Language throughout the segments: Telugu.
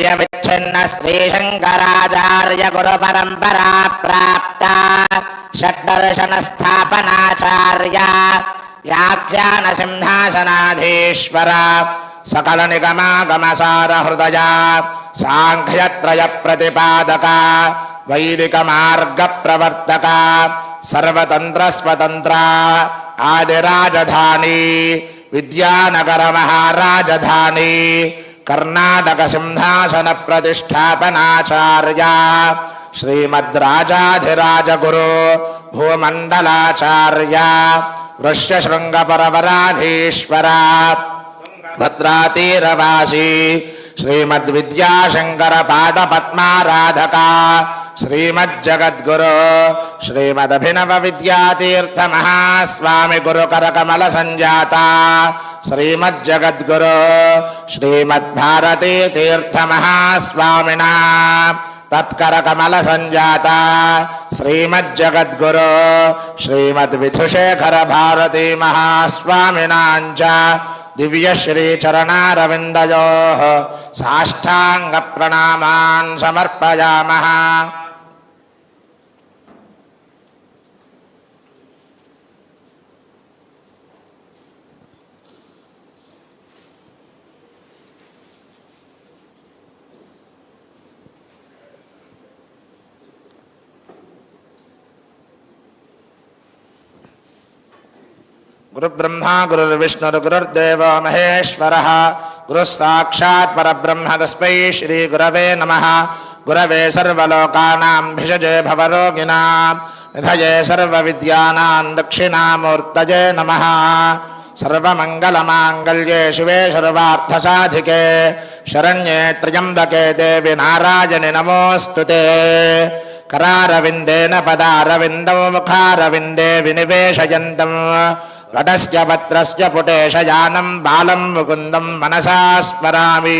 आद्य विच्छिन्न श्रीशङ्कराचार्य गुरुपरम्परा प्राप्ता षड्दर्शनस्थापनाचार्य व्याख्यानसिंहासनाधीश्वर सकलनिगमागमसारहृदया साङ्ख्यत्रयप्रतिपादक वैदिकमार्गप्रवर्तक सर्वतन्त्रस्वतन्त्र आदिराजधानी विद्यानगरमहाराजधानी कर्णाटकसिंहासनप्रतिष्ठापनाचार्य श्रीमद्राजाधिराजगुरु भूमण्डलाचार्य वृष्यशृङ्गपरवराधीश्वर भद्रातीरवासी श्रीमद्विद्याशङ्करपादपद्माराधका श्रीमज्जगद्गुरु श्रीमदभिनवविद्यातीर्थमहास्वामि श्रीमज्जगद्गुरु श्रीमद्भारती तीर्थमहास्वामिना तत्करकमलसञ्जाता श्रीमज्जगद्गुरु श्रीमद्विधुशेखरभारतीमहास्वामिनाञ्च दिव्यश्रीचरणारविन्दयोः साष्टाङ्गप्रणामान् समर्पयामः गुरुब्रह्मा गुरुर्विष्णुर्गुरुर्देवो महेश्वरः गुरुः साक्षात् परब्रह्म तस्मै श्रीगुरवे नमः गुरवे सर्वलोकानां भिषजे भवरोगिणां निधये सर्वविद्यानां दक्षिणामूर्तये नमः सर्वमङ्गलमाङ्गल्ये शिवे सर्वार्थसाधिके शरण्ये त्र्यम्बके देवि नारायणि नमोऽस्तु ते करारविन्देन पदारविन्दौ मुखारविन्दे विनिवेशयन्तम् వటస్య పత్రస్య పుటేషయానం బాలం ముకుందం మనసా స్మరామి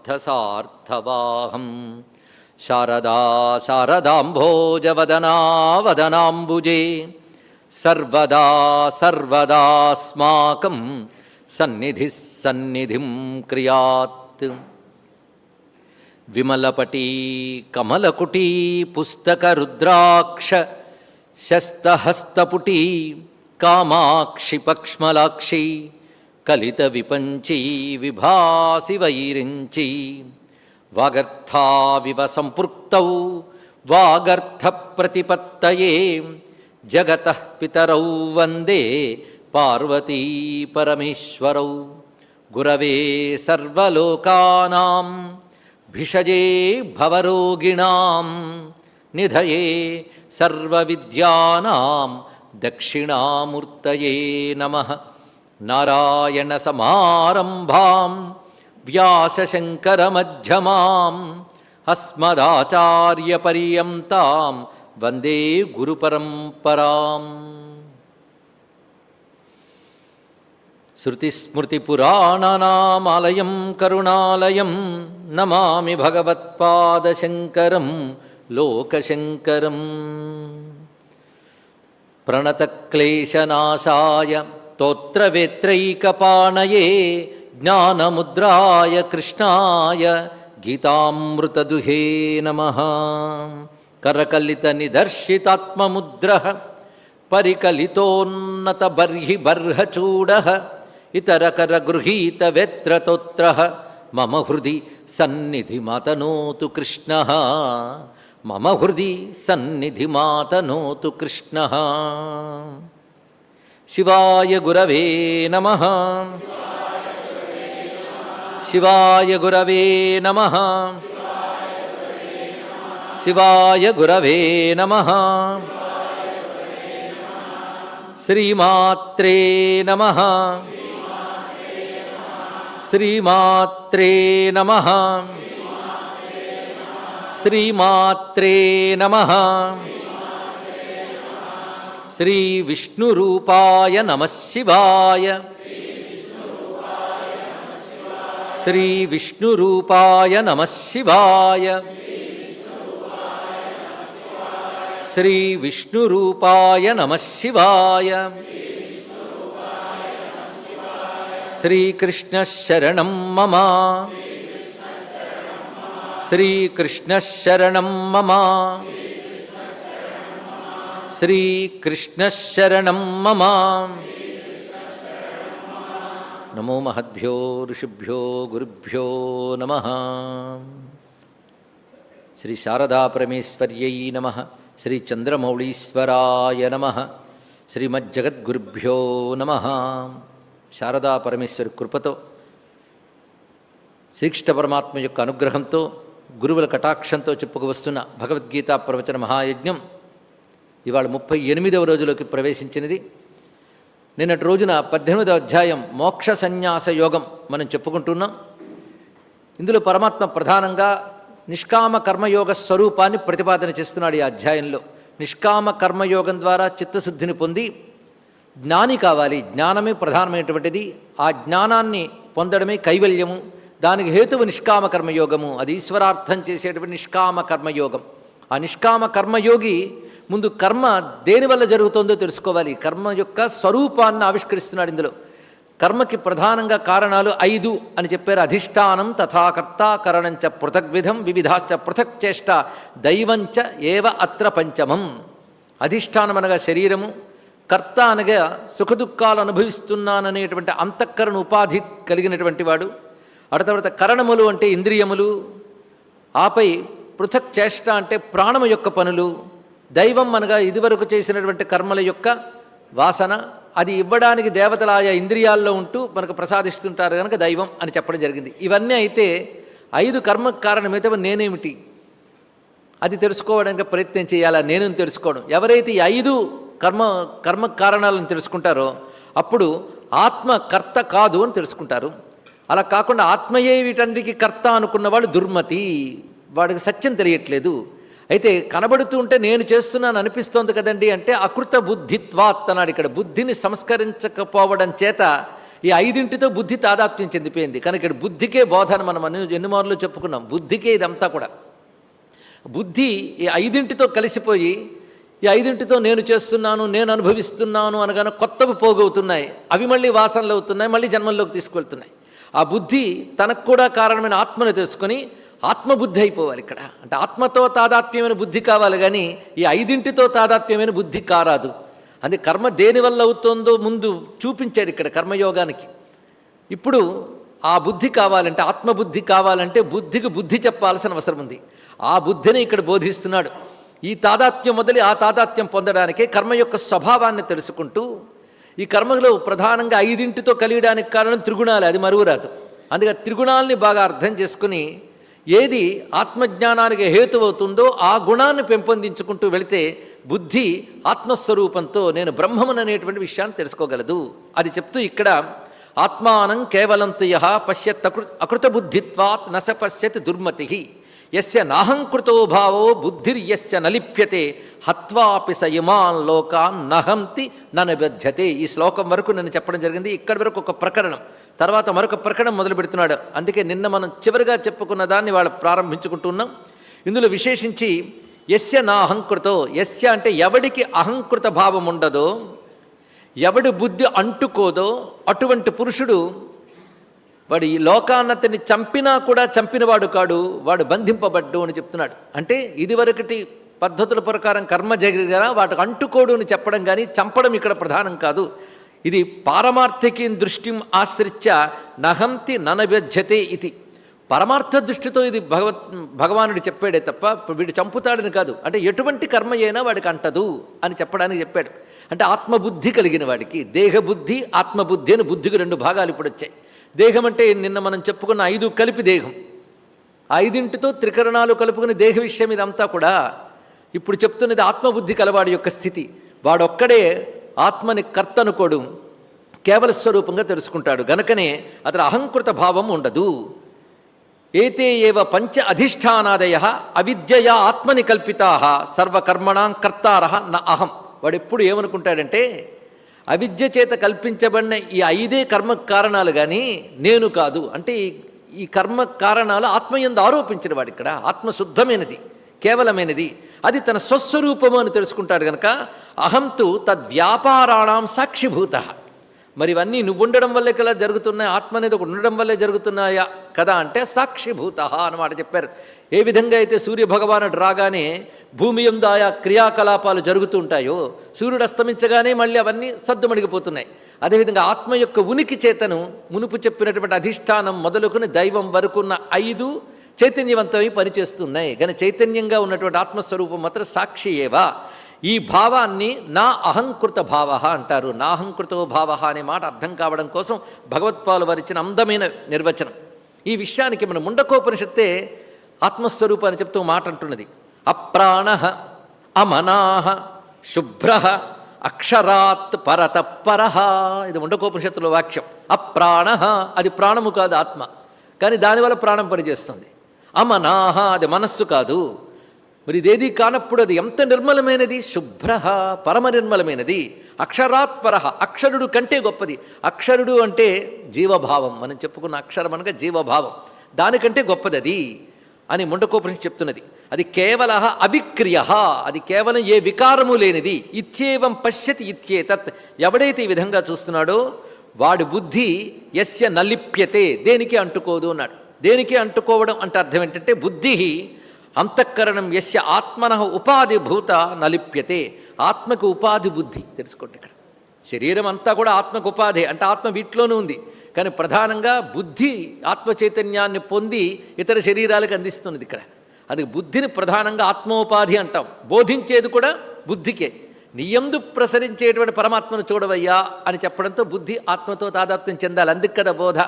अम्बकृतार्थसार्थवाहं शारदा शारदाम्भोजवदना वदनाम्बुजे सर्वदा सर्वदास्माकं सन्निधिः सन्निधिं क्रियात् विमलपटी कमलकुटी पुस्तकरुद्राक्ष शस्तहस्तपुटी कामाक्षि కలిత విపంచీ విభాసి వైరించీ. వాగర్థావివ సంపృక్తౌ వాగర్థ ప్రతిపత్తయే. జగత పితరౌ వందే పార్వతీ పరమేశ్వరౌ. గురవే సర్వలోకానాం భిషజే భవరోగిణాం. నిధయే సర్వవిద్యానాం దక్షిణామూర్తయే నమః. नारायणसमारम्भां व्यासशङ्करमध्यमां अस्मदाचार्यपर्यन्तां वन्दे गुरुपरम्पराम् श्रुतिस्मृतिपुराणानामालयं करुणालयं नमामि भगवत्पादशङ्करं लोकशङ्करम् प्रणतक्लेशनाशाय తోత్రవేత్రైకపాణయే జ్ఞానముద్రాయ కృష్ణాయ గీతామృతదుహే నమ. కరకలిత నిదర్శితాత్మముద్ర పరికలితోన్నత బర్హి బర్హచూడ ఇతరకర గృహీత వెత్రతోత్ర మమ హృది సన్నిధి మాతనోతు కృష్ణ. మమ హృది సన్నిధి మాతనోతు కృష్ణ. శివాయ గురవే నమ. శివాయ గురవే నమ. శివాయ గురవే నమ. శ్రీమాత్రే నమ. శ్రీమాత్రే నమ. శ్రీమాత్రే నమ. శ్రీ విష్ణురూపాయ నమ శివాయ. శ్రీ విష్ణురూపాయ నమ శివాయ. శ్రీ విష్ణురూపాయ నమ శివాయ. శ్రీకృష్ణ మమ. శ్రీకృష్ణశరణం మమ. శ్రీకృష్ణ శరణం మమ. నమో మహద్భ్యో ఋషిభ్యో గురుభ్యో నమ. శ్రీ శారదాపరమేశ్వర్యై నమ. శ్రీ చంద్రమౌళీశ్వరాయ నమ. శ్రీమజ్జగద్గురుభ్యో నమ. శారదాపరమేశ్వరి కృపతో శ్రీకృష్ణ పరమాత్మ యొక్క అనుగ్రహంతో గురువుల కటాక్షంతో చెప్పుకు వస్తున్న భగవద్గీత ప్రవచన మహాయజ్ఞం ఇవాళ ముప్పై ఎనిమిదవ రోజులోకి ప్రవేశించినది. నిన్నటి రోజున పద్దెనిమిదవ అధ్యాయం మోక్ష సన్యాస యోగం మనం చెప్పుకుంటున్నాం. ఇందులో పరమాత్మ ప్రధానంగా నిష్కామ కర్మయోగ స్వరూపాన్ని ప్రతిపాదన చేస్తున్నాడు ఈ అధ్యాయంలో. నిష్కామ కర్మయోగం ద్వారా చిత్తశుద్ధిని పొంది జ్ఞాని కావాలి. జ్ఞానమే ప్రధానమైనటువంటిది. ఆ జ్ఞానాన్ని పొందడమే కైవల్యము. దానికి హేతువు నిష్కామ కర్మయోగము. అది ఈశ్వరార్థం చేసేటువంటి నిష్కామ కర్మయోగం. ఆ నిష్కామ కర్మయోగి ముందు కర్మ దేనివల్ల జరుగుతుందో తెలుసుకోవాలి. కర్మ యొక్క స్వరూపాన్ని ఆవిష్కరిస్తున్నాడు ఇందులో. కర్మకి ప్రధానంగా కారణాలు ఐదు అని చెప్పారు. అధిష్టానం తథాకర్త కరణంచ పృథగ్విధం వివిధాశ్చ పృథక్ చేష్ట దైవంచ ఏవ అత్ర పంచమం. అధిష్టానం అనగా శరీరము. కర్త అనగా సుఖదుఖాలు అనుభవిస్తున్నాననేటువంటి అంతఃకరణ ఉపాధి కలిగినటువంటి వాడు. అటు తర్వాత కరణములు అంటే ఇంద్రియములు. ఆపై పృథక్ చేష్ట అంటే ప్రాణము యొక్క పనులు. దైవం అనగా ఇదివరకు చేసినటువంటి కర్మల యొక్క వాసన. అది ఇవ్వడానికి దేవతల ఆయా ఇంద్రియాల్లో ఉంటూ మనకు ప్రసాదిస్తుంటారు కనుక దైవం అని చెప్పడం జరిగింది. ఇవన్నీ అయితే ఐదు కర్మకు కారణమైతే నేనేమిటి? అది తెలుసుకోవడానికి ప్రయత్నం చేయాలా? నేను తెలుసుకోవడం. ఎవరైతే ఈ ఐదు కర్మ కర్మ కారణాలను తెలుసుకుంటారో అప్పుడు ఆత్మ కర్త కాదు అని తెలుసుకుంటారు. అలా కాకుండా ఆత్మయే వీటన్నిటికీ కర్త అనుకున్న వాళ్ళు దుర్మతి. వాడికి సత్యం తెలియట్లేదు. అయితే కనబడుతూ ఉంటే నేను చేస్తున్నాను అనిపిస్తోంది కదండి అంటే అకృత బుద్ధిత్వాత్ అన్నాడు ఇక్కడ. బుద్ధిని సంస్కరించకపోవడం చేత ఈ ఐదింటితో బుద్ధి తాదాత్మ్యం చెందిపోయింది. కానీ ఇక్కడ బుద్ధికే బోధన మనం అన్ని ఎన్ని మార్లు చెప్పుకున్నాం. బుద్ధికే ఇదంతా కూడా. బుద్ధి ఈ ఐదింటితో కలిసిపోయి ఈ ఐదింటితో నేను చేస్తున్నాను నేను అనుభవిస్తున్నాను అనగానే కొత్తవి పోగవుతున్నాయి. అవి మళ్ళీ వాసనలు అవుతున్నాయి మళ్ళీ జన్మల్లోకి తీసుకెళ్తున్నాయి ఆ బుద్ధి తనకు కూడా కారణమైన ఆత్మను తెలుసుకొని ఆత్మబుద్ధి అయిపోవాలి ఇక్కడ. అంటే ఆత్మతో తాదాత్మ్యమైన బుద్ధి కావాలి కానీ ఈ ఐదింటితో తాదాత్మ్యమైన బుద్ధి కారాదు. అది కర్మ దేనివల్ల అవుతుందో ముందు చూపించాడు ఇక్కడ కర్మయోగానికి. ఇప్పుడు ఆ బుద్ధి కావాలంటే ఆత్మబుద్ధి కావాలంటే బుద్ధికి బుద్ధి చెప్పాల్సిన అవసరం ఉంది. ఆ బుద్ధిని ఇక్కడ బోధిస్తున్నాడు. ఈ తాదాత్మ్యం మొదలి ఆ తాదాత్మ్యం పొందడానికే కర్మ యొక్క స్వభావాన్ని తెలుసుకుంటూ ఈ కర్మలో ప్రధానంగా ఐదింటితో కలియడానికి కారణం త్రిగుణాలు అది మరువురాదు. అందుకే త్రిగుణాలని బాగా అర్థం చేసుకుని ఏది ఆత్మజ్ఞానానికి హేతువవుతుందో ఆ గుణాన్ని పెంపొందించుకుంటూ వెళితే బుద్ధి ఆత్మస్వరూపంతో నేను బ్రహ్మముననేటువంటి విషయాన్ని తెలుసుకోగలదు. అది చెప్తూ ఇక్కడ ఆత్మానం కేవలం తయ పశ్యత్ అకృ అకృతబుద్ధిత్వాత్ నస పశ్యత్ దుర్మతి. యస్య నాహంకృతో భావో బుద్ధిర్యస్య నలిప్యతే. హత్వాపి స ఇమాన్ లోకాన్ నహంతి ననబధ్యతే ఈ శ్లోకం వరకు నేను చెప్పడం జరిగింది. ఇక్కడి వరకు ఒక ప్రకరణం. తర్వాత మరొక ప్రకటన మొదలు పెడుతున్నాడు. అందుకే నిన్న మనం చివరిగా చెప్పుకున్న దాన్ని వాళ్ళు ప్రారంభించుకుంటున్నాం ఇందులో విశేషించి యస్య నా అహంకృతో యస్య అంటే ఎవడికి అహంకృత భావం ఉండదో ఎవడి బుద్ధి అంటుకోదో అటువంటి పురుషుడు వాడు ఈ లోకాన్నతని చంపినా కూడా చంపినవాడు కాడు వాడు బంధింపబడ్డు అని చెప్తున్నాడు. అంటే ఇదివరకటి పద్ధతుల ప్రకారం కర్మ జరిగినా వాటికి అంటుకోడు అని చెప్పడం కానీ చంపడం ఇక్కడ ప్రధానం కాదు. ఇది పారమార్థికీం దృష్టిం ఆశ్రిత్య నహంతి ననవ్యజ్యతే ఇది. పరమార్థ దృష్టితో ఇది భగవత్ భగవానుడు చెప్పాడే తప్ప వీడు చంపుతాడని కాదు. అంటే ఎటువంటి కర్మ అయినా వాడికి అంటదు అని చెప్పడానికి చెప్పాడు. అంటే ఆత్మబుద్ధి కలిగిన వాడికి దేహబుద్ధి ఆత్మబుద్ధి అని బుద్ధికి రెండు భాగాలు ఇప్పుడు వచ్చాయి. దేహం అంటే నిన్న మనం చెప్పుకున్న ఐదు కలిపి దేహం. ఐదింటితో త్రికరణాలు కలుపుకుని దేహ విషయం ఇదంతా కూడా ఇప్పుడు చెప్తున్నది ఆత్మబుద్ధి కలవాడి యొక్క స్థితి. వాడొక్కడే ఆత్మని కర్తనుకోడు కేవల స్వరూపంగా తెలుసుకుంటాడు. గనకనే అతని అహంకృత భావం ఉండదు. ఏతే ఏవ పంచ అధిష్టానాదయ అవిద్యయా ఆత్మని కల్పితా సర్వకర్మణాం కర్తార న అహం. వాడు ఎప్పుడు ఏమనుకుంటాడంటే అవిద్య చేత కల్పించబడిన ఈ ఐదే కర్మ కారణాలు కానీ నేను కాదు. అంటే ఈ- ఈ కర్మ కారణాలు ఆత్మయందు ఆరోపించిన వాడు ఇక్కడ ఆత్మశుద్ధమైనది కేవలమైనది. అది తన స్వస్వరూపము అని తెలుసుకుంటాడు కనుక అహంతు తద్వ్యాపారాణం సాక్షిభూత. మరి ఇవన్నీ నువ్వు ఉండడం వల్లే కదా జరుగుతున్నాయి ఆత్మ అనేది ఒకటి ఉండడం వల్లే జరుగుతున్నాయా? కదా అంటే సాక్షిభూత అన్నమాట చెప్పారు. ఏ విధంగా అయితే సూర్య భగవానుడు రాగానే భూమి ఎందు ఆయా క్రియాకలాపాలు జరుగుతూ ఉంటాయో సూర్యుడు అస్తమించగానే మళ్ళీ అవన్నీ సద్దుమణిగిపోతున్నాయి. అదేవిధంగా ఆత్మ యొక్క ఉనికి చేతను మునుపు చెప్పినటువంటి అధిష్టానం మొదలుకుని దైవం వరకున్న ఐదు చైతన్యవంతమై పనిచేస్తున్నాయి. కానీ చైతన్యంగా ఉన్నటువంటి ఆత్మస్వరూపం మాత్రం సాక్షి ఏవా? ఈ భావాన్ని నా అహంకృత భావ అంటారు. నా అహంకృతో భావ అనే మాట అర్థం కావడం కోసం భగవత్పాలు వారిచ్చిన అందమైన నిర్వచనం. ఈ విషయానికి మన ముండకోపనిషత్తే ఆత్మస్వరూపాన్ని చెప్తూ మాట అంటున్నది. అప్రాణ అమనాహ శుభ్ర అక్షరాత్ పరతపర ఇది ముండకోపనిషత్తులో వాక్యం. అప్రాణ అది ప్రాణము కాదు ఆత్మ. కానీ దానివల్ల ప్రాణం పనిచేస్తుంది. అమనాహ అది మనస్సు కాదు. మరి ఇదేది కానప్పుడు అది ఎంత నిర్మలమైనది? శుభ్ర పరమ నిర్మలమైనది. అక్షరాత్పర అక్షరుడు కంటే గొప్పది. అక్షరుడు అంటే జీవభావం. మనం చెప్పుకున్న అక్షరం అనగా జీవభావం. దానికంటే గొప్పది అది అని ముండకోపనిషత్తు చెప్తున్నది. అది కేవల అవిక్రియ అది కేవలం ఏ వికారము లేనిది. ఇత్యేవం పశ్యతి ఇత్యేతత్. ఎవడైతే ఈ విధంగా చూస్తున్నాడో వాడి బుద్ధి యస్య నలిప్యతే. దేనికి అంటుకోదు అన్నాడు. దేనికి అంటుకోవడం అంటే అర్థం ఏంటంటే బుద్ధి అంతఃకరణం యస్య ఆత్మన ఉపాధి భూత నలిప్యతే. ఆత్మకు ఉపాధి బుద్ధి. తెలుసుకోండి ఇక్కడ. శరీరం అంతా కూడా ఆత్మకు ఉపాధి. అంటే ఆత్మ వీటిలోనూ ఉంది. కానీ ప్రధానంగా బుద్ధి ఆత్మ చైతన్యాన్ని పొంది ఇతర శరీరాలకు అందిస్తున్నది ఇక్కడ. అది బుద్ధిని ప్రధానంగా ఆత్మోపాధి అంటాం. బోధించేది కూడా బుద్ధికే. నియందు ప్రసరించేటువంటి పరమాత్మను చూడవయ్యా అని చెప్పడంతో బుద్ధి ఆత్మతో తాదాత్మ్యం చెందాలి. అందుకు కదా బోధ.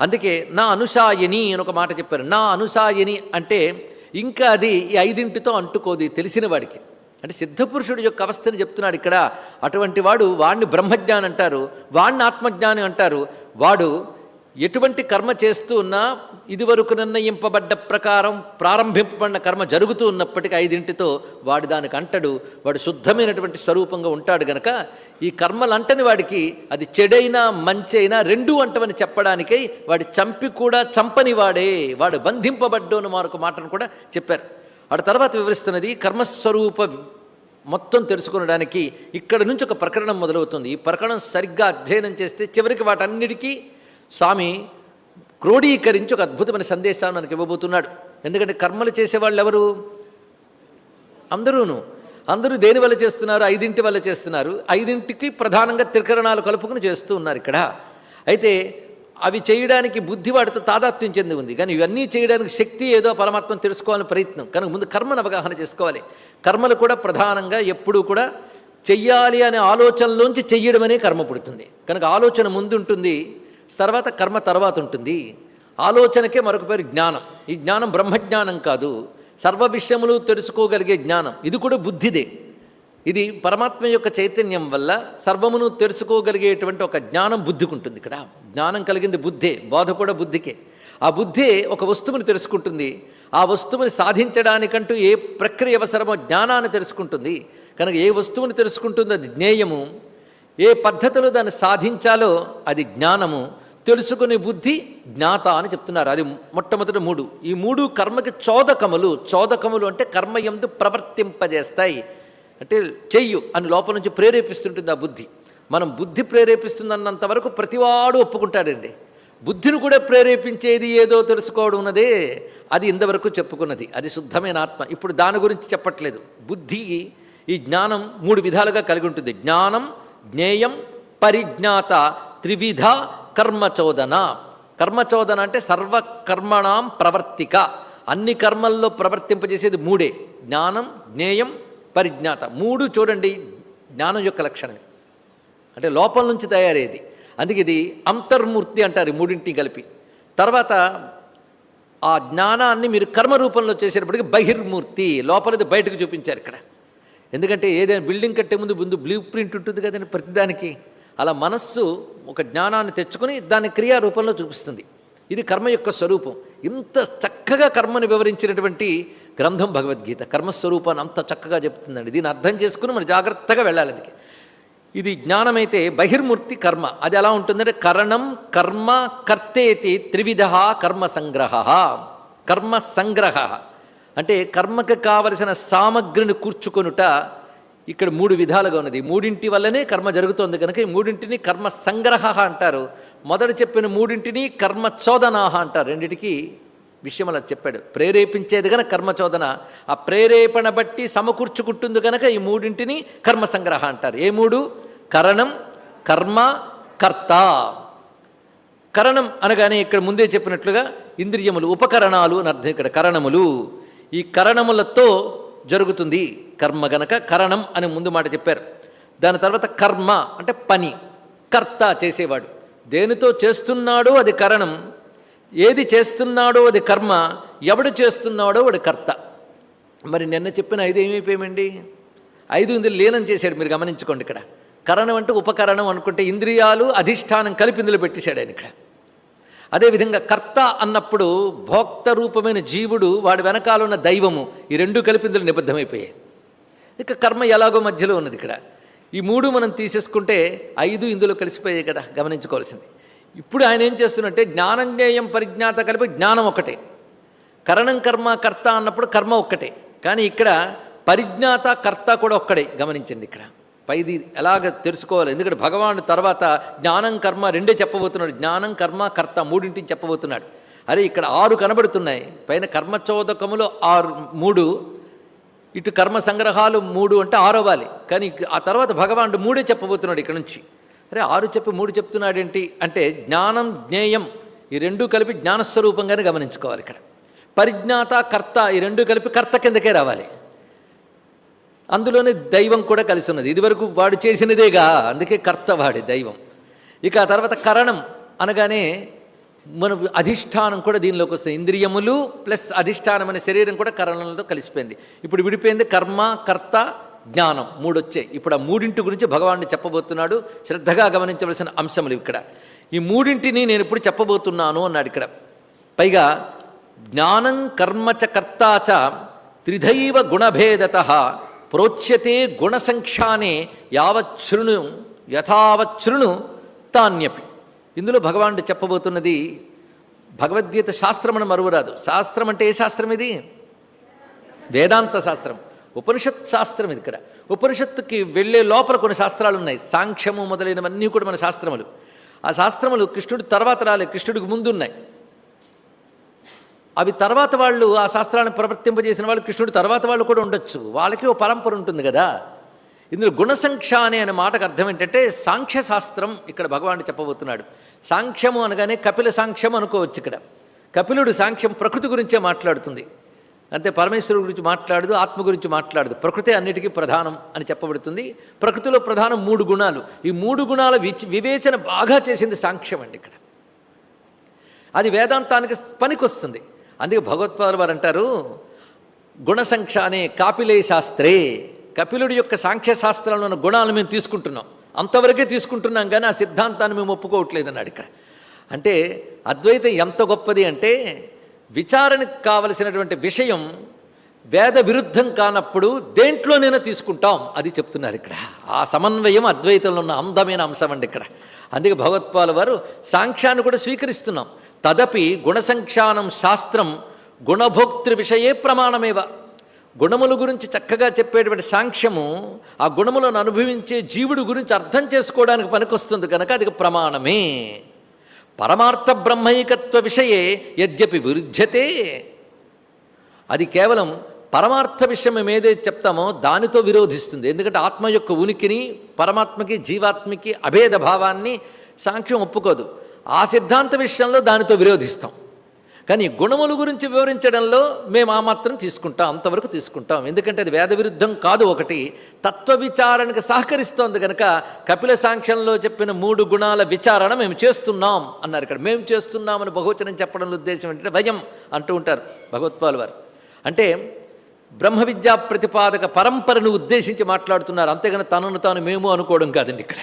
అందుకే నా అనుసాయని అని ఒక మాట చెప్పారు. నా అనుసాయని అంటే ఇంకా అది ఈ ఐదింటితో అంటుకోదు తెలిసిన వాడికి. అంటే సిద్ధపురుషుడి యొక్క అవస్థని చెప్తున్నాడు ఇక్కడ. అటువంటి వాడు వాడిని బ్రహ్మజ్ఞాని అంటారు వాడిని ఆత్మజ్ఞాని అంటారు. వాడు ఎటువంటి కర్మ చేస్తూ ఉన్నా ఇదివరకు నిర్ణయింపబడ్డ ప్రకారం ప్రారంభింపబడిన కర్మ జరుగుతూ ఉన్నప్పటికీ ఐదింటితో వాడు దానికి అంటడు వాడు శుద్ధమైనటువంటి స్వరూపంగా ఉంటాడు గనక ఈ కర్మలు అంటని వాడికి అది చెడైనా మంచైనా రెండూ అంటవని చెప్పడానికై వాడి చంపి కూడా చంపని వాడే వాడు బంధింపబడ్డు అని మరొక మాటను కూడా చెప్పారు. వాడు తర్వాత వివరిస్తున్నది కర్మస్వరూప మొత్తం తెలుసుకునడానికి ఇక్కడ నుంచి ఒక ప్రకరణం మొదలవుతుంది. ఈ ప్రకరణం సరిగ్గా అధ్యయనం చేస్తే చివరికి వాటన్నిటికీ స్వామి క్రోడీకరించి ఒక అద్భుతమైన సందేశాన్ని మనకి ఇవ్వబోతున్నాడు. ఎందుకంటే కర్మలు చేసేవాళ్ళు ఎవరు అందరూను. అందరూ దేని వల్ల చేస్తున్నారు? ఐదింటి వల్ల చేస్తున్నారు. ఐదింటికి ప్రధానంగా త్రికరణాలు కలుపుకుని చేస్తూ ఉన్నారు ఇక్కడ. అయితే అవి చేయడానికి బుద్ధి వాటితో తాదాత్మ్యం చెంది ఉంది. కానీ ఇవన్నీ చేయడానికి శక్తి ఏదో పరమాత్మ తెలుసుకోవాలని ప్రయత్నం. కనుక ముందు కర్మను అవగాహన చేసుకోవాలి. కర్మలు కూడా ప్రధానంగా ఎప్పుడూ కూడా చెయ్యాలి అనే ఆలోచనలోంచి చెయ్యడం అనే కర్మ పుడుతుంది. కనుక ఆలోచన ముందుంటుంది. తర్వాత కర్మ తర్వాత ఉంటుంది. ఆలోచనకే మరొక పేరు జ్ఞానం. ఈ జ్ఞానం బ్రహ్మజ్ఞానం కాదు. సర్వ విషయములు తెలుసుకోగలిగే జ్ఞానం. ఇది కూడా బుద్ధిదే. ఇది పరమాత్మ యొక్క చైతన్యం వల్ల సర్వమును తెలుసుకోగలిగేటువంటి ఒక జ్ఞానం బుద్ధికి ఉంటుంది ఇక్కడ. జ్ఞానం కలిగింది బుద్ధే. బోధ కూడా బుద్ధికే. ఆ బుద్ధే ఒక వస్తువుని తెలుసుకుంటుంది. ఆ వస్తువుని సాధించడానికంటూ ఏ ప్రక్రియ అవసరమో జ్ఞానాన్ని తెలుసుకుంటుంది. కనుక ఏ వస్తువుని తెలుసుకుంటుందో అది జ్ఞేయము. ఏ పద్ధతిలో దాన్ని సాధించాలో అది జ్ఞానము. తెలుసుకునే బుద్ధి జ్ఞాత అని చెప్తున్నారు. అది మొట్టమొదటి మూడు. ఈ మూడు కర్మకి చోదకములు. చోదకములు అంటే కర్మ ఎందు ప్రవర్తింపజేస్తాయి. అంటే చెయ్యు అని లోపల నుంచి ప్రేరేపిస్తుంటుంది ఆ బుద్ధి. మనం బుద్ధి ప్రేరేపిస్తుందన్నంత వరకు ప్రతివాడు ఒప్పుకుంటాడండి. బుద్ధిని కూడా ప్రేరేపించేది ఏదో తెలుసుకోవడం ఉన్నదే. అది ఇంతవరకు చెప్పుకున్నది. అది శుద్ధమైన ఆత్మ. ఇప్పుడు దాని గురించి చెప్పట్లేదు. బుద్ధి ఈ జ్ఞానం మూడు విధాలుగా కలిగి ఉంటుంది. జ్ఞానం జ్ఞేయం పరిజ్ఞాత. త్రివిధ కర్మచోదన. కర్మచోదన అంటే సర్వకర్మణాం ప్రవర్తిక. అన్ని కర్మల్లో ప్రవర్తింపజేసేది మూడే. జ్ఞానం జ్ఞేయం పరిజ్ఞాత. మూడు చూడండి జ్ఞానం యొక్క లక్షణమే. అంటే లోపల నుంచి తయారయ్యేది. అందుకే ఇది అంతర్మూర్తి అంటారు ఈ మూడింటిని కలిపి. తర్వాత ఆ జ్ఞానాన్ని మీరు కర్మ రూపంలో చేసేటప్పటికి బహిర్మూర్తి. లోపలది బయటకు చూపించారు ఇక్కడ. ఎందుకంటే ఏదైనా బిల్డింగ్ కట్టే ముందు ముందు బ్లూ ప్రింట్ ఉంటుంది కదండి ప్రతిదానికి. అలా మనస్సు ఒక జ్ఞానాన్ని తెచ్చుకొని దాన్ని క్రియారూపంలో చూపిస్తుంది. ఇది కర్మ యొక్క స్వరూపం. ఇంత చక్కగా కర్మను వివరించినటువంటి గ్రంథం భగవద్గీత. కర్మస్వరూపాన్ని అంత చక్కగా చెప్తుందండి. దీన్ని అర్థం చేసుకుని మనం జాగ్రత్తగా వెళ్ళాలి అందుకే. ఇది జ్ఞానమైతే బహిర్మూర్తి కర్మ. అది ఎలా ఉంటుందంటే కరణం కర్మ కర్తేతి త్రివిధ కర్మ సంగ్రహ. కర్మ సంగ్రహ. అంటే కర్మకు కావలసిన సామగ్రిని కూర్చుకొనుట ఇక్కడ మూడు విధాలుగా ఉన్నది. మూడింటి వల్లనే కర్మ జరుగుతోంది కనుక ఈ మూడింటిని కర్మ సంగ్రహ అంటారు. మొదట చెప్పిన మూడింటిని కర్మ చోదనాహ అంటారు. రెండిటికి విషయం అలా చెప్పాడు. ప్రేరేపించేది కనుక కర్మచోదన ఆ ప్రేరేపణ బట్టి సమకూర్చుకుంటుంది కనుక ఈ మూడింటిని కర్మ సంగ్రహ అంటారు. ఏ మూడు? కరణం కర్మ కర్త. కరణం అనగానే ఇక్కడ ముందే చెప్పినట్లుగా ఇంద్రియములు ఉపకరణాలు అని అర్థం ఇక్కడ కరణములు. ఈ కరణములతో జరుగుతుంది. కర్మ గనక కరణం అని ముందు మాట చెప్పారు. దాని తర్వాత కర్మ అంటే పని కర్త చేసేవాడు. దేనితో చేస్తున్నాడో అది కరణం ఏది చేస్తున్నాడో అది కర్మ ఎవడు చేస్తున్నాడో వాడు కర్త. మరి నిన్న చెప్పిన ఐదు ఏమైపోయామండి? ఐదు ఇందులో లీనం చేశాడు మీరు గమనించుకోండి ఇక్కడ. కరణం అంటే ఉపకరణం అనుకుంటే ఇంద్రియాలు అధిష్టానం కలిపి ఇందులో పెట్టేశాడు ఆయన ఇక్కడ. అదేవిధంగా కర్త అన్నప్పుడు భోక్త రూపమైన జీవుడు వాడి వెనకాల ఉన్న దైవము ఈ రెండు కలిపి ఇందులో నిబద్ధమైపోయాయి. ఇక కర్మ ఎలాగో మధ్యలో ఉన్నది ఇక్కడ. ఈ మూడు మనం తీసేసుకుంటే ఐదు ఇందులో కలిసిపోయాయి కదా గమనించుకోవాల్సింది. ఇప్పుడు ఆయన ఏం చేస్తున్నట్టే జ్ఞానంజేయం పరిజ్ఞాత కలిపి జ్ఞానం ఒకటే. కరణం కర్మ కర్త అన్నప్పుడు కర్మ ఒక్కటే. కానీ ఇక్కడ పరిజ్ఞాత కర్త కూడా ఒక్కడే గమనించండి ఇక్కడ. పైది ఎలాగ తెలుసుకోవాలి? ఎందుకంటే భగవానుడు తర్వాత జ్ఞానం కర్మ రెండే చెప్పబోతున్నాడు. జ్ఞానం కర్మ కర్త మూడింటిని చెప్పబోతున్నాడు. అరే ఇక్కడ ఆరు కనబడుతున్నాయి. పైన కర్మచోదకములు ఆరు మూడు ఇటు కర్మ సంగ్రహాలు మూడు అంటే ఆరోవాలి కానీ ఆ తర్వాత భగవానుడు మూడే చెప్పబోతున్నాడు ఇక్కడ నుంచి. అరే ఆరు చెప్పి మూడు చెప్తున్నాడేంటి అంటే జ్ఞానం జ్ఞేయం ఈ రెండు కలిపి జ్ఞానస్వరూపంగానే గమనించుకోవాలి ఇక్కడ. పరిజ్ఞాత కర్త ఈ రెండు కలిపి కర్త కిందకే రావాలి. అందులోనే దైవం కూడా కలిసి ఉన్నది ఇదివరకు వాడు చేసినదేగా అందుకే కర్త వాడి దైవం. ఇక ఆ తర్వాత కరణం అనగానే మన అధిష్టానం కూడా దీనిలోకి వస్తుంది. ఇంద్రియములు ప్లస్ అధిష్టానం అనే శరీరం కూడా కరణంలో కలిసిపోయింది. ఇప్పుడు విడిపోయింది కర్మ కర్త జ్ఞానం మూడు వచ్చాయి ఇప్పుడు ఆ మూడింటి గురించి భగవానుడు చెప్పబోతున్నాడు. శ్రద్ధగా గమనించవలసిన అంశములు ఇక్కడ. ఈ మూడింటిని నేను ఇప్పుడు చెప్పబోతున్నాను అన్నాడు ఇక్కడ. పైగా జ్ఞానం కర్మచ కర్తాచ త్రిధైవ గుణభేదత ప్రోచ్యతే గుణసంఖ్యానే యావచ్ఛృణు యథావచ్ఛృణు తాన్యపి. ఇందులో భగవానుడు చెప్పబోతున్నది భగవద్గీత శాస్త్రం అని మరువరాదు. శాస్త్రం అంటే ఏ శాస్త్రం ఇది? వేదాంత శాస్త్రం. ఉపనిషత్ శాస్త్రం ఇది ఇక్కడ. ఉపనిషత్తుకి వెళ్ళే లోపల కొన్ని శాస్త్రాలు ఉన్నాయి. సాంఖ్యము మొదలైనవన్నీ కూడా మన శాస్త్రములు. ఆ శాస్త్రములు కృష్ణుడి తర్వాత రాలే కృష్ణుడికి ముందున్నాయి. అవి తర్వాత వాళ్ళు ఆ శాస్త్రాన్ని ప్రవర్తింపజేసిన వాళ్ళు కృష్ణుడు తర్వాత వాళ్ళు కూడా ఉండొచ్చు. వాళ్ళకి ఓ పరంపర ఉంటుంది కదా. ఇందులో గుణసంఖ్య అనే అనే మాటకు అర్థం ఏంటంటే సాంఖ్యశాస్త్రం ఇక్కడ భగవానుడు చెప్పబోతున్నాడు. సాంఖ్యము అనగానే కపిల సాంఖ్యం అనుకోవచ్చు ఇక్కడ. కపిలుడు సాంఖ్యం ప్రకృతి గురించే మాట్లాడుతుంది. అంతే పరమేశ్వరుడు గురించి మాట్లాడదు ఆత్మ గురించి మాట్లాడదు. ప్రకృతి అన్నిటికీ ప్రధానం అని చెప్పబడుతుంది. ప్రకృతిలో ప్రధానం మూడు గుణాలు. ఈ మూడు గుణాల వివేచన బాగా చేసింది సాంఖ్యం అండి ఇక్కడ. అది వేదాంతానికి పనికొస్తుంది. అందుకే భగవత్పాదులు వారు అంటారు గుణసంఖ్య అనే కాపిలే శాస్త్రే. కపిలుడి యొక్క సాంఖ్య శాస్త్రంలో ఉన్న గుణాలను మేము తీసుకుంటున్నాం. అంతవరకే తీసుకుంటున్నాం కానీ ఆ సిద్ధాంతాన్ని మేము ఒప్పుకోవట్లేదు అన్నాడు ఇక్కడ. అంటే అద్వైతం ఎంత గొప్పది అంటే విచారణకు కావలసినటువంటి విషయం వేద విరుద్ధం కానప్పుడు దేంట్లోనైనా తీసుకుంటాం అది చెప్తున్నారు ఇక్కడ. ఆ సమన్వయం అద్వైతంలో ఉన్న అందమైన అంశం అండి ఇక్కడ. అందుకే భగవత్పాల వారు సాంఖ్యాన్ని కూడా స్వీకరిస్తున్నాం. తదపి గుణసంఖ్యానం శాస్త్రం గుణభోక్తృ విషయే ప్రమాణమేవ. గుణముల గురించి చక్కగా చెప్పేటువంటి సాంక్ష్యము ఆ గుణములను అనుభవించే జీవుడు గురించి అర్థం చేసుకోవడానికి పనికొస్తుంది కనుక అది ప్రమాణమే. పరమార్థ బ్రహ్మైకత్వ విషయే యద్యపి విరుధ్యతే. అది కేవలం పరమార్థ విషయం ఏదైతే చెప్తామో దానితో విరోధిస్తుంది. ఎందుకంటే ఆత్మ యొక్క ఉనికిని పరమాత్మకి జీవాత్మకి అభేద భావాన్ని సాంఖ్యం ఒప్పుకోదు. ఆ సిద్ధాంత విషయంలో దానితో విరోధిస్తాం. కానీ గుణముల గురించి వివరించడంలో మేము ఆ మాత్రం తీసుకుంటాం అంతవరకు తీసుకుంటాం. ఎందుకంటే అది వేద విరుద్ధం కాదు ఒకటి. తత్వ విచారణకు సహకరిస్తోంది కనుక కపిల సాంఖ్యంలో చెప్పిన మూడు గుణాల విచారణ మేము చేస్తున్నాం అన్నారు ఇక్కడ. మేము చేస్తున్నామని బహువచనం చెప్పడంలో ఉద్దేశం ఏంటంటే భయం అంటూ ఉంటారు భగవత్పాల్ వారు. అంటే బ్రహ్మ విద్యా ప్రతిపాదక పరంపరను ఉద్దేశించి మాట్లాడుతున్నారు. అంతేగాని తనను తాను మేము అనుకోవడం కాదండి ఇక్కడ.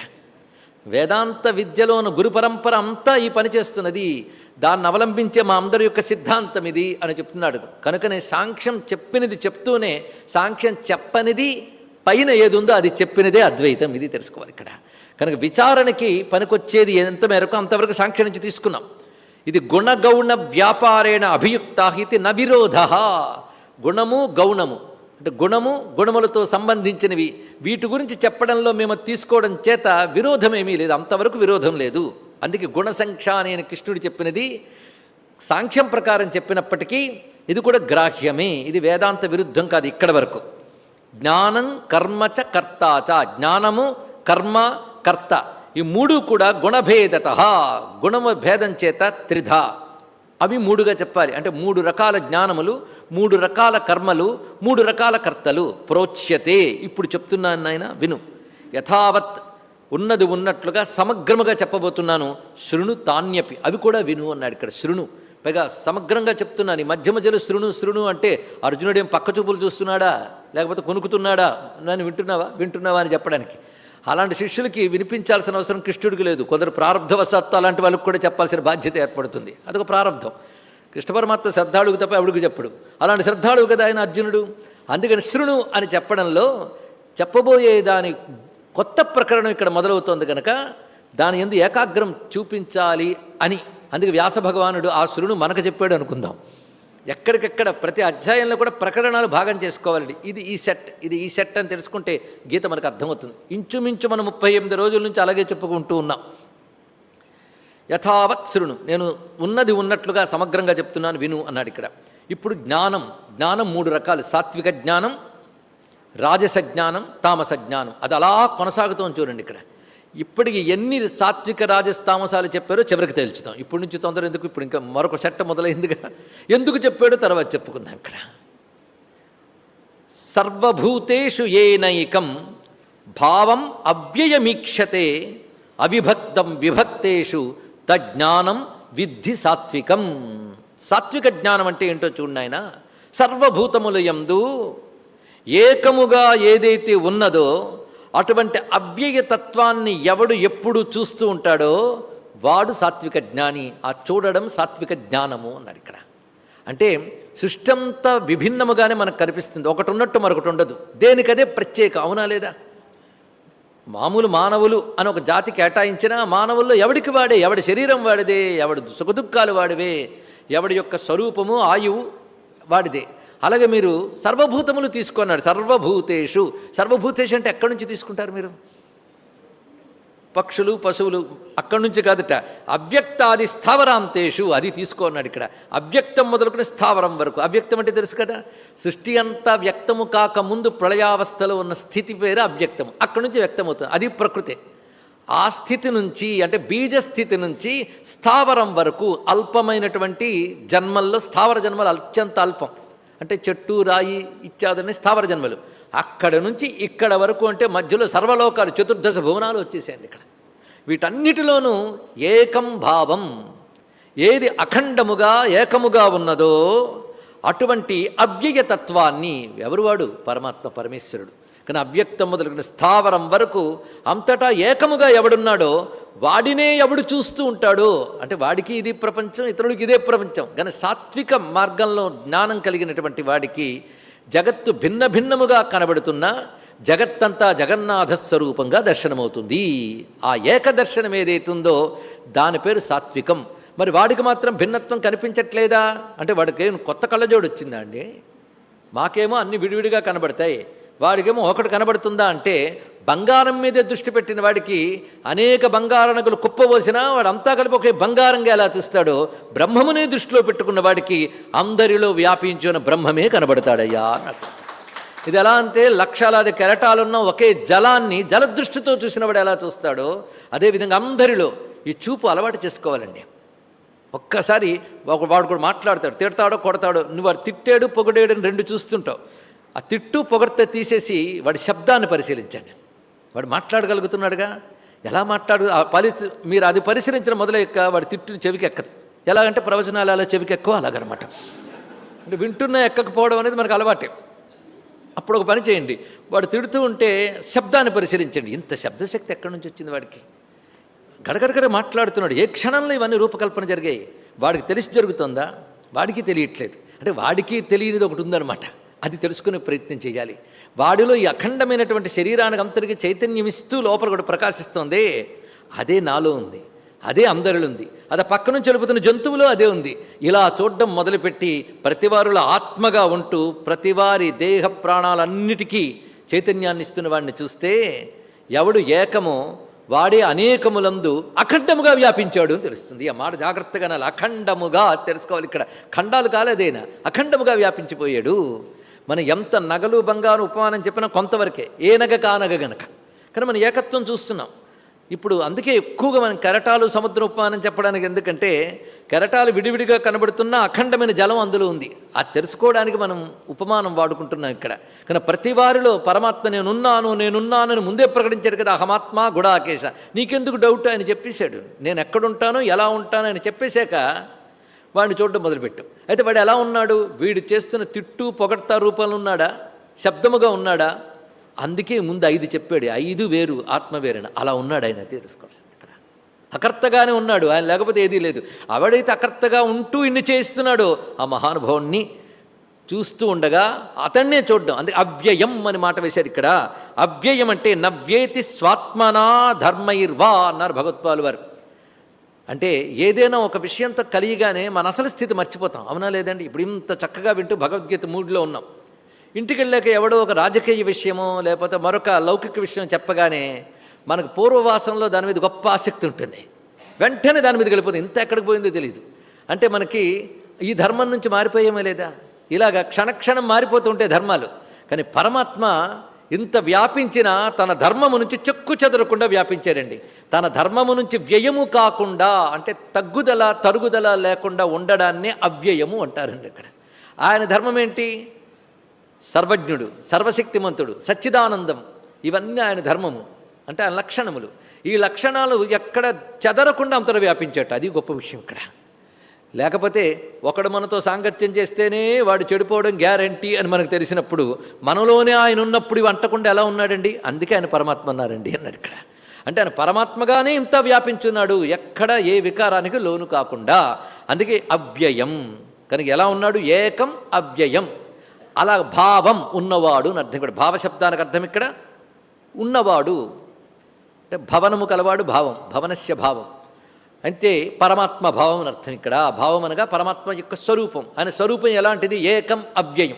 వేదాంత విద్యలోను గురు పరంపర అంతా ఈ పని చేస్తున్నది. దాన్ని అవలంబించే మా అందరి యొక్క సిద్ధాంతం ఇది అని చెప్తున్నాడు. కనుకనే సాంఖ్యం చెప్పినది చెప్తూనే సాంఖ్యం చెప్పనిది పైన ఏది ఉందో అది చెప్పినదే అద్వైతం ఇది తెలుసుకోవాలి ఇక్కడ. కనుక విచారణకి పనికొచ్చేది ఎంత మేరకు అంతవరకు సాంఖ్యం నుంచి తీసుకున్నాం. ఇది గుణగౌణ వ్యాపారేణ అభియుక్త ఇది నవిరోధ గుణము గౌణము. అంటే గుణము గుణములతో సంబంధించినవి. వీటి గురించి చెప్పడంలో మేము తీసుకోవడం చేత విరోధమేమీ లేదు. అంతవరకు విరోధం లేదు. అందుకే గుణసంఖ్య అని అనే కృష్ణుడు చెప్పినది సాంఖ్యం ప్రకారం చెప్పినప్పటికీ ఇది కూడా గ్రాహ్యమే. ఇది వేదాంత విరుద్ధం కాదు ఇక్కడ వరకు. జ్ఞానం కర్మచ కర్తాచ. జ్ఞానము కర్మ కర్త. ఈ మూడు కూడా గుణభేదత. గుణము భేదం చేత త్రిధ. అవి మూడుగా చెప్పాలి. అంటే మూడు రకాల జ్ఞానములు మూడు రకాల కర్మలు మూడు రకాల కర్తలు. ప్రోచ్యతే. ఇప్పుడు చెప్తున్నాను నాయన విను. యథావత్ ఉన్నది ఉన్నట్లుగా సమగ్రముగా చెప్పబోతున్నాను. శృణు తాన్యపి. అవి కూడా విను అన్నాడు ఇక్కడ శృణు. పైగా సమగ్రంగా చెప్తున్నాను. ఈ మధ్య మధ్యలో శృణు శృణు అంటే అర్జునుడు ఏం పక్క చూపులు చూస్తున్నాడా? లేకపోతే కొనుక్కుతున్నాడా? నన్ను వింటున్నావా? వింటున్నావా అని చెప్పడానికి. అలాంటి శిష్యులకి వినిపించాల్సిన అవసరం కృష్ణుడికి లేదు. కొందరు ప్రారంధవశాత్తు అలాంటి వాళ్ళకి కూడా చెప్పాల్సిన బాధ్యత ఏర్పడుతుంది. అదొక ప్రారంధం కృష్ణ పరమాత్మ శ్రద్ధాళువు తప్ప ఎవడికి చెప్పడు. అలాంటి శ్రద్ధాళువు కదా ఆయన అర్జునుడు. అందుకని శృణు అని చెప్పడంలో చెప్పబోయే దాని కొత్త ప్రకరణం ఇక్కడ మొదలవుతోంది కనుక దాని ఎందు ఏకాగ్రం చూపించాలి అని. అందుకే వ్యాస భగవానుడు ఆ శృణు మనకు చెప్పాడు అనుకుందాం. ఎక్కడికెక్కడ ప్రతి అధ్యాయంలో కూడా ప్రకరణాలు భాగం చేసుకోవాలండి. ఇది ఈ సెట్ ఇది ఈ సెట్ అని తెలుసుకుంటే గీత మనకు అర్థమవుతుంది. ఇంచుమించు మనం ముప్పై ఎనిమిది రోజుల నుంచి అలాగే చెప్పుకుంటూ ఉన్నాం. యథావత్ శృణు నేను ఉన్నది ఉన్నట్లుగా సమగ్రంగా చెప్తున్నాను విను అన్నాడు ఇక్కడ. ఇప్పుడు జ్ఞానం జ్ఞానం మూడు రకాలు. సాత్విక జ్ఞానం రాజస జ్ఞానం తామస జ్ఞానం అది అలా కొనసాగుతూ చూడండి ఇక్కడ. ఇప్పటికి ఎన్ని సాత్విక రాజస్తామసాలు చెప్పారో చివరికి తేల్చుతాం. ఇప్పటి నుంచి తొందర ఎందుకు? ఇప్పుడు ఇంకా మరొక సెట్ట మొదలైందిగా. ఎందుకు చెప్పాడో తర్వాత చెప్పుకుందాం ఇక్కడ. సర్వభూతేషు ఏనైకం భావం అవ్యయమీక్షతే అవిభక్తం విభక్తేషు తజ్ఞానం విద్ధి సాత్వికం. సాత్విక జ్ఞానం అంటే ఏంటో చూడండి ఆయన సర్వభూతముల యందు ఏకముగా ఏదైతే ఉన్నదో అటువంటి అవ్యయ తత్వాన్ని ఎవడు ఎప్పుడు చూస్తూ ఉంటాడో వాడు సాత్విక జ్ఞాని. ఆ చూడడం సాత్విక జ్ఞానము అన్నాడు ఇక్కడ. అంటే సృష్టి అంతా విభిన్నముగానే మనకు కనిపిస్తుంది. ఒకటి ఉన్నట్టు మరొకటి ఉండదు. దేనికదే ప్రత్యేక అవునా లేదా? మామూలు మానవులు అని ఒక జాతి కేటాయించిన మానవుల్లో ఎవడికి వాడే ఎవడి శరీరం వాడిదే ఎవడి సుఖదుఖాలు వాడివే ఎవడి యొక్క స్వరూపము ఆయువు వాడిదే. అలాగే మీరు సర్వభూతములు తీసుకున్నాడు సర్వభూతేషు. సర్వభూతేషు అంటే ఎక్కడి నుంచి తీసుకుంటారు మీరు? పక్షులు పశువులు అక్కడి నుంచి కాదట. అవ్యక్తాది స్థావరాంతేషు అది తీసుకోన్నాడు ఇక్కడ. అవ్యక్తం మొదలుకుని స్థావరం వరకు. అవ్యక్తం అంటే తెలుసు కదా? సృష్టి అంతా వ్యక్తము కాక ముందు ప్రళయావస్థలో ఉన్న స్థితి పేరు అవ్యక్తం. అక్కడి నుంచి వ్యక్తమవుతుంది. అది ప్రకృతే. ఆ స్థితి నుంచి అంటే బీజ స్థితి నుంచి స్థావరం వరకు అల్పమైనటువంటి జన్మల్లో స్థావర జన్మలు అత్యంత అల్పం. అంటే చెట్టు రాయి ఇత్యాదులని స్థావర జన్మలు. అక్కడ నుంచి ఇక్కడ వరకు అంటే మధ్యలో సర్వలోకాలు చతుర్దశ భువనాలు వచ్చేసాయండి ఇక్కడ. వీటన్నిటిలోనూ ఏకం భావం. ఏది అఖండముగా ఏకముగా ఉన్నదో అటువంటి అవ్యయతత్వాన్ని ఎవరు వాడు? పరమాత్మ పరమేశ్వరుడు. కానీ అవ్యక్తం మొదలుకున్న స్థావరం వరకు అంతటా ఏకముగా ఎవడున్నాడో వాడినే ఎవడు చూస్తూ ఉంటాడు అంటే వాడికి ఇది ప్రపంచం ఇతరుడికి ఇదే ప్రపంచం. కానీ సాత్విక మార్గంలో జ్ఞానం కలిగినటువంటి వాడికి జగత్తు భిన్న భిన్నముగా కనబడుతున్నా జగత్తంతా జగన్నాథ స్వరూపంగా దర్శనమవుతుంది. ఆ ఏకదర్శనం ఏదైతుందో దాని పేరు సాత్వికం. మరి వాడికి మాత్రం భిన్నత్వం కనిపించట్లేదా? అంటే వాడికి ఏం కొత్త కళ్ళజోడు వచ్చిందా అండి? మాకేమో అన్ని విడివిడిగా కనబడతాయి. వాడికేమో ఒకటి కనబడుతుందా అంటే బంగారం మీదే దృష్టి పెట్టిన వాడికి అనేక బంగార నగలు కుప్పబోసినా వాడు అంతా కలిపి ఒకే బంగారంగా ఎలా చూస్తాడో బ్రహ్మమునే దృష్టిలో పెట్టుకున్న వాడికి అందరిలో వ్యాపించిన బ్రహ్మమే కనబడతాడయ్యా. అన్నట్టు ఇది ఎలా అంటే లక్షలాది కెరటాలున్న ఒకే జలాన్ని జలదృష్టితో చూసినవాడు ఎలా చూస్తాడో అదేవిధంగా అందరిలో ఈ చూపు అలవాటు చేసుకోవాలండి. ఒక్కసారి ఒక వాడు కూడా మాట్లాడతాడు తిడతాడో కొడతాడో నువ్వు వాడు తిట్టాడు పొగడేడు రెండు చూస్తుంటావు. ఆ తిట్టు పొగడితే తీసేసి వాడి శబ్దాన్ని పరిశీలించండి. వాడు మాట్లాడగలుగుతున్నాడుగా? ఎలా మాట్లాడు? ఆ పలి మీరు అది పరిశీలించిన మొదలెక్క వాడి తిట్టుని చెవికి ఎక్కదు. ఎలాగంటే ప్రవచనాలు అలా చెవికి ఎక్కువ అలాగనమాట. అంటే వింటున్నా ఎక్కకపోవడం అనేది మనకు అలవాటే. అప్పుడు ఒక పని చేయండి. వాడు తిడుతూ ఉంటే శబ్దాన్ని పరిశీలించండి. ఇంత శబ్దశక్తి ఎక్కడి నుంచి వచ్చింది వాడికి? గడగడగడ మాట్లాడుతున్నాడు. ఏ క్షణంలో ఇవన్నీ రూపకల్పన జరిగాయి? వాడికి తెలిసి జరుగుతుందా? వాడికి తెలియట్లేదు. అంటే వాడికి తెలియనిది ఒకటి ఉందన్నమాట. అది తెలుసుకునే ప్రయత్నం చేయాలి. వాడిలో ఈ అఖండమైనటువంటి శరీరానికి అంతటికి చైతన్యం ఇస్తూ లోపల కూడా ప్రకాశిస్తుంది. అదే నాలో ఉంది. అదే అందరిలో ఉంది. అది పక్క నుంచి వెలుపుతున్న జంతువులో అదే ఉంది. ఇలా చూడడం మొదలుపెట్టి ప్రతివారుల ఆత్మగా ఉంటూ ప్రతివారి దేహ ప్రాణాలన్నిటికీ చైతన్యాన్ని ఇస్తున్న వాడిని చూస్తే ఎవడు ఏకమో వాడే అనేకములందు అఖండముగా వ్యాపించాడు అని తెలుస్తుంది. ఆ మాట జాగ్రత్తగా అఖండముగా తెలుసుకోవాలి ఇక్కడ. ఖండాలు కాలేదైనా అఖండముగా వ్యాపించిపోయాడు. మనం ఎంత నగలు బంగారు ఉపమానం చెప్పినా కొంతవరకే. ఏ నగ కానగ గనక. కానీ మనం ఏకత్వం చూస్తున్నాం. ఇప్పుడు అందుకే ఎక్కువగా మనం కెరటాలు సముద్ర ఉపమానం చెప్పడానికి ఎందుకంటే కెరటాలు విడివిడిగా కనబడుతున్న అఖండమైన జలం అందులో ఉంది. అది తెలుసుకోవడానికి మనం ఉపమానం వాడుకుంటున్నాం ఇక్కడ. కానీ ప్రతి వారిలో పరమాత్మ నేనున్నాను నేనున్నానని ముందే ప్రకటించాడు కదా అహమాత్మ గుడాకేశ. నీకెందుకు డౌట్ ఆయన చెప్పేశాడు. నేను ఎక్కడుంటాను ఎలా ఉంటాను అని చెప్పేశాక వాడిని చూడడం మొదలుపెట్టు. అయితే వాడు ఎలా ఉన్నాడు? వీడు చేస్తున్న తిట్టు పొగడ్తా రూపంలో ఉన్నాడా? శబ్దముగా ఉన్నాడా? అందుకే ముందు ఐదు చెప్పాడు. ఐదు వేరు ఆత్మ వేరేనా అలా ఉన్నాడు ఆయన తెలుసుకోవాల్సింది ఇక్కడ. అకర్తగానే ఉన్నాడు. ఆయన లేకపోతే ఏదీ లేదు. ఆవిడైతే అకర్తగా ఉంటూ ఇన్ని చేస్తున్నాడో ఆ మహానుభావుణ్ణి చూస్తూ ఉండగా అతన్నే చూడడం. అందుకే అవ్యయం అని మాట వేశారు ఇక్కడ. అవ్యయం అంటే నవ్యేతి స్వాత్మనా ధర్మైర్వా అన్నారు భగవత్పాలు వారు. అంటే ఏదైనా ఒక విషయంతో కలియగానే మన అసలు స్థితి మర్చిపోతాం. అవునా లేదండి? ఇప్పుడు ఇంత చక్కగా వింటూ భగవద్గీత మూడ్లో ఉన్నాం. ఇంటికి వెళ్ళాక ఎవడో ఒక రాజకీయ విషయమో లేకపోతే మరొక లౌకిక విషయం చెప్పగానే మనకు పూర్వవాసంలో దాని మీద గొప్ప ఆసక్తి ఉంటుంది. వెంటనే దాని మీద వెళ్ళిపోతుంది. ఇంత ఎక్కడికి పోయిందో తెలియదు అంటే మనకి ఈ ధర్మం నుంచి మారిపోయేమో లేదా? ఇలాగ క్షణక్షణం మారిపోతుంటే ధర్మాలు. కానీ పరమాత్మ ఇంత వ్యాపించినా తన ధర్మము నుంచి చెక్కు చెదరకుండా వ్యాపించాడండి. తన ధర్మము నుంచి వ్యయము కాకుండా అంటే తగ్గుదల తరుగుదల లేకుండా ఉండడాన్ని అవ్యయము అంటారండి ఇక్కడ. ఆయన ధర్మం ఏంటి? సర్వజ్ఞుడు సర్వశక్తిమంతుడు సచ్చిదానందం. ఇవన్నీ ఆయన ధర్మము అంటే ఆయన లక్షణములు. ఈ లక్షణాలు ఎక్కడ చెదరకుండా అంతలో వ్యాపించట. అది గొప్ప విషయం ఇక్కడ. లేకపోతే ఒకడు మనతో సాంగత్యం చేస్తేనే వాడు చెడిపోవడం గ్యారంటీ అని మనకు తెలిసినప్పుడు మనలోనే ఆయన ఉన్నప్పుడు ఇవి అంటకుండా ఎలా ఉన్నాడండి? అందుకే ఆయన పరమాత్మ అన్నారండి అన్నాడు ఇక్కడ. అంటే ఆయన పరమాత్మగానే ఇంత వ్యాపించున్నాడు. ఎక్కడ ఏ వికారానికి లోను కాకుండా. అందుకే అవ్యయం. కనుక ఎలా ఉన్నాడు? ఏకం అవ్యయం. అలా భావం ఉన్నవాడు అని అర్థం ఇక్కడ. భావశబ్దానికి అర్థం ఇక్కడ? ఉన్నవాడు. అంటే భవనము కలవాడు భావం భవనస్య భావం. అంతే పరమాత్మ భావం అని అర్థం ఇక్కడ. భావం అనగా పరమాత్మ యొక్క స్వరూపం. ఆయన స్వరూపం ఎలాంటిది? ఏకం అవ్యయం.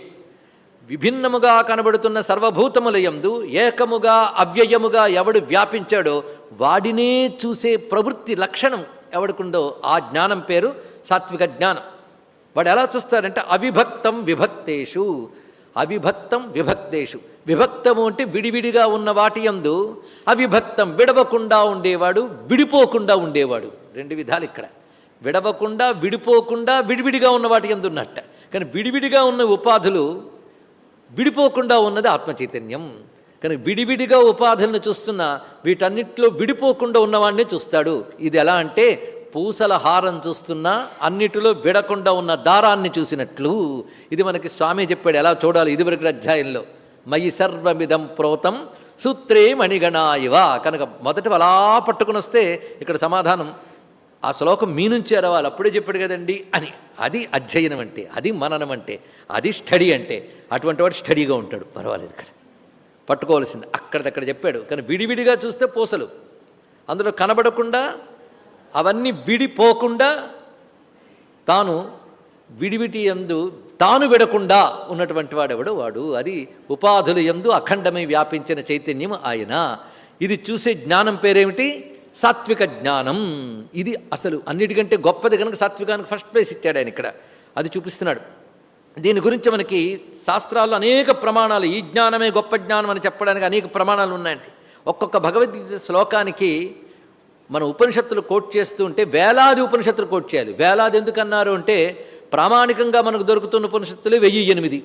విభిన్నముగా కనబడుతున్న సర్వభూతములయందు ఏకముగా అవ్యయముగా ఎవడు వ్యాపించాడో వాడినే చూసే ప్రవృత్తి లక్షణం ఎవడికుండో ఆ జ్ఞానం పేరు సాత్విక జ్ఞానం. వాడు ఎలా చూస్తారంటే అవిభక్తం విభక్తేషు అవిభక్తం విభక్తేషు. విభక్తము అంటే విడివిడిగా ఉన్న వాటి యందు అవిభక్తం విడవకుండా ఉండేవాడు విడిపోకుండా ఉండేవాడు. రెండు విధాలు ఇక్కడ. విడవకుండా విడిపోకుండా విడివిడిగా ఉన్న వాటి యందు ఉన్నట్ట. కానీ విడివిడిగా ఉన్న ఉపాధులు విడిపోకుండా ఉన్నది ఆత్మ చైతన్యం. కానీ విడివిడిగా ఉపాధులను చూస్తున్న వీటన్నిటిలో విడిపోకుండా ఉన్నవాడిని చూస్తాడు. ఇది ఎలా అంటే పూసల హారం చూస్తున్నా అన్నిటిలో విడకుండా ఉన్న దారాన్ని చూసినట్లు. ఇది మనకి స్వామి చెప్పాడు ఎలా చూడాలి? ఇదివరకు అధ్యాయంలో మయి సర్వమిదం ప్రోతం సూత్రే మణిగణాయివ. కనుక మొదట అలా పట్టుకుని వస్తే ఇక్కడ సమాధానం ఆ శ్లోకం మీ నుంచే రావాలి అప్పుడే చెప్పాడు కదండి అని. అది అధ్యయనం అంటే అది మననం అంటే అది స్టడీ అంటే అటువంటి వాడు స్టడీగా ఉంటాడు. పర్వాలేదు ఇక్కడ. పట్టుకోవాల్సింది. అక్కడిదక్కడ చెప్పాడు. కానీ విడివిడిగా చూస్తే పూసలు. అందులో కనబడకుండా అవన్నీ విడిపోకుండా తాను విడివిటి ఎందు తాను విడకుండా ఉన్నటువంటి వాడెవడు వాడు. అది ఉపాధులు ఎందు అఖండమై వ్యాపించిన చైతన్యం ఆయన. ఇది చూసే జ్ఞానం పేరేమిటి? సాత్విక జ్ఞానం. ఇది అసలు అన్నిటికంటే గొప్పది కనుక సాత్వికానికి ఫస్ట్ ప్లేస్ ఇచ్చాడు ఆయన ఇక్కడ. అది చూపిస్తున్నాడు. దీని గురించి మనకి శాస్త్రాల్లో అనేక ప్రమాణాలు ఈ జ్ఞానమే గొప్ప జ్ఞానం అని చెప్పడానికి అనేక ప్రమాణాలు ఉన్నాయండి. ఒక్కొక్క భగవద్గీత శ్లోకానికి మన ఉపనిషత్తులు కోట్ చేస్తూ ఉంటే వేలాది ఉపనిషత్తులు కోట్ చేయాలి. వేలాది ఎందుకన్నారు అంటే ప్రామాణికంగా మనకు దొరుకుతున్న ఉపనిషత్తులు వెయ్యి ఎనిమిది.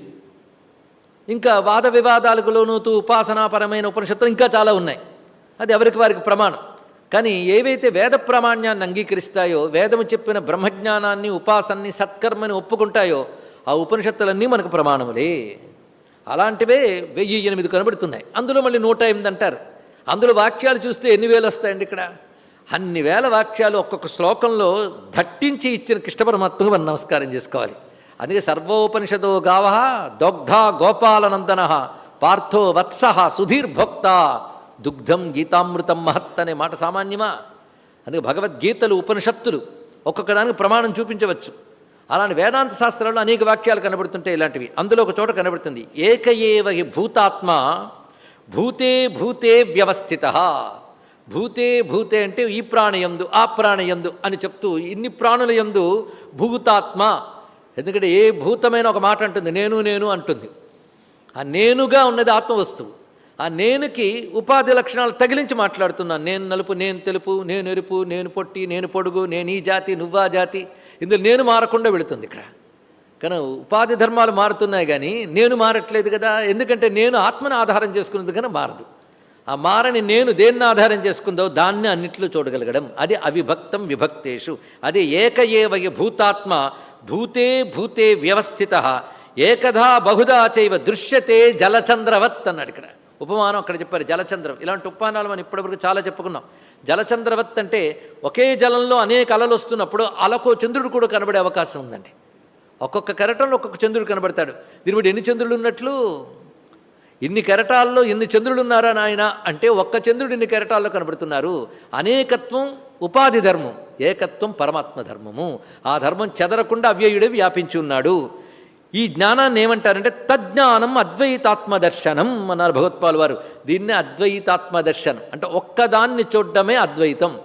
ఇంకా వాద వివాదాలకు లోనూతూ ఉపాసనాపరమైన ఉపనిషత్తులు ఇంకా చాలా ఉన్నాయి. అది ఎవరికి వారికి ప్రమాణం. కానీ ఏవైతే వేద ప్రామాణ్యాన్ని అంగీకరిస్తాయో వేదము చెప్పిన బ్రహ్మజ్ఞానాన్ని ఉపాసన్ని సత్కర్మని ఒప్పుకుంటాయో ఆ ఉపనిషత్తులన్నీ మనకు ప్రమాణములే. అలాంటివే వెయ్యి ఎనిమిది కనబడుతున్నాయి. అందులో మళ్ళీ నూట ఎనిమిది అంటారు. అందులో వాక్యాలు చూస్తే ఎన్ని వేలు వస్తాయండి ఇక్కడ? అన్ని వేల వాక్యాలు ఒక్కొక్క శ్లోకంలో దట్టించి ఇచ్చిన కృష్ణ పరమాత్మకు మనం నమస్కారం చేసుకోవాలి. అందుకే సర్వోపనిషదో గావ దొగ్ధ గోపాలనందన పార్థో వత్స సుధీర్భోక్త దుగ్ధం గీతామృతం మహత్ అనే మాట సామాన్యమా? అందుకే భగవద్గీతలు ఉపనిషత్తులు ఒక్కొక్కదానికి ప్రమాణం చూపించవచ్చు. అలాంటి వేదాంత శాస్త్రాల్లో అనేక వాక్యాలు కనబడుతుంటాయి ఇలాంటివి. అందులో ఒక చోట కనబడుతుంది. ఏక హి భూతాత్మ భూతే భూతే వ్యవస్థిత. భూతే భూతే అంటే ఈ ప్రాణయందు ఆ ప్రాణయందు అని చెప్తూ ఇన్ని ప్రాణుల యందు భూతాత్మ. ఎందుకంటే ఏ భూతమైన ఒక మాట అంటుంది నేను నేను అంటుంది. ఆ నేనుగా ఉన్నది ఆత్మవస్తువు. ఆ నేనుకి ఉపాధి లక్షణాలు తగిలించి మాట్లాడుతున్నాను. నేను నలుపు నేను తెలుపు నేను ఎరుపు నేను పొట్టి నేను పొడుగు నేను ఈ జాతి నువ్వా జాతి. ఇందులో నేను మారకుండా వెళుతుంది ఇక్కడ. కానీ ఉపాధి ధర్మాలు మారుతున్నాయి కానీ నేను మారట్లేదు కదా. ఎందుకంటే నేను ఆత్మను ఆధారం చేసుకున్నది కానీ మారదు. ఆ మారని నేను దేన్ని ఆధారం చేసుకుందో దాన్ని అన్నిట్లో చూడగలగడం. అది అవిభక్తం విభక్తేషు. అది ఏక ఏవయ భూతాత్మ భూతే భూతే వ్యవస్థిత. ఏకధా బహుదా చైవ దృశ్యతే జలచంద్రవత్ అన్నాడు ఇక్కడ. ఉపమానం అక్కడ చెప్పారు జలచంద్రం. ఇలాంటి ఉపమానాలు మనం ఇప్పటివరకు చాలా చెప్పుకున్నాం. జలచంద్రవత్ అంటే ఒకే జలంలో అనేక అలలు వస్తున్నప్పుడు అలకో చంద్రుడు కూడా కనబడే అవకాశం ఉందండి. ఒక్కొక్క కెరటంలో ఒక్కొక్క చంద్రుడు కనబడతాడు. దీని బట్టి ఎన్ని చంద్రులు ఉన్నట్లు? ఇన్ని కెరటాల్లో ఎన్ని చంద్రులు ఉన్నారా నాయన? అంటే ఒక్క చంద్రుడు ఇన్ని కెరటాల్లో కనబడుతున్నారు. అనేకత్వం ఉపాధి ధర్మం ఏకత్వం పరమాత్మ ధర్మము. ఆ ధర్మం చెదరకుండా అవ్యయుడే వ్యాపించి ఉన్నాడు. ఈ జ్ఞానాన్ని ఏమంటారంటే తజ్ఞానం అద్వైతాత్మ దర్శనం అన్నారు భగవత్పాల్ వారు. దీన్నే అద్వైతాత్మ దర్శనం అంటే ఒక్కదాన్ని చూడడమే అద్వైతం.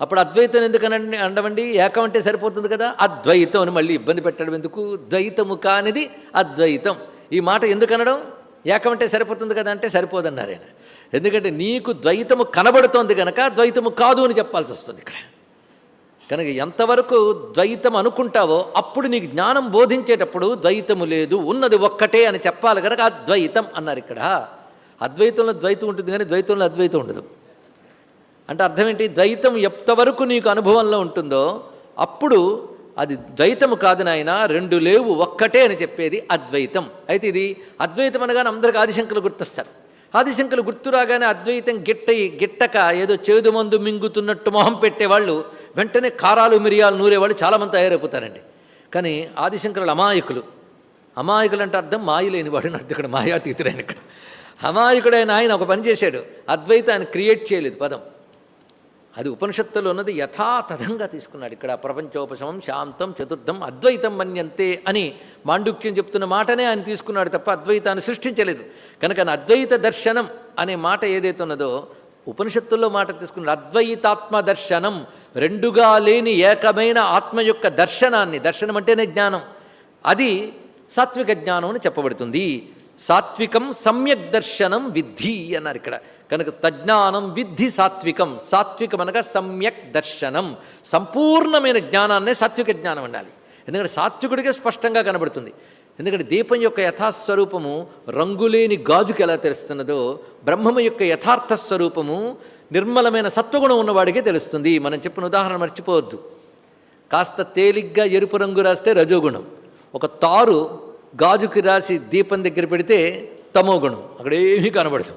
అప్పుడు అద్వైతం ఎందుకనండి అండమండి? ఏకమంటే సరిపోతుంది కదా? అద్వైతం అని మళ్ళీ ఇబ్బంది పెట్టడం ఎందుకు? ద్వైతము కానిది అద్వైతం. ఈ మాట ఎందుకనడం? ఏకమంటే సరిపోతుంది కదా అంటే సరిపోదన్నారు ఆయన. ఎందుకంటే నీకు ద్వైతము కనబడుతోంది కనుక ద్వైతము కాదు అని చెప్పాల్సి వస్తుంది ఇక్కడ. కనుక ఎంతవరకు ద్వైతం అనుకుంటావో అప్పుడు నీకు జ్ఞానం బోధించేటప్పుడు ద్వైతము లేదు ఉన్నది ఒక్కటే అని చెప్పాలి కనుక అద్వైతం అన్నారు ఇక్కడ. అద్వైతంలో ద్వైతం ఉంటుంది కానీ ద్వైతంలో అద్వైతం ఉండదు. అంటే అర్థం ఏంటి? ద్వైతం ఎంతవరకు నీకు అనుభవంలో ఉంటుందో అప్పుడు అది ద్వైతము కాదు నాయన రెండు లేవు ఒక్కటే అని చెప్పేది అద్వైతం. అయితే ఇది అద్వైతం అనగానే అందరికి ఆదిశంకలు గుర్తొస్తారు. ఆదిశంకలు గుర్తు రాగానే అద్వైతం గిట్టయి గిట్టక ఏదో చేదు మందు మింగుతున్నట్టు మొహం పెట్టేవాళ్ళు వెంటనే కారాలు మిరియాలు నూరేవాళ్ళు చాలామంది తయారైపోతారండి. కానీ ఆదిశంకరులు అమాయకులు. అమాయకులు అంటే అర్థం మాయలేని వాడు అని అర్థం ఇక్కడ మాయాతీతుడైన ఇక్కడ. అమాయకుడైన ఆయన ఒక పని చేశాడు. అద్వైత ఆయన క్రియేట్ చేయలేదు పదం. అది ఉపనిషత్తులో ఉన్నది యథాతథంగా తీసుకున్నాడు ఇక్కడ. ప్రపంచోపశమం శాంతం చతుర్థం అద్వైతం మన్యంతే అని మాండుక్యం చెప్తున్న మాటనే ఆయన తీసుకున్నాడు తప్ప అద్వైతాన్ని సృష్టించలేదు. కనుక అద్వైత దర్శనం అనే మాట ఏదైతే ఉన్నదో ఉపనిషత్తుల్లో మాట తీసుకున్నాడు. అద్వైతాత్మ దర్శనం రెండుగా లేని ఏకమైన ఆత్మ యొక్క దర్శనాన్ని దర్శనం అంటేనే జ్ఞానం. అది సాత్విక జ్ఞానం అని చెప్పబడుతుంది. సాత్వికం సమ్యక్ దర్శనం విద్ధి అన్నారు ఇక్కడ. కనుక తజ్ఞానం విద్ధి సాత్వికం. సాత్వికం అనగా సమ్యక్ దర్శనం. సంపూర్ణమైన జ్ఞానాన్నే సాత్విక జ్ఞానం ఉండాలి ఎందుకంటే సాత్వికుడికే స్పష్టంగా కనబడుతుంది. ఎందుకంటే దీపం యొక్క యథాస్వరూపము రంగులేని గాజుకి ఎలా తెలుస్తున్నదో బ్రహ్మము యొక్క యథార్థ స్వరూపము నిర్మలమైన సత్వగుణం ఉన్నవాడికే తెలుస్తుంది. మనం చెప్పిన ఉదాహరణ మర్చిపోవద్దు. కాస్త తేలిగ్గా ఎరుపు రంగు రాస్తే రజోగుణం. ఒక తారు గాజుకి రాసి దీపం దగ్గర పెడితే తమోగుణం. అక్కడ ఏమీ కనబడదు.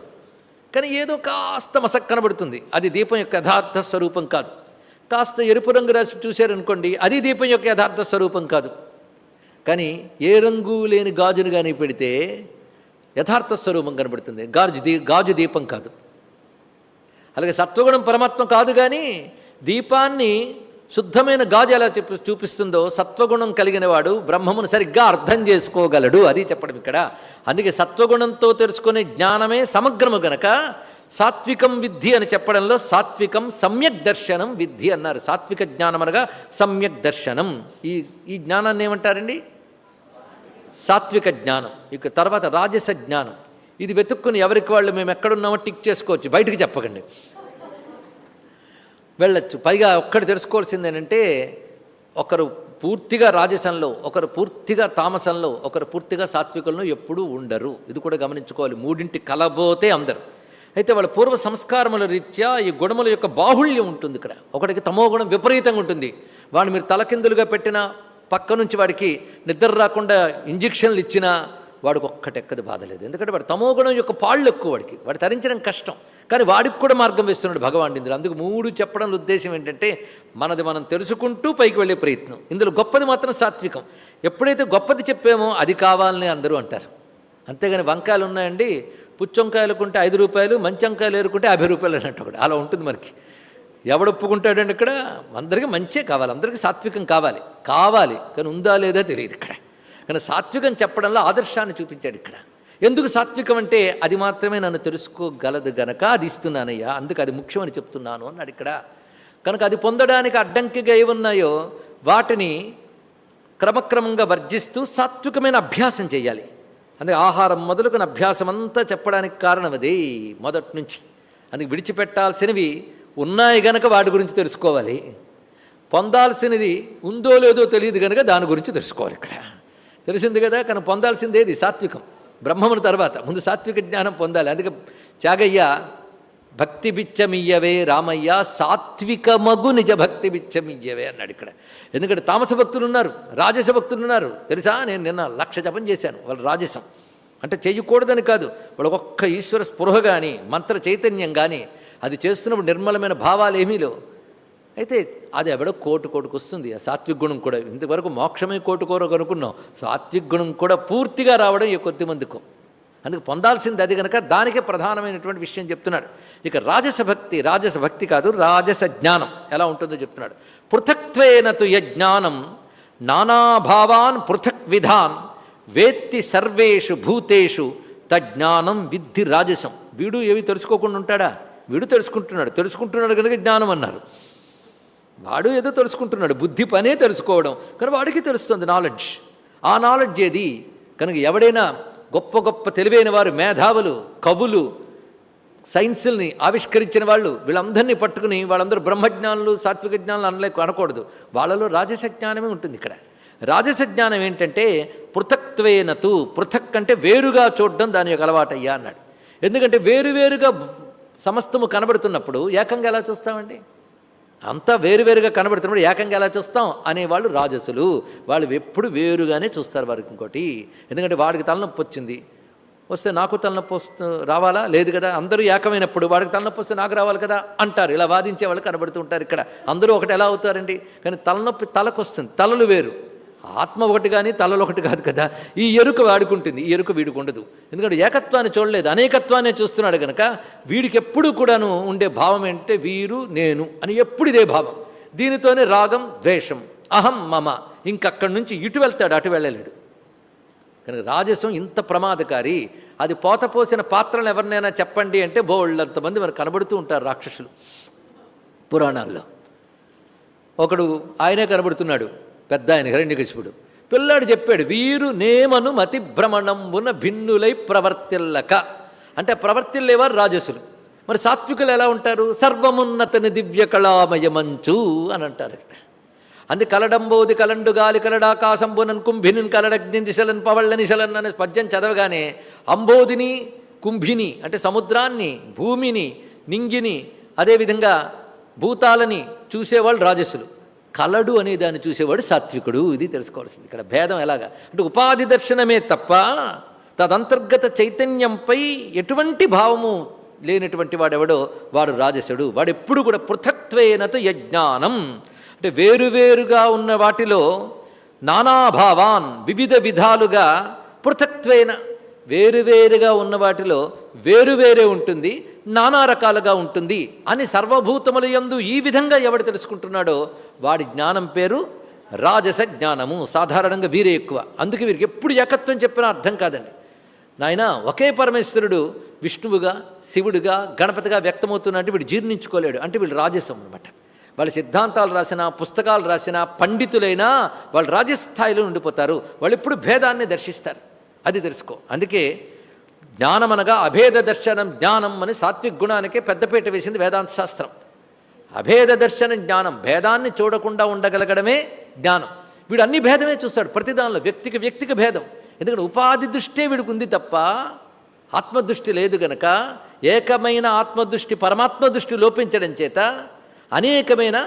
కానీ ఏదో కాస్త మసక్ కనబడుతుంది. అది దీపం యొక్క యథార్థ స్వరూపం కాదు. కాస్త ఎరుపు రంగు రాసి చూశారనుకోండి అది దీపం యొక్క యథార్థ స్వరూపం కాదు. కానీ ఏ రంగు లేని గాజును కానీ పెడితే యథార్థ స్వరూపం కనబడుతుంది. గాజు దీ గాజు దీపం కాదు. అలాగే సత్వగుణం పరమాత్మ కాదు కానీ దీపాన్ని శుద్ధమైన గాజు ఎలా చూపి చూపిస్తుందో సత్వగుణం కలిగిన వాడు బ్రహ్మమును సరిగ్గా అర్థం చేసుకోగలడు అది చెప్పడం ఇక్కడ. అందుకే సత్వగుణంతో తెరుచుకునే జ్ఞానమే సమగ్రము గనక సాత్వికం విద్ధి అని చెప్పడంలో సాత్వికం సమ్యక్ దర్శనం విద్ధి అన్నారు. సాత్విక జ్ఞానం అనగా సమ్యక్ దర్శనం. ఈ ఈ జ్ఞానాన్ని ఏమంటారండి? సాత్విక జ్ఞానం ఇక తర్వాత రాజస జ్ఞానం. ఇది వెతుక్కుని ఎవరికి వాళ్ళు మేము ఎక్కడున్నామో టిక్ చేసుకోవచ్చు. బయటికి చెప్పకండి. వెళ్ళచ్చు. పైగా ఒక్కటి తెలుసుకోవాల్సింది ఏంటంటే ఒకరు పూర్తిగా రాజసంలో ఒకరు పూర్తిగా తామసంలో ఒకరు పూర్తిగా సాత్వికులను ఎప్పుడూ ఉండరు. ఇది కూడా గమనించుకోవాలి. మూడింటి కలబోతే అందరు. అయితే వాళ్ళ పూర్వ సంస్కారముల రీత్యా ఈ గుణముల యొక్క బాహుళ్యం ఉంటుంది ఇక్కడ. ఒకటికి తమో గుణం విపరీతంగా ఉంటుంది. వాడిని మీరు తలకిందులుగా పెట్టిన పక్క నుంచి వాడికి నిద్ర రాకుండా ఇంజక్షన్లు ఇచ్చినా వాడికి ఒక్కటెక్కది బాధ లేదు. ఎందుకంటే వాడు తమో గుణం యొక్క పాళ్ళు ఎక్కువ వాడికి. వాడు తరించడం కష్టం. కానీ వాడికి కూడా మార్గం వేస్తున్నాడు భగవాన్ ఇందులో. అందుకు మూడు చెప్పడం ఉద్దేశం ఏంటంటే మనది మనం తెలుసుకుంటూ పైకి వెళ్ళే ప్రయత్నం. ఇందులో గొప్పది మాత్రం సాత్వికం. ఎప్పుడైతే గొప్పది చెప్పామో అది కావాలని అందరూ అంటారు. అంతేగాని వంకాయలు ఉన్నాయండి పుచ్చొంకాయలు కొంటే ఐదు రూపాయలు మంచి వంకాయలు ఏరుకుంటే యాభై రూపాయలు అన్నట్టు ఒకటి. అలా ఉంటుంది మనకి. ఎవడు ఒప్పుకుంటాడండి ఇక్కడ? అందరికీ మంచే కావాలి అందరికీ సాత్వికం కావాలి. కావాలి కానీ ఉందా లేదా తెలియదు ఇక్కడ. కానీ సాత్వికం చెప్పడంలో ఆదర్శాన్ని చూపించాడు ఇక్కడ. ఎందుకు సాత్వికం అంటే అది మాత్రమే నన్ను తెలుసుకోగలదు గనక అది ఇస్తున్నానయ్యా అందుకు అది ముఖ్యమని చెప్తున్నాను అన్నాడు ఇక్కడ. కనుక అది పొందడానికి అడ్డంకిగా ఏవి ఉన్నాయో వాటిని క్రమక్రమంగా వర్జిస్తూ సాత్వికమైన అభ్యాసం చేయాలి. అందుకే ఆహారం మొదలుకున్న అభ్యాసం అంతా చెప్పడానికి కారణం అది మొదటి నుంచి. అందుకు విడిచిపెట్టాల్సినవి ఉన్నాయి గనక వాటి గురించి తెలుసుకోవాలి. పొందాల్సినది ఉందో లేదో తెలియదు కనుక దాని గురించి తెలుసుకోవాలి ఇక్కడ. తెలిసింది కదా కానీ పొందాల్సింది ఏది? సాత్వికం. బ్రహ్మమును తర్వాత. ముందు సాత్విక జ్ఞానం పొందాలి. అందుకే త్యాగయ్య భక్తి బిచ్చమియ్యవే రామయ్య సాత్వికమగు నిజ భక్తి బిచ్చమియ్యవే అన్నాడు ఇక్కడ. ఎందుకంటే తామస భక్తులు ఉన్నారు రాజస భక్తులు ఉన్నారు. తెలుసా? నేను నిన్న లక్ష జపం చేశాను వాళ్ళు రాజసం. అంటే చేయకూడదని కాదు వాళ్ళు ఒక్క ఈశ్వర స్పృహ కానీ మంత్ర చైతన్యం కానీ అది చేస్తున్నప్పుడు నిర్మలమైన భావాలు ఏమీ లేవు. అయితే అది ఎవడో కోటు కోటుకు వస్తుంది. ఆ సాత్విక్ గుణం కూడా ఇంతవరకు మోక్షమే కోటుకోరో కోరకు అనుకున్నాం. సాత్విక గుణం కూడా పూర్తిగా రావడం ఈ కొద్ది మందికి. అందుకు పొందాల్సింది అది కనుక దానికే ప్రధానమైనటువంటి విషయం చెప్తున్నాడు. ఇక రాజస భక్తి రాజస భక్తి కాదు రాజస జ్ఞానం ఎలా ఉంటుందో చెప్తున్నాడు. పృథక్త్వేనతు యజ్ఞానం నానాభావాన్ పృథక్ విధాన్ వేత్తి సర్వేషు భూతేషు తజ్ఞానం విద్ధి రాజసం. వీడు ఏవి తెలుసుకోకుండా ఉంటాడా? వీడు తెలుసుకుంటున్నాడు. తెలుసుకుంటున్నాడు కనుక జ్ఞానం అన్నారు. వాడు ఏదో తెలుసుకుంటున్నాడు. బుద్ధి పనే తెలుసుకోవడం. కానీ వాడికి తెలుస్తుంది నాలెడ్జ్. ఆ నాలెడ్జ్ ఏది? కనుక ఎవడైనా గొప్ప గొప్ప తెలివైన వారు మేధావులు కవులు సైన్సుల్ని ఆవిష్కరించిన వాళ్ళు వీళ్ళందరినీ పట్టుకుని వాళ్ళందరూ బ్రహ్మజ్ఞానులు సాత్విక జ్ఞానులు అనలేక అనకూడదు. వాళ్ళలో రాజస జ్ఞానమే ఉంటుంది ఇక్కడ. రాజస జ్ఞానం ఏంటంటే పృథక్త్వేనతు పృథక్ అంటే వేరుగా చూడడం దాని యొక్క అలవాటయ్యా అన్నాడు. ఎందుకంటే వేరువేరుగా సమస్తము కనబడుతున్నప్పుడు ఏకంగా ఎలా చూస్తామండి? అంతా వేరువేరుగా కనబడుతున్నప్పుడు ఏకంగా ఎలా చూస్తాం? అనేవాళ్ళు రాజసులు. వాళ్ళు ఎప్పుడు వేరుగానే చూస్తారు వారికి ఇంకోటి. ఎందుకంటే వాడికి తలనొప్పి వచ్చింది. వస్తే నాకు తలనొప్పి వస్తు రావాలా? లేదు కదా. అందరూ ఏకమైనప్పుడు వాడికి తలనొప్పి వస్తే నాకు రావాలి కదా? అంటారు. ఇలా వాదించే వాళ్ళు కనబడుతూ ఉంటారు ఇక్కడ. అందరూ ఒకటి ఎలా అవుతారండి? కానీ తలనొప్పి తలకు వస్తుంది. తలలు వేరు. ఆత్మ ఒకటి కానీ తలలు ఒకటి కాదు కదా. ఈ ఎరుక వాడుకుంటుంది ఈ ఎరుక వీడికి ఉండదు. ఎందుకంటే ఏకత్వాన్ని చూడలేదు అనేకత్వాన్ని చూస్తున్నాడు కనుక వీడికి ఎప్పుడు కూడాను ఉండే భావం ఏంటంటే వీరు నేను అని ఎప్పుడు ఇదే భావం. దీనితోనే రాగం ద్వేషం అహం మమ ఇంకక్కడి నుంచి ఇటు వెళ్తాడు అటు వెళ్ళలేడు. కనుక రాజసం ఇంత ప్రమాదకారి అది పోతపోసిన పాత్రలు ఎవరినైనా చెప్పండి అంటే బోళ్ళంతమంది మనకు కనబడుతూ ఉంటారు రాక్షసులు పురాణాల్లో. ఒకడు ఆయనే కనబడుతున్నాడు. పెద్ద ఆయన హిరణ్యకశిపుడు పిల్లాడు చెప్పాడు వీరు నేమను మతి భ్రమణంబున భిన్నులై ప్రవర్తిల్లక. అంటే ప్రవర్తిల్లేవారు రాజసులు. మరి సాత్వికులు ఎలా ఉంటారు? సర్వమున్నతని దివ్య కళామయమంచు అని అంటారు ఇక్కడ. అంది కలడంబోది కలండు గాలి కలడాకాశంబునన్ కుంభిని కలడగ్ని దిశలన్ పవళ్ళని శలన్ అనే పద్యం చదవగానే అంబోదిని కుంభిని అంటే సముద్రాన్ని భూమిని నింగిని అదేవిధంగా భూతాలని చూసేవాళ్ళు రాజసులు. కలడు అనే దాన్ని చూసేవాడు సాత్వికుడు. ఇది తెలుసుకోవాల్సింది. ఇక్కడ భేదం ఎలాగా? అంటే ఉపాధి దర్శనమే తప్ప తదంతర్గత చైతన్యంపై ఎటువంటి భావము లేనటువంటి వాడెవడో వాడు రాజసుడు. వాడెప్పుడు కూడా పృథక్త్వేనత యజ్ఞానం. అంటే వేరువేరుగా ఉన్న వాటిలో నానాభావాన్ వివిధ విధాలుగా పృథక్త్వేన వేరువేరుగా ఉన్న వాటిలో వేరువేరే ఉంటుంది నానా రకాలుగా ఉంటుంది అని సర్వభూతముల యందు ఈ విధంగా ఎవడు తెలుసుకుంటున్నాడో వాడి జ్ఞానం పేరు రాజస జ్ఞానము. సాధారణంగా వీరే ఎక్కువ. అందుకే వీరికి ఎప్పుడు ఏకత్వం చెప్పినా అర్థం కాదండి. నాయన ఒకే పరమేశ్వరుడు విష్ణువుగా శివుడుగా గణపతిగా వ్యక్తమవుతున్నట్టు వీడు జీర్ణించుకోలేడు. అంటే వీళ్ళు రాజసం అనమాట వాళ్ళ సిద్ధాంతాలు రాసిన పుస్తకాలు రాసిన పండితులైనా వాళ్ళు రాజస్థాయిలో ఉండిపోతారు. వాళ్ళు ఎప్పుడు భేదాన్ని దర్శిస్తారు. అది తెలుసుకో. అందుకే జ్ఞానం అనగా అభేద దర్శనం జ్ఞానం అని సాత్విక్ గుణానికే పెద్దపీట వేసింది వేదాంత శాస్త్రం. అభేద దర్శనం జ్ఞానం భేదాన్ని చూడకుండా ఉండగలగడమే జ్ఞానం. వీడు అన్ని భేదమే చూస్తాడు. ప్రతిదానిలో వ్యక్తికి వ్యక్తికి భేదం. ఎందుకంటే ఉపాధి దృష్టే వీడికి ఉంది తప్ప ఆత్మదృష్టి లేదు గనక ఏకమైన ఆత్మదృష్టి పరమాత్మ దృష్టి లోపించడం చేత అనేకమైన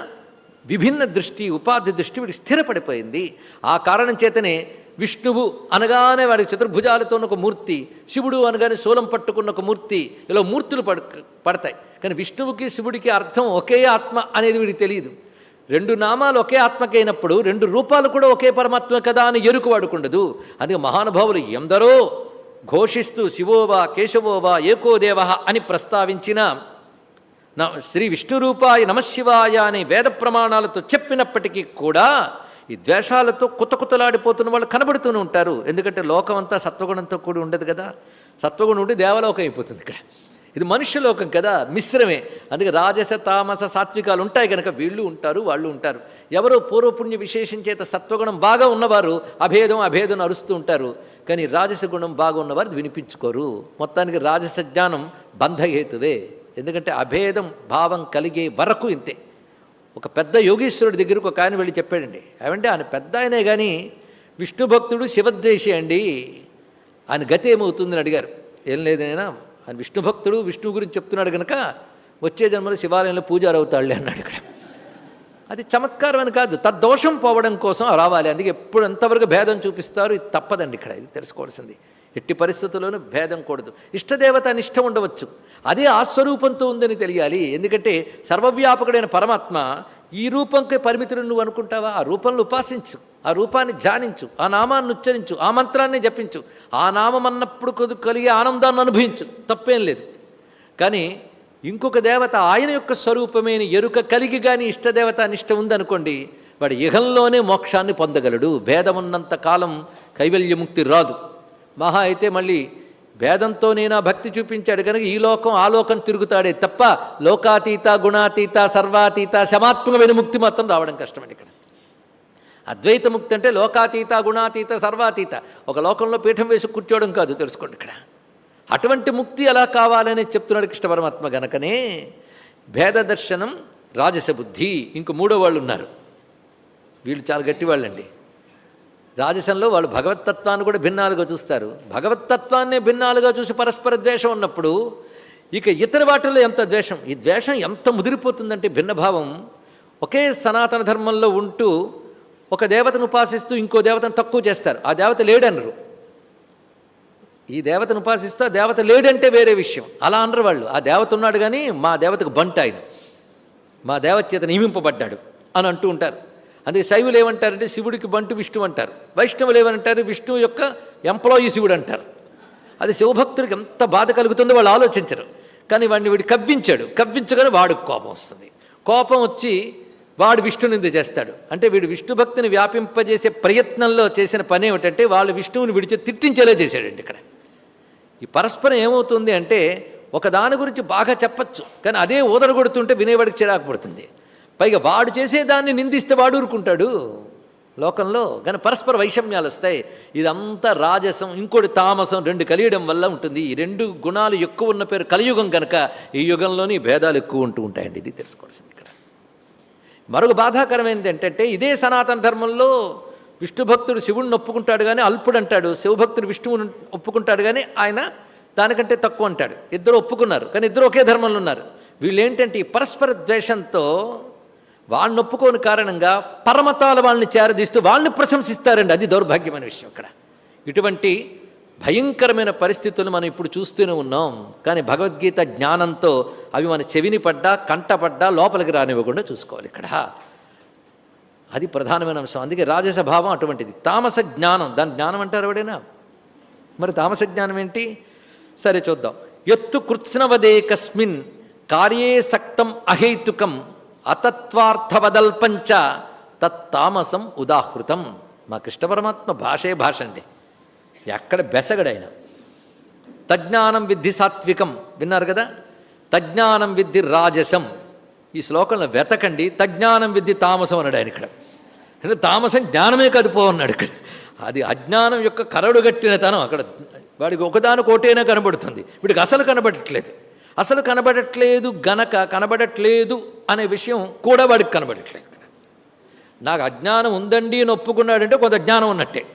విభిన్న దృష్టి ఉపాధి దృష్టి వీడికి స్థిరపడిపోయింది. ఆ కారణం చేతనే విష్ణువు అనగానే వాడికి చతుర్భుజాలతో ఒక మూర్తి శివుడు అనగానే శూలం పట్టుకున్న ఒక మూర్తి ఇలా మూర్తులు పడతాయి. కానీ విష్ణువుకి శివుడికి అర్థం ఒకే ఆత్మ అనేది వీడికి తెలియదు రెండు నామాలు ఒకే ఆత్మకైనప్పుడు రెండు రూపాలు కూడా ఒకే పరమాత్మ కదా అని ఎరుకు వాడుకుండదు. అందుకే మహానుభావులు ఎందరో ఘోషిస్తూ శివోవా కేశవోవా ఏకోదేవ అని ప్రస్తావించిన శ్రీ విష్ణురూపాయ నమశివాయ అనే వేద ప్రమాణాలతో చెప్పినప్పటికీ కూడా ఈ ద్వేషాలతో కొత్త కొత్తలాడిపోతున్న వాళ్ళు కనబడుతూనే ఉంటారు. ఎందుకంటే లోకం అంతా సత్వగుణంతో కూడి ఉండదు కదా. సత్వగుణం ఉండి దేవలోకం అయిపోతుంది ఇక్కడ. ఇది మనుష్యలోకం కదా మిశ్రమే. అందుకే రాజస తామస సాత్వికాలు ఉంటాయి కనుక వీళ్ళు ఉంటారు వాళ్ళు ఉంటారు. ఎవరో పూర్వపుణ్య విశేషం చేత సత్వగుణం బాగా ఉన్నవారు అభేదం అభేదం అరుస్తూ ఉంటారు. కానీ రాజస గుణం బాగా ఉన్నవారు వినిపించుకోరు. మొత్తానికి రాజస జ్ఞానం బంధహేతువే. ఎందుకంటే అభేదం భావం కలిగే వరకు ఇంతే. ఒక పెద్ద యోగేశ్వరుడి దగ్గరకు ఒక ఆయన వెళ్ళి చెప్పాడండి. ఏమంటే ఆయన పెద్ద ఆయనే కానీ విష్ణు భక్తుడు శివద్వేషి అండి. ఆయన గతి ఏమవుతుందని అడిగారు. ఏం లేదనైనా ఆయన విష్ణు భక్తుడు విష్ణువు గురించి చెప్తున్నాడు కనుక వచ్చే జన్మలో శివాలయంలో పూజారు అవుతాడులే అన్నాడు ఇక్కడ. అది చమత్కారం అని కాదు తద్దోషం పోవడం కోసం రావాలి. అందుకే ఎప్పుడు ఎంతవరకు భేదం చూపిస్తారు ఇది తప్పదండి ఇక్కడ ఇది తెలుసుకోవాల్సింది. ఎట్టి పరిస్థితుల్లోనూ భేదం కూడదు. ఇష్టదేవత నిష్ట ఉండవచ్చు. అదే ఆ స్వరూపంతో ఉందని తెలియాలి. ఎందుకంటే సర్వవ్యాపకుడైన పరమాత్మ ఈ రూపంకే పరిమితులు నువ్వు అనుకుంటావా? ఆ రూపంలో ఉపాసించు. ఆ రూపాన్ని ధ్యానించు ఆ నామాన్ని ఉచ్చరించు. ఆ మంత్రాన్ని జపించు. ఆ నామం అన్నప్పుడు కొద్ది కలిగే ఆనందాన్ని అనుభవించు. తప్పేం లేదు. కానీ ఇంకొక దేవత ఆయన యొక్క స్వరూపమైన ఎరుక కలిగి కానీ ఇష్టదేవత నిష్ట ఉందనుకోండి వాడు ఇహంలోనే మోక్షాన్ని పొందగలడు. భేదమున్నంత కాలం కైవల్యముక్తి రాదు. మహా అయితే మళ్ళీ భేదంతోనైనా భక్తి చూపించాడు కనుక ఈ లోకం ఆ లోకం తిరుగుతాడే తప్ప లోకాతీత గుణాతీత సర్వాతీత శమాత్మకమైన ముక్తి మాత్రం రావడం కష్టమండి ఇక్కడ. అద్వైత ముక్తి అంటే లోకాతీత గుణాతీత సర్వాతీత. ఒక లోకంలో పీఠం వేసి కూర్చోవడం కాదు తెలుసుకోండి ఇక్కడ. అటువంటి ముక్తి ఎలా కావాలని చెప్తున్నాడు కృష్ణ పరమాత్మ గనకనే. భేద దర్శనం రాజస బుద్ధి మూడో వాళ్ళు ఉన్నారు. వీళ్ళు చాలా గట్టివాళ్ళండి. రాజసంలో వాళ్ళు భగవతత్వాన్ని కూడా భిన్నాలుగా చూస్తారు. భగవతత్వాన్ని భిన్నాలుగా చూసి పరస్పర ద్వేషం ఉన్నప్పుడు ఇక ఇతర వాటిల్లో ఎంత ద్వేషం? ఈ ద్వేషం ఎంత ముదిరిపోతుందంటే భిన్నభావం. ఒకే సనాతన ధర్మంలో ఉంటూ ఒక దేవతను ఉపాసిస్తూ ఇంకో దేవతను తక్కువ చేస్తారు. ఆ దేవత లేడనరు. ఈ దేవతను ఉపాసిస్తూ ఆ దేవత లేడంటే వేరే విషయం. అలా అనరు వాళ్ళు. ఆ దేవత ఉన్నాడు కానీ మా దేవతకు బంట ఆయన మా దేవత చేత నియమింపబడ్డాడు అని అంటూ ఉంటారు. అందుకే శైవులు ఏమంటారంటే శివుడికి బంటు విష్ణువు అంటారు. వైష్ణవులు ఏమంటారు? విష్ణువు యొక్క ఎంప్లాయీ శివుడు అంటారు. అది శివభక్తుడికి ఎంత బాధ కలుగుతుందో వాళ్ళు ఆలోచించరు. కానీ వాడిని వీడు కవ్వించాడు. కవ్వించగానే వాడికి కోపం వస్తుంది. కోపం వచ్చి వాడు విష్ణునింద చేస్తాడు? అంటే వీడు విష్ణు భక్తిని వ్యాపింపజేసే ప్రయత్నంలో చేసిన పని ఏమిటంటే వాళ్ళు విష్ణువుని విడిచి తిట్టించేలా చేశాడండి ఇక్కడ. ఈ పరస్పరం ఏమవుతుంది అంటే ఒక దాని గురించి బాగా చెప్పచ్చు. కానీ అదే ఊదరగొడుతుంటే వినేవాడికి చిరాకు పడుతుంది. పైగా వాడు చేసేదాన్ని నిందిస్తే వాడు ఊరుకుంటాడు. లోకంలో కానీ పరస్పర వైషమ్యాలు వస్తాయి. ఇదంతా రాజసం ఇంకోటి తామసం రెండు కలియడం వల్ల ఉంటుంది. ఈ రెండు గుణాలు ఎక్కువ ఉన్న పేరు కలియుగం కనుక ఈ యుగంలోని భేదాలు ఎక్కువ ఉంటూ ఉంటాయండి. ఇది తెలుసుకోవాల్సింది ఇక్కడ. మరొక బాధాకరం ఏంటంటే ఇదే సనాతన ధర్మంలో విష్ణు భక్తుడు శివుణ్ణి ఒప్పుకుంటాడు కానీ అల్పుడు అంటాడు. శివభక్తుడు విష్ణువుని ఒప్పుకుంటాడు కానీ ఆయన దానికంటే తక్కువ అంటాడు. ఇద్దరు ఒప్పుకున్నారు కానీ ఇద్దరు ఒకే ధర్మంలో ఉన్నారు. వీళ్ళు ఏంటంటే ఈ పరస్పర ద్వేషంతో వాళ్ళని ఒప్పుకోని కారణంగా పరమతాల వాళ్ళని చేరదీస్తూ వాళ్ళని ప్రశంసిస్తారండి. అది దౌర్భాగ్యమైన విషయం ఇక్కడ. ఇటువంటి భయంకరమైన పరిస్థితులు మనం ఇప్పుడు చూస్తూనే ఉన్నాం. కానీ భగవద్గీత జ్ఞానంతో అవి మన చెవిని పడ్డా కంటపడ్డా లోపలికి రానివ్వకుండా చూసుకోవాలి ఇక్కడ. అది ప్రధానమైన అంశం. అందుకే రాజసభావం అటువంటిది. తామస జ్ఞానం. దాని జ్ఞానం అంటారు ఎవడైనా మరి తామస జ్ఞానం ఏంటి? సరే చూద్దాం. ఎత్తు కృత్స్నవదే కస్మిన్ కార్యే సక్తం అహేతుకం. అతత్వార్థవదల్పంచ తత్తామసం ఉదాహృతం. మా కృష్ణ పరమాత్మ భాషే భాష అండి. ఎక్కడ బెసగడైన. తజ్ఞానం విద్ధి సాత్వికం. విన్నారు కదా? తజ్ఞానం విద్ధి రాజసం. ఈ శ్లోకంలో వెతకండి. తజ్ఞానం విద్ధి తామసం అన్నాడు ఆయన ఇక్కడ. అంటే తామసం జ్ఞానమే కదిపో అన్నాడు ఇక్కడ. అది అజ్ఞానం యొక్క కరడుగట్టిన తనం అక్కడ వాడికి ఒకదాని ఒకటేనే కనబడుతుంది. వీడికి అసలు కనబడట్లేదు. అసలు కనబడట్లేదు గనక కనబడట్లేదు అనే విషయం కూడా వాడికి కనబడట్లేదు. ఇక్కడ నాకు అజ్ఞానం ఉందండి అని ఒప్పుకున్నాడంటే కొంత జ్ఞానం ఉన్నట్టే.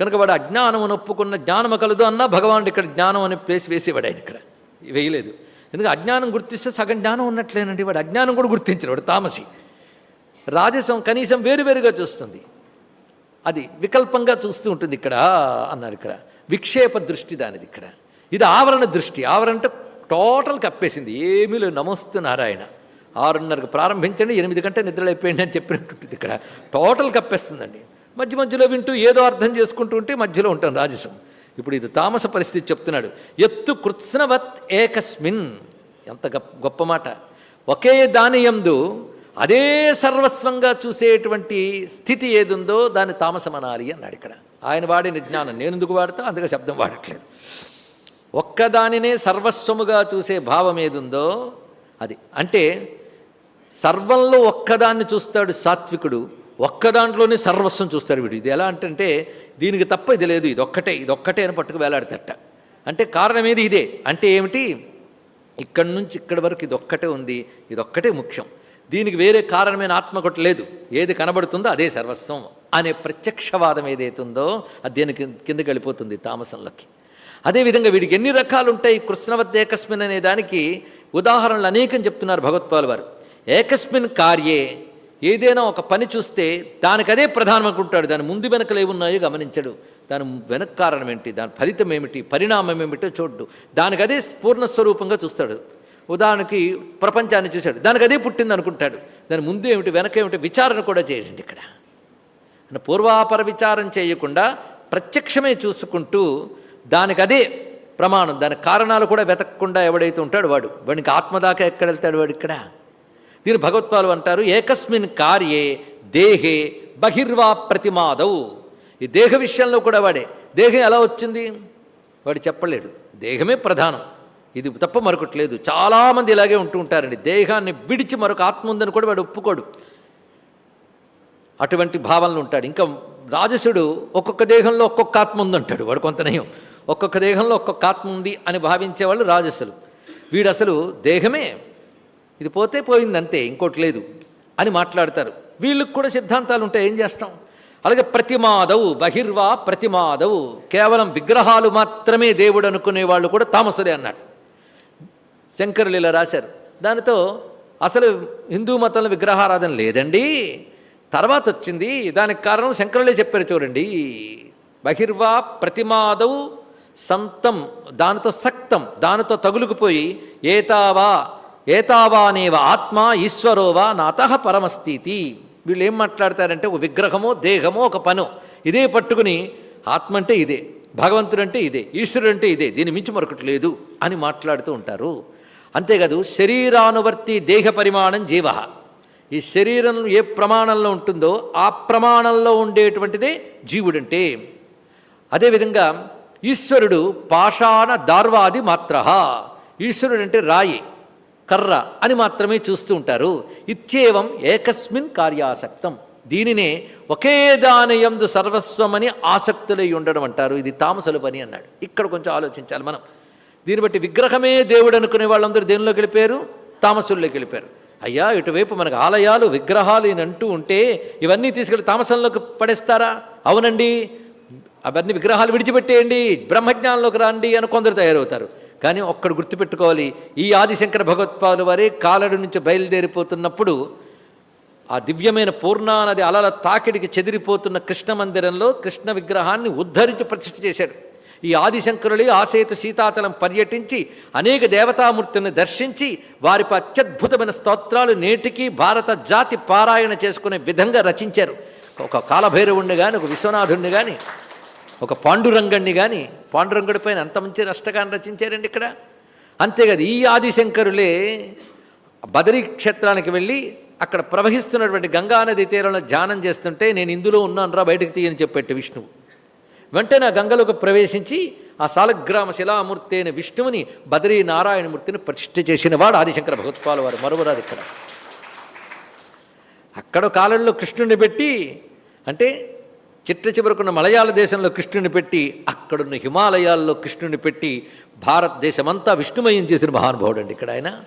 కనుక వాడు అజ్ఞానం ఒప్పుకున్న జ్ఞానం కలదు అన్నా భగవానుడు ఇక్కడ జ్ఞానం అనే ప్లేస్ వేసేవాడు ఆయన ఇక్కడ. వేయలేదు. ఎందుకంటే అజ్ఞానం గుర్తిస్తే సగం జ్ఞానం ఉన్నట్లేనండి వాడు. అజ్ఞానం కూడా గుర్తించడు వాడు తామసి. రాజసం కనీసం వేరువేరుగా చూస్తుంది. అది వికల్పంగా చూస్తూ ఉంటుంది ఇక్కడ అన్నారు ఇక్కడ. విక్షేప దృష్టి దానిది ఇక్కడ. ఇది ఆవరణ దృష్టి. ఆవరణ అంటే టోటల్ కప్పేసింది. ఏమీ లేదు. నమస్తే నారాయణ. ఆరున్నరకు ప్రారంభించండి. ఎనిమిది గంటల నిద్రలైపోయింది అని చెప్పినట్టుంటుంది ఇక్కడ. టోటల్ కప్పేస్తుందండి. మధ్య మధ్యలో వింటూ ఏదో అర్థం చేసుకుంటూ ఉంటే మధ్యలో ఉంటాను రాజసం. ఇప్పుడు ఇది తామస పరిస్థితి చెప్తున్నాడు. ఎత్తు కృత్స్నవత్ ఏకస్మిన్. ఎంత గొప్ప గొప్ప మాట. ఒకే దాని యందు అదే సర్వస్వంగా చూసేటువంటి స్థితి ఏదుందో దాన్ని తామసమనాలి అన్నాడు ఇక్కడ. ఆయన వాడిన జ్ఞానం. నేను ఎందుకు వాడతా? అందుకే శబ్దం వాడట్లేదు. ఒక్కదానినే సర్వస్వముగా చూసే భావం ఏదుందో అది. అంటే సర్వంలో ఒక్కదాన్ని చూస్తాడు సాత్వికుడు ఒక్క దాంట్లోనే సర్వస్వం చూస్తాడు వీడు. ఇది ఎలా అంటే దీనికి తప్ప ఇది లేదు ఇది ఒక్కటే ఇది ఒక్కటే అని పట్టుకు వేలాడతట అంటే కారణం ఏది ఇదే? అంటే ఏమిటి? ఇక్కడి నుంచి ఇక్కడి వరకు ఇది ఒక్కటే ఉంది ఇది ఒక్కటే ముఖ్యం. దీనికి వేరే కారణమైన ఆత్మ ఒకటి లేదు. ఏది కనబడుతుందో అదే సర్వస్వం అనే ప్రత్యక్షవాదం ఏదైతుందో అది దేనికి కిందకి వెళ్ళిపోతుంది తామసంలోకి. అదేవిధంగా వీడికి ఎన్ని రకాలు ఉంటాయి కృష్ణవత్ ఏకస్మిన్ అనే దానికి ఉదాహరణలు అనేకం చెప్తున్నారు భగవత్పాల్ వారు. ఏకస్మిన్ కార్యే ఏదైనా ఒక పని చూస్తే దానికి అదే ప్రధానం అనుకుంటాడు. దాని ముందు వెనకలు ఏమున్నాయో గమనించడు. దాని వెనక కారణం ఏంటి? దాని ఫలితం ఏమిటి? పరిణామం ఏమిటో చూడ్డు. దానికి అదే పూర్ణ స్వరూపంగా చూస్తాడు. ఉదాహరణకి ప్రపంచాన్ని చూశాడు. దానికి అదే పుట్టింది అనుకుంటాడు. దాని ముందు ఏమిటి వెనక ఏమిటి? విచారణ కూడా చేయండి ఇక్కడ. పూర్వాపర విచారం చేయకుండా ప్రత్యక్షమే చూసుకుంటూ దానికి అదే ప్రమాణం. దాని కారణాలు కూడా వెతకకుండా ఎవడైతే ఉంటాడు వాడు. వాడికి ఆత్మదాకా ఎక్కడ వెళ్తాడు వాడు ఇక్కడ? దీని భగవత్పాలు అంటారు ఏకస్మిన్ కార్యే దేహే బహిర్వా ప్రతిమాదవు ఈ దేహ విషయంలో కూడా వాడే. దేహం ఎలా వచ్చింది? వాడు చెప్పలేడు. దేహమే ప్రధానం. ఇది తప్ప మరొకటి లేదు. చాలామంది ఇలాగే ఉంటూ ఉంటారండి. దేహాన్ని విడిచి మరొక ఆత్మ ఉందని కూడా వాడు ఒప్పుకోడు. అటువంటి భావనలు ఉంటాడు. ఇంకా రాజసుడు ఒక్కొక్క దేహంలో ఒక్కొక్క ఆత్మ ఉందంటాడు. వాడు కొంత నయం. ఒక్కొక్క దేహంలో ఒక్కొక్క ఆత్మ ఉంది అని భావించేవాళ్ళు రాజసులు. వీడు అసలు దేహమే. ఇది పోతే పోయిందంతే ఇంకోటి లేదు అని మాట్లాడతారు. వీళ్ళకి కూడా సిద్ధాంతాలు ఉంటాయి ఏం చేస్తాం? అలాగే ప్రతిమాదవు బహిర్వా ప్రతిమాదవు. కేవలం విగ్రహాలు మాత్రమే దేవుడు అనుకునే వాళ్ళు కూడా తామసులే అన్నాడు శంకరులు ఇలా రాశారు. దానితో అసలు హిందూ మతంలో విగ్రహారాధన లేదండి. తర్వాత వచ్చింది. దానికి కారణం శంకరులే చెప్పారు చూడండి. బహిర్వా ప్రతిమాదవు సంతం దానితో సక్తం దానితో తగులుకుపోయి ఏతావా ఏతావా అనేవ ఆత్మ ఈశ్వరోవా నాత పరమస్థితి. వీళ్ళు ఏం మాట్లాడతారంటే ఒక విగ్రహమో దేహమో ఒక పను. ఇదే పట్టుకుని ఆత్మ అంటే ఇదే భగవంతుడు అంటే ఇదే ఈశ్వరుడు అంటే ఇదే దీని మించి మరొకటి లేదు అని మాట్లాడుతూ ఉంటారు. అంతేకాదు శరీరానువర్తి దేహ పరిమాణం జీవ. ఈ శరీరం ఏ ప్రమాణంలో ఉంటుందో ఆ ప్రమాణంలో ఉండేటువంటిదే జీవుడంటే. అదేవిధంగా ఈశ్వరుడు పాషాణ దార్వాది మాత్ర ఈశ్వరుడు అంటే రాయి కర్ర అని మాత్రమే చూస్తూ ఉంటారు. ఇత్యేవం ఏకస్మిన్ కార్యాసక్తం. దీనినే ఒకే దానయందు సర్వస్వమని ఆసక్తులై ఉండడం అంటారు. ఇది తామసలు పని అన్నాడు. ఇక్కడ కొంచెం ఆలోచించాలి మనం. దీన్ని బట్టి విగ్రహమే దేవుడు అనుకునే వాళ్ళందరూ దేనిలోకి వెళ్ళిపోయారు? తామసుల్లోకి వెళ్ళిపోయారు. అయ్యా ఇటువైపు మనకు ఆలయాలు విగ్రహాలు అని అంటూ ఉంటే ఇవన్నీ తీసుకెళ్ళి తామసంలోకి పడేస్తారా? అవునండి. అవన్నీ విగ్రహాలు విడిచిపెట్టేయండి బ్రహ్మజ్ఞానంలోకి రండి అని కొందరు తయారవుతారు. కానీ ఒక్కడు గుర్తుపెట్టుకోవాలి ఈ ఆదిశంకర భగవత్పాలు వారి కాలడు నుంచి బయలుదేరిపోతున్నప్పుడు ఆ దివ్యమైన పూర్ణానది అలల తాకిడికి చెదిరిపోతున్న కృష్ణ మందిరంలో కృష్ణ విగ్రహాన్ని ఉద్ధరించి ప్రతిష్ఠ చేశాడు. ఈ ఆదిశంకరులే ఆసేతు సీతాచలం పర్యటించి అనేక దేవతామూర్తులను దర్శించి వారిపై అత్యద్భుతమైన స్తోత్రాలు నేటికి భారత జాతి పారాయణ చేసుకునే విధంగా రచించారు. ఒక కాలభైరవుణ్ణి కానీ ఒక విశ్వనాథుణ్ణి కానీ ఒక పాండురంగణ్ణి కానీ పాండురంగుడి పైన అంత మంచి అష్టగాన్ని రచించారండి ఇక్కడ. అంతేకాదు ఈ ఆదిశంకరులే బదరీ క్షేత్రానికి వెళ్ళి అక్కడ ప్రవహిస్తున్నటువంటి గంగా నది తీరంలో ధ్యానం చేస్తుంటే నేను ఇందులో ఉన్నాను రా బయటకు తీయని చెప్పేట్టు విష్ణువు. వెంటనే ఆ గంగలోకి ప్రవేశించి ఆ సాలగ్రామ శిలామూర్తి అయిన విష్ణువుని బదరీ నారాయణమూర్తిని ప్రతిష్ఠ చేసిన వాడు ఆదిశంకర భగవత్పాల వారు. మరొకరాదు ఇక్కడ. అక్కడ కాలంలో కృష్ణుని పెట్టి అంటే చిట్ట చివరకున్న మలయాళ దేశంలో కృష్ణుని పెట్టి అక్కడున్న హిమాలయాల్లో కృష్ణుని పెట్టి భారతదేశమంతా విష్ణుమయం చేసిన మహానుభావుడు అండి ఇక్కడ ఆయన.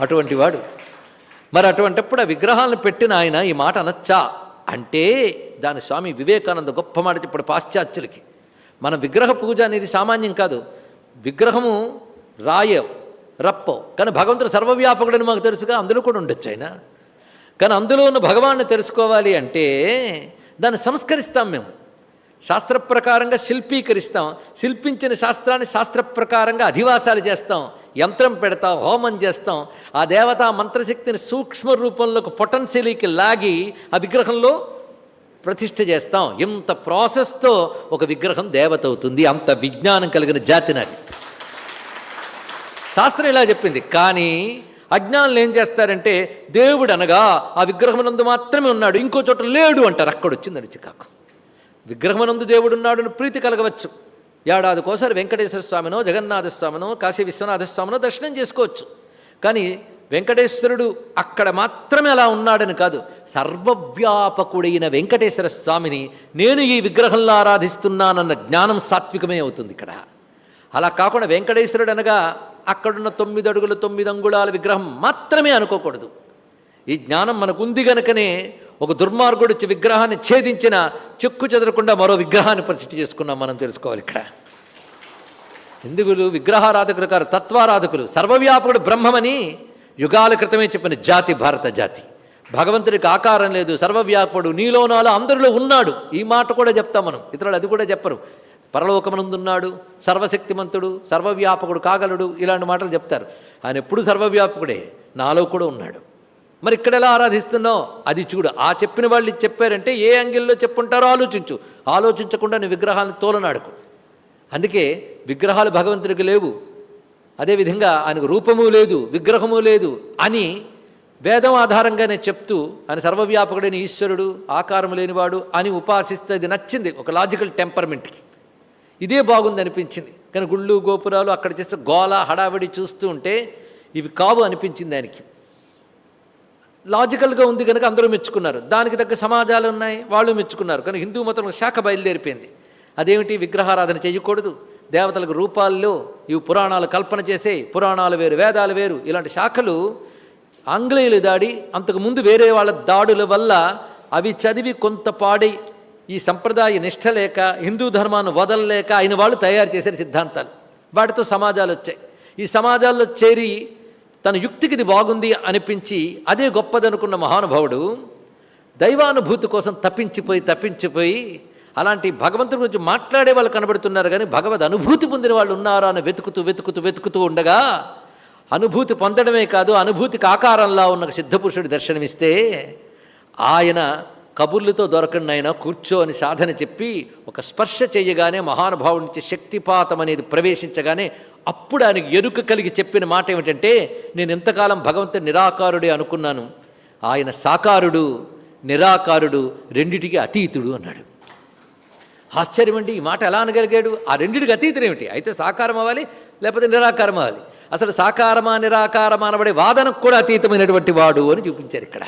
అటువంటి వాడు. మరి అటువంటిప్పుడు ఆ విగ్రహాలను పెట్టిన ఆయన ఈ మాట అనొచ్చా? అంటే దాని స్వామి వివేకానంద గొప్ప మాట చెప్పాడు పాశ్చాత్యులకి. మన విగ్రహ పూజ అనేది సామాన్యం కాదు. విగ్రహము రాయ రప్పో కానీ భగవంతుడు సర్వవ్యాపకుడని మాకు తెలుసుగా అందులో కూడా ఉండొచ్చు ఆయన. కానీ అందులో ఉన్న భగవాన్ని తెలుసుకోవాలి అంటే దాన్ని సంస్కరిస్తాం మేము. శాస్త్ర ప్రకారంగా శిల్పీకరిస్తాం. శిల్పించిన శాస్త్రాన్ని శాస్త్ర ప్రకారంగా అధివాసాలు చేస్తాం. యంత్రం పెడతాం హోమం చేస్తాం. ఆ దేవతా మంత్రశక్తిని సూక్ష్మ రూపంలోకి పొటెన్షియలీకి లాగి ఆ విగ్రహంలో ప్రతిష్ఠ చేస్తాం. ఇంత ప్రాసెస్తో ఒక విగ్రహం దేవత అవుతుంది. అంత విజ్ఞానం కలిగిన జాతి నాది. శాస్త్రం ఇలా చెప్పింది. కానీ అజ్ఞానులు ఏం చేస్తారంటే దేవుడు అనగా ఆ విగ్రహమునందు మాత్రమే ఉన్నాడు ఇంకో చోట లేడు అంటారు. అక్కడ వచ్చిందని చికాకు. విగ్రహమునందు దేవుడు ఉన్నాడు అని ప్రీతి కలగవచ్చు. ఏడాదికోసారి వెంకటేశ్వర స్వామినో జగన్నాథ స్వామినో కాశీ విశ్వనాథ స్వామినో దర్శనం చేసుకోవచ్చు. కానీ వెంకటేశ్వరుడు అక్కడ మాత్రమే అలా ఉన్నాడని కాదు సర్వవ్యాపకుడైన వెంకటేశ్వర స్వామిని నేను ఈ విగ్రహంలో ఆరాధిస్తున్నానన్న జ్ఞానం సాత్వికమే అవుతుంది ఇక్కడ. అలా కాకుండా వెంకటేశ్వరుడు అనగా అక్కడున్న తొమ్మిది అడుగుల తొమ్మిది అంగుళాల విగ్రహం మాత్రమే అనుకోకూడదు. ఈ జ్ఞానం మనకుంది గనుకనే ఒక దుర్మార్గుడు విగ్రహాన్ని ఛేదించిన చెక్కు చెదరకుండా మరో విగ్రహాన్ని ప్రతిష్ఠ చేసుకున్నాం మనం తెలుసుకోవాలి ఇక్కడ. ఎందుకులు? విగ్రహారాధకులు కారు తత్వారాధకులు. సర్వవ్యాపకుడు బ్రహ్మమని యుగాల క్రితమే చెప్పిన జాతి భారత జాతి. భగవంతుడికి ఆకారం లేదు సర్వవ్యాపకుడు నీలో నాలో అందరిలో ఉన్నాడు. ఈ మాట కూడా చెప్తాం మనం. ఇతరులు అది కూడా చెప్పరు. పరలోకమనందున్నాడు సర్వశక్తిమంతుడు సర్వవ్యాపకుడు కాగలడు ఇలాంటి మాటలు చెప్తారు. ఆయన ఎప్పుడు సర్వవ్యాపకుడే? నాలో కూడా ఉన్నాడు. మరి ఇక్కడ ఎలా ఆరాధిస్తున్నావు అది చూడు. ఆ చెప్పిన వాళ్ళు చెప్పారంటే ఏ యాంగిల్లో చెప్పుంటారో ఆలోచించు. ఆలోచించకుండా నీ విగ్రహాలను తోలనాడుకు. అందుకే విగ్రహాలు భగవంతుడికి లేవు. అదేవిధంగా ఆయనకు రూపము లేదు విగ్రహము లేదు అని వేదం ఆధారంగానే చెప్తూ ఆయన సర్వవ్యాపకుడైన ఈశ్వరుడు ఆకారం లేనివాడు అని ఉపాసిస్తే అది నచ్చింది. ఒక లాజికల్ టెంపర్మెంట్కి ఇదే బాగుంది అనిపించింది. కానీ గుళ్ళు గోపురాలు అక్కడ చేస్తే గోల హడావిడి చూస్తూ ఉంటే ఇవి కావు అనిపించింది ఆయనకి. లాజికల్గా ఉంది కనుక అందరూ మెచ్చుకున్నారు. దానికి తగ్గ సమాజాలు ఉన్నాయి వాళ్ళు మెచ్చుకున్నారు. కానీ హిందూ మతం శాఖ బయలుదేరిపోయింది. అదేమిటి? విగ్రహారాధన చేయకూడదు. దేవతలకు రూపాల్లో ఇవి పురాణాలు కల్పన చేసే పురాణాలు వేరు వేదాలు వేరు. ఇలాంటి శాఖలు ఆంగ్లేయులు దాడి అంతకుముందు వేరే వాళ్ళ దాడుల వల్ల అవి చదివి కొంత పాడి ఈ సంప్రదాయ నిష్ట లేక హిందూ ధర్మాన్ని వదలలేక అయిన వాళ్ళు తయారు చేశారు సిద్ధాంతాలు. వాటితో సమాజాలు వచ్చాయి. ఈ సమాజాల్లో చేరి తన యుక్తికి ఇది బాగుంది అనిపించి అదే గొప్పదనుకున్న మహానుభావుడు దైవానుభూతి కోసం తప్పించిపోయి తప్పించిపోయి అలాంటి భగవంతుడి గురించి మాట్లాడే వాళ్ళు కనబడుతున్నారు కానీ భగవద్ అనుభూతి పొందిన వాళ్ళు ఉన్నారా అని వెతుకుతూ వెతుకుతూ వెతుకుతూ ఉండగా అనుభూతి పొందడమే కాదు అనుభూతికి ఆకారంలా ఉన్న సిద్ధపురుషుడి దర్శనమిస్తే ఆయన కబుర్లతో దొరకండి ఆయన కూర్చో అని సాధన చెప్పి ఒక స్పర్శ చేయగానే మహానుభావుడి నుంచి శక్తిపాతం అనేది ప్రవేశించగానే అప్పుడు ఆయనకు ఎరుక కలిగి చెప్పిన మాట ఏమిటంటే నేను ఎంతకాలం భగవంతుడు నిరాకారుడే అనుకున్నాను. ఆయన సాకారుడు నిరాకారుడు రెండిటికి అతీతుడు అన్నాడు. ఆశ్చర్యమండి ఈ మాట ఎలా అనగలిగాడు? ఆ రెండిటికి అతీతుడు ఏమిటి? అయితే సాకారం అవ్వాలి లేకపోతే నిరాకారం అవ్వాలి? అసలు సాకారమా నిరాకారమా అనబడే వాదనకు కూడా అతీతమైనటువంటి వాడు అని చూపించారు ఇక్కడ.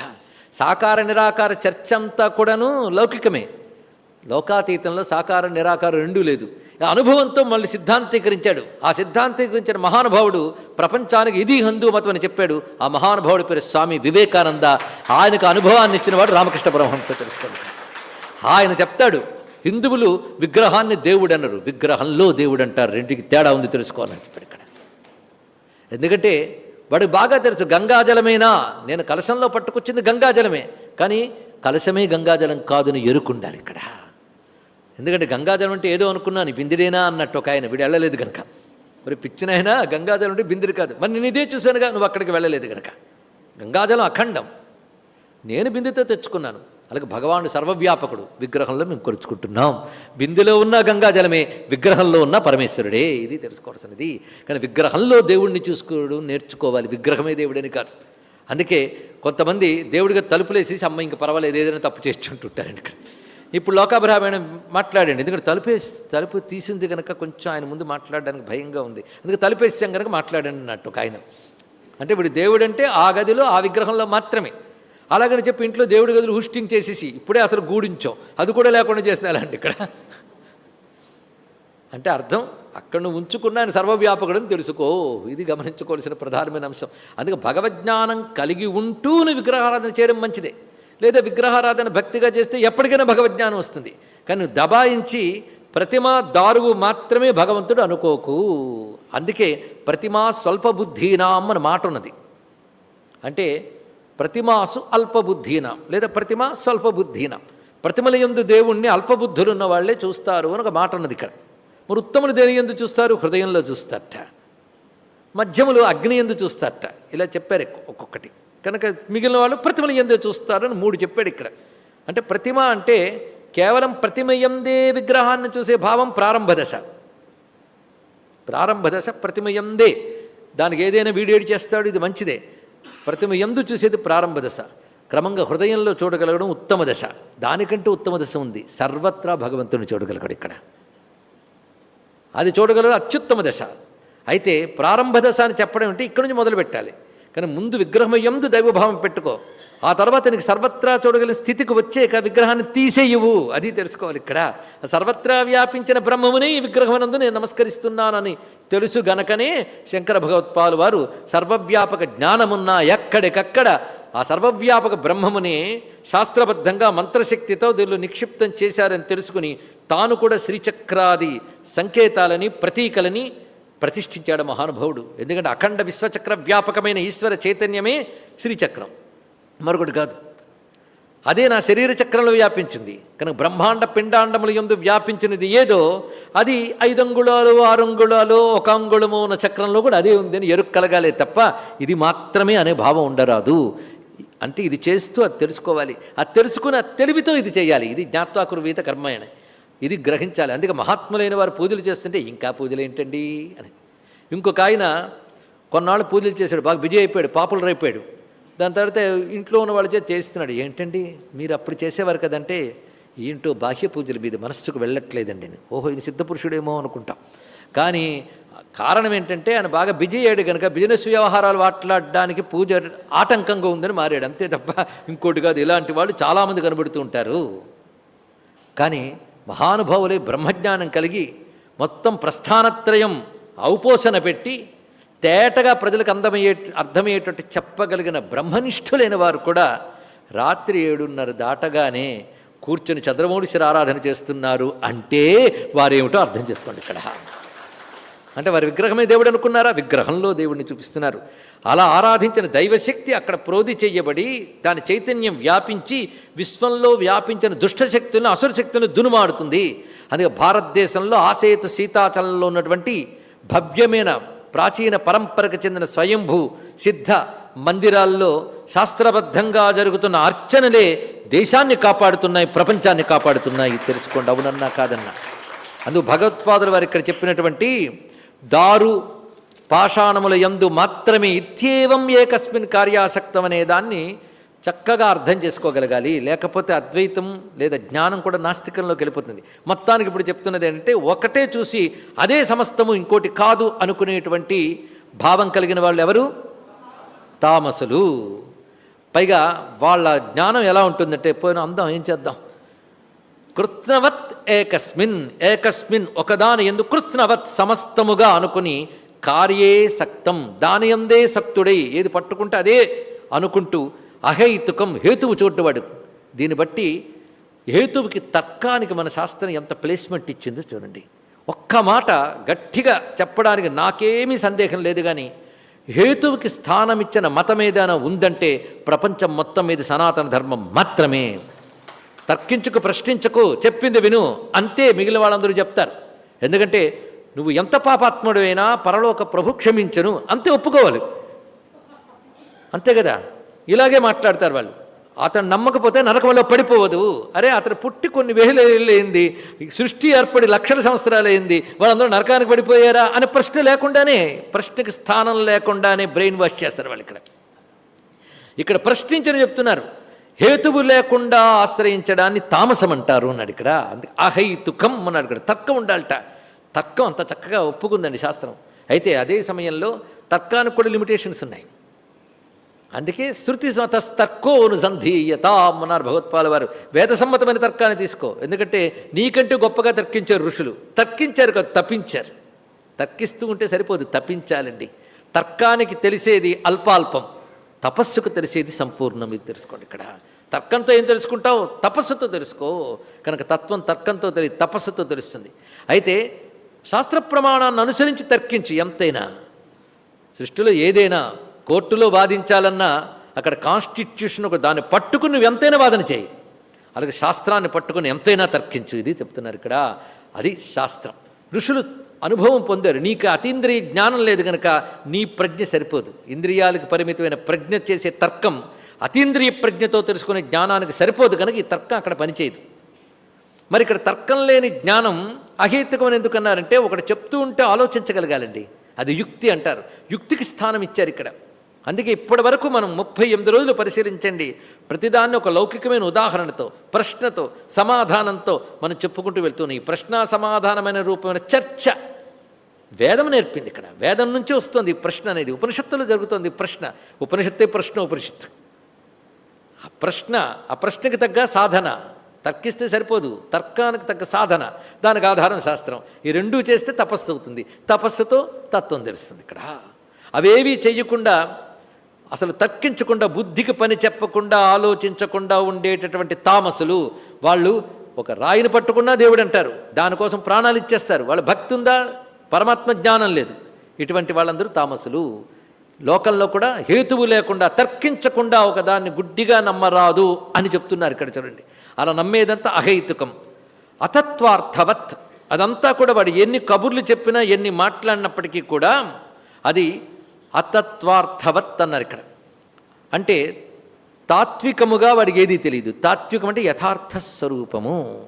సాకార నిరాకార చర్చ అంతా కూడాను లౌకికమే. లోకాతీతంలో సాకార నిరాకారం రెండూ లేదు. ఆ అనుభవంతో మళ్ళీ సిద్ధాంతీకరించాడు. ఆ సిద్ధాంతీకరించిన మహానుభావుడు ప్రపంచానికి ఇది హిందూ మతం అని చెప్పాడు. ఆ మహానుభావుడి పేరు స్వామి వివేకానంద. ఆయనకు అనుభవాన్ని ఇచ్చినవాడు రామకృష్ణ పరమహంస తెలుసుకోండి. ఆయన చెప్తాడు హిందువులు విగ్రహాన్ని దేవుడు అన్నారు విగ్రహంలో దేవుడు అంటారు రెండుకి తేడా ఉంది తెలుసుకోవాలని చెప్పాడు ఇక్కడ. ఎందుకంటే వాడికి బాగా తెలుసు గంగాజలమేనా నేను కలశంలో పట్టుకొచ్చింది గంగాజలమే కానీ కలశమే గంగాజలం కాదని ఎరుకుండాలి ఇక్కడ. ఎందుకంటే గంగాజలం అంటే ఏదో అనుకున్నాను బిందిడేనా అన్నట్టు ఒక ఆయన వీడు వెళ్ళలేదు కనుక మరి పిచ్చినైనా గంగాజలం అంటే బిందిడి కాదు. మరి నేను ఇదే చూశానుగా నువ్వు అక్కడికి వెళ్ళలేదు కనుక గంగాజలం అఖండం. నేను బిందితో తెచ్చుకున్నాను. అలాగే భగవానుడు సర్వవ్యాపకుడు. విగ్రహంలో మేము కొలుచుకుంటున్నాం. బిందెలో ఉన్న గంగాజలమే విగ్రహంలో ఉన్న పరమేశ్వరుడే. ఇది తెలుసుకోవాల్సినది. కానీ విగ్రహంలో దేవుణ్ణి చూసుకోవడం నేర్చుకోవాలి. విగ్రహమే దేవుడని కాదు. అందుకే కొంతమంది దేవుడిగా తలుపులేసేసి అమ్మ ఇంక పర్వాలేదు ఏదైనా తప్పు చేస్తుంటుంటారండి ఇక్కడ. ఇప్పుడు లోకాభిరామాయణం మాట్లాడండి. ఎందుకంటే తలుపేసి తలుపు తీసింది కనుక కొంచెం ఆయన ముందు మాట్లాడడానికి భయంగా ఉంది. అందుకే తలుపేసాం కనుక మాట్లాడండి అన్నట్టు ఒక ఆయన. అంటే ఇప్పుడు దేవుడు అంటే ఆ గదిలో ఆ విగ్రహంలో మాత్రమే. అలాగని చెప్పి ఇంట్లో దేవుడి గదులు హుష్టింగ్ చేసేసి ఇప్పుడే అసలు గూడించాం. అది కూడా లేకుండా చేసినాలండి ఇక్కడ. అంటే అర్థం అక్కడ నువ్వు ఉంచుకున్న ఆయన సర్వవ్యాపకుడని తెలుసుకో. ఇది గమనించుకోవాల్సిన ప్రధానమైన అంశం. అందుకే భగవజ్ఞానం కలిగి ఉంటూ నువ్వు విగ్రహారాధన చేయడం మంచిదే. లేదా విగ్రహారాధన భక్తిగా చేస్తే ఎప్పటికైనా భగవజ్ఞానం వస్తుంది. కానీ దబాయించి ప్రతిమ దారువు మాత్రమే భగవంతుడు అనుకోకు. అందుకే ప్రతిమా స్వల్ప అన్న మాట ఉన్నది. అంటే ప్రతిమాసు అల్పబుద్ధీన? లేదా ప్రతిమ స్వల్పబుద్ధీన? ప్రతిమల ఎందు దేవుణ్ణి అల్పబుద్ధులు ఉన్న చూస్తారు అని ఒక మాట అన్నది ఇక్కడ. మరి ఉత్తములు దేని ఎందు చూస్తారు? హృదయంలో చూస్తారట. మధ్యములు అగ్ని ఎందు చూస్తారట. ఇలా చెప్పారు ఒక్కొక్కటి. కనుక మిగిలిన వాళ్ళు ప్రతిమల ఎందు చూస్తారని మూడు చెప్పాడు ఇక్కడ. అంటే ప్రతిమ అంటే కేవలం ప్రతిమ ఎందే విగ్రహాన్ని చూసే భావం ప్రారంభ దశ. ప్రారంభ దశ ప్రతిమ ఎందే దానికి ఏదైనా వీడియో చేస్తాడు ఇది మంచిదే. ప్రతిమ ఎందు చూసేది ప్రారంభ దశ. క్రమంగా హృదయంలో చూడగలగడం ఉత్తమ దశ. దానికంటే ఉత్తమ దశ ఉంది. సర్వత్రా భగవంతుని చూడగలగడు ఇక్కడ. అది చూడగలడు అత్యుత్తమ దశ. అయితే ప్రారంభ దశ అని చెప్పడం అంటే ఇక్కడి నుంచి మొదలు పెట్టాలి కానీ ముందు విగ్రహం ఎందు దైవభావం పెట్టుకో. ఆ తర్వాత నీకు సర్వత్రా చూడగలిగిన స్థితికి వచ్చేక విగ్రహాన్ని తీసేయవు. అది తెలుసుకోవాలి ఇక్కడ. సర్వత్రా వ్యాపించిన బ్రహ్మమునే ఈ విగ్రహమునందు నేను నమస్కరిస్తున్నానని తెలుసు గనకనే శంకర భగవత్పాలు వారు సర్వవ్యాపక జ్ఞానమున్నా ఎక్కడికక్కడ ఆ సర్వవ్యాపక బ్రహ్మమునే శాస్త్రబద్ధంగా మంత్రశక్తితో దీనిలో నిక్షిప్తం చేశారని తెలుసుకుని తాను కూడా శ్రీచక్రాది సంకేతాలని ప్రతీకలని ప్రతిష్ఠించాడు మహానుభావుడు. ఎందుకంటే అఖండ విశ్వచక్ర వ్యాపకమైన ఈశ్వర చైతన్యమే శ్రీచక్రం. మరొకటి కాదు. అదే నా శరీర చక్రంలో వ్యాపించింది. కనుక బ్రహ్మాండ పిండాండములు ఎందు వ్యాపించినది ఏదో అది ఐదు అంగుళాలు ఆరు అంగుళాలు ఒక అంగుళము ఉన్న చక్రంలో కూడా అదే ఉంది అని కలగాలే తప్ప ఇది మాత్రమే అనే భావం ఉండరాదు. అంటే ఇది చేస్తూ అది తెలుసుకోవాలి. అది తెలుసుకుని ఆ తెలివితో ఇది చేయాలి. ఇది జ్ఞాత్వాకుర్వీత కర్మయణ. ఇది గ్రహించాలి. అందుకే మహాత్ములైన వారు పూజలు చేస్తుంటే ఇంకా పూజలు ఏంటండి? అని. ఇంకొక ఆయన కొన్నాళ్ళు పూజలు చేశాడు. బాగా బిజీ అయిపోయాడు. పాపులర్ అయిపోయాడు. దాని తర్వాత ఇంట్లో ఉన్న వాళ్ళ చేత చేస్తున్నాడు ఏంటండి? మీరు అప్పుడు చేసేవారు కదంటే ఏంటో బాహ్య పూజలు మీద మనస్సుకు వెళ్ళట్లేదండి ఓహో ఇది సిద్ధపురుషుడేమో అనుకుంటాం. కానీ కారణం ఏంటంటే ఆయన బాగా బిజీ అయ్యాడు కనుక బిజినెస్ వ్యవహారాలు మాట్లాడడానికి పూజ ఆటంకంగా ఉందని మారాడు. అంతే తప్ప ఇంకోటి కాదు. ఇలాంటి వాళ్ళు చాలామంది కనబడుతూ ఉంటారు. కానీ మహానుభావులే బ్రహ్మజ్ఞానం కలిగి మొత్తం ప్రస్థానత్రయం ఔపోసన పెట్టి తేటగా ప్రజలకు అందమయ్యే అర్థమయ్యేటట్టు చెప్పగలిగిన బ్రహ్మనిష్ఠులైన వారు కూడా రాత్రి ఏడున్నర దాటగానే కూర్చొని చంద్రమౌళి ఆరాధన చేస్తున్నారు అంటే వారేమిటో అర్థం చేసుకోండి ఇక్కడ. అంటే వారి విగ్రహమే దేవుడు అనుకున్నారా? విగ్రహంలో దేవుడిని చూపిస్తున్నారు. అలా ఆరాధించిన దైవశక్తి అక్కడ ప్రోధి చేయబడి దాని చైతన్యం వ్యాపించి విశ్వంలో వ్యాపించిన దుష్టశక్తులను అసుర శక్తులను దునుమాడుతుంది. అందుకే భారతదేశంలో ఆసేతు సీతాచలంలో ఉన్నటువంటి భవ్యమైన ప్రాచీన పరంపరకు చెందిన స్వయంభూ సిద్ధ మందిరాల్లో శాస్త్రబద్ధంగా జరుగుతున్న అర్చనలే దేశాన్ని కాపాడుతున్నాయి ప్రపంచాన్ని కాపాడుతున్నాయి. తెలుసుకోండి అవునన్నా కాదన్నా. అందు భగవత్పాదులు వారు ఇక్కడ చెప్పినటువంటి దారు పాషాణముల యందు మాత్రమే ఇత్యేవం ఏకస్మిన్ కార్యాసక్తం అనే దాన్ని చక్కగా అర్థం చేసుకోగలగాలి లేకపోతే అద్వైతం లేదా జ్ఞానం కూడా నాస్తికంలోకి వెళ్ళిపోతుంది. మొత్తానికి ఇప్పుడు చెప్తున్నది ఏంటంటే ఒకటే చూసి అదే సమస్తము ఇంకోటి కాదు అనుకునేటువంటి భావం కలిగిన వాళ్ళు ఎవరు? తామసులు. పైగా వాళ్ళ జ్ఞానం ఎలా ఉంటుందంటే పోయిన అందం ఏం చేద్దాం? కృత్స్నవత్ ఏకస్మిన్. ఏకస్మిన్ ఒకదాని ఎందు కృత్స్నవత్ సమస్తముగా అనుకుని కార్యే సక్తం. దాని ఎందే సక్తుడై ఏది పట్టుకుంటే అదే అనుకుంటూ అహైతుకం హేతువు చూడవాడు దీన్ని బట్టి హేతువుకి తర్కానికి మన శాస్త్రం ఎంత ప్లేస్మెంట్ ఇచ్చిందో చూడండి. ఒక్క మాట గట్టిగా చెప్పడానికి నాకేమీ సందేహం లేదు కానీ హేతువుకి స్థానమిచ్చిన మతం ఏదైనా ఉందంటే ప్రపంచం మొత్తం మీద సనాతన ధర్మం మాత్రమే. తర్కించుకు ప్రశ్నించకు చెప్పింది విను అంతే మిగిలిన వాళ్ళందరూ చెప్తారు. ఎందుకంటే నువ్వు ఎంత పాపాత్ముడైనా పరలోక ప్రభు క్షమించను అంతే ఒప్పుకోవాలి. అంతే కదా? ఇలాగే మాట్లాడతారు వాళ్ళు. అతను నమ్మకపోతే నరకంలో పడిపోవదు. అరే అతను పుట్టి కొన్ని వేలైంది సృష్టి ఏర్పడి లక్షల సంవత్సరాలు అయింది. వాళ్ళందరూ నరకానికి పడిపోయారా? అనే ప్రశ్న లేకుండానే ప్రశ్నకి స్థానం లేకుండానే బ్రెయిన్ వాష్ చేస్తారు వాళ్ళు ఇక్కడ. ఇక్కడ ప్రశ్నించని చెప్తున్నారు. హేతువు లేకుండా ఆశ్రయించడాన్ని తామసం అంటారు అన్నాడు ఇక్కడ. అందుకే అహైతుకం అన్నాడు ఇక్కడ. తర్కం ఉండాలట. తర్కం అంత చక్కగా ఒప్పుకుందండి శాస్త్రం. అయితే అదే సమయంలో తర్కానికి కూడా లిమిటేషన్స్ ఉన్నాయి. అందుకే శృతి తస్తర్కోను సంధీయతాం అన్నారు భగవత్పాల వారు. వేద సమ్మతమైన తర్కాన్ని తీసుకో. ఎందుకంటే నీకంటే గొప్పగా తర్కించారు ఋషులు తర్కించారు కదా తప్పించారు తర్కిస్తూ ఉంటే సరిపోదు తప్పించాలండి తర్కానికి తెలిసేది అల్పాల్పం తపస్సుకు తెలిసేది సంపూర్ణం. ఇది తెలుసుకోండి ఇక్కడ. తర్కంతో ఏం తెలుసుకుంటావు? తపస్సుతో తెలుసుకో. కనుక తత్వం తర్కంతో తెలియ తపస్సుతో తెలుస్తుంది. అయితే శాస్త్ర ప్రమాణాన్ని అనుసరించి తర్కించి ఎంతైనా. సృష్టిలో ఏదైనా కోర్టులో వాదించాలన్నా అక్కడ కాన్స్టిట్యూషన్ ఒక దాన్ని పట్టుకుని నువ్వు ఎంతైనా వాదన చేయి. అలాగే శాస్త్రాన్ని పట్టుకుని ఎంతైనా తర్కించు. ఇది చెప్తున్నారు ఇక్కడ. అది శాస్త్రం. ఋషులు అనుభవం పొందారు. నీకు అతీంద్రియ జ్ఞానం లేదు కనుక నీ ప్రజ్ఞ సరిపోదు. ఇంద్రియాలకు పరిమితమైన ప్రజ్ఞ చేసే తర్కం అతీంద్రియ ప్రజ్ఞతో తెలుసుకునే జ్ఞానానికి సరిపోదు కనుక ఈ తర్కం అక్కడ పనిచేయదు. మరి ఇక్కడ తర్కం లేని జ్ఞానం అహేతుకమని ఎందుకన్నారంటే ఒకటి చెప్తూ ఉంటే ఆలోచించగలగాలండి. అది యుక్తి అంటారు. యుక్తికి స్థానం ఇచ్చారు ఇక్కడ. అందుకే ఇప్పటి వరకు మనం ముప్పై ఎనిమిది రోజులు పరిశీలించండి. ప్రతిదాన్ని ఒక లౌకికమైన ఉదాహరణతో ప్రశ్నతో సమాధానంతో మనం చెప్పుకుంటూ వెళ్తున్నాం ఈ ప్రశ్న సమాధానమైన రూపమైన చర్చ. వేదం నేర్పింది ఇక్కడ. వేదం నుంచే వస్తుంది ప్రశ్న అనేది. ఉపనిషత్తులో జరుగుతుంది ప్రశ్న. ఉపనిషత్తే ప్రశ్న ఉపనిషత్తు. ఆ ప్రశ్న ఆ ప్రశ్నకి తగ్గ సాధన. తర్కిస్తే సరిపోదు. తర్కానికి తగ్గ సాధన. దానికి ఆధారం శాస్త్రం. ఈ రెండూ చేస్తే తపస్సు అవుతుంది. తపస్సుతో తత్వం తెలుస్తుంది ఇక్కడ. అవేవీ చేయకుండా అసలు తర్కించకుండా బుద్ధికి పని చెప్పకుండా ఆలోచించకుండా ఉండేటటువంటి తామసులు వాళ్ళు ఒక రాయిని పట్టుకున్నా దేవుడు అంటారు. దానికోసం ప్రాణాలు ఇచ్చేస్తారు. వాళ్ళ భక్తి ఉందా? పరమాత్మ జ్ఞానం లేదు. ఇటువంటి వాళ్ళందరూ తామసులు. లోకంలో కూడా హేతువు లేకుండా తర్కించకుండా ఒక దాన్ని గుడ్డిగా నమ్మరాదు అని చెప్తున్నారు ఇక్కడ చూడండి. అలా నమ్మేదంతా అహైతుకం. అతత్వార్థవత్. అదంతా కూడా వాడు ఎన్ని కబుర్లు చెప్పినా ఎన్ని మాట్లాడినప్పటికీ కూడా అది అతత్వార్థవత్ అన్నారు ఇక్కడ. అంటే తాత్వికముగా వాడికి ఏదీ తెలియదు తాత్వికం అంటే యథార్థ స్వరూపము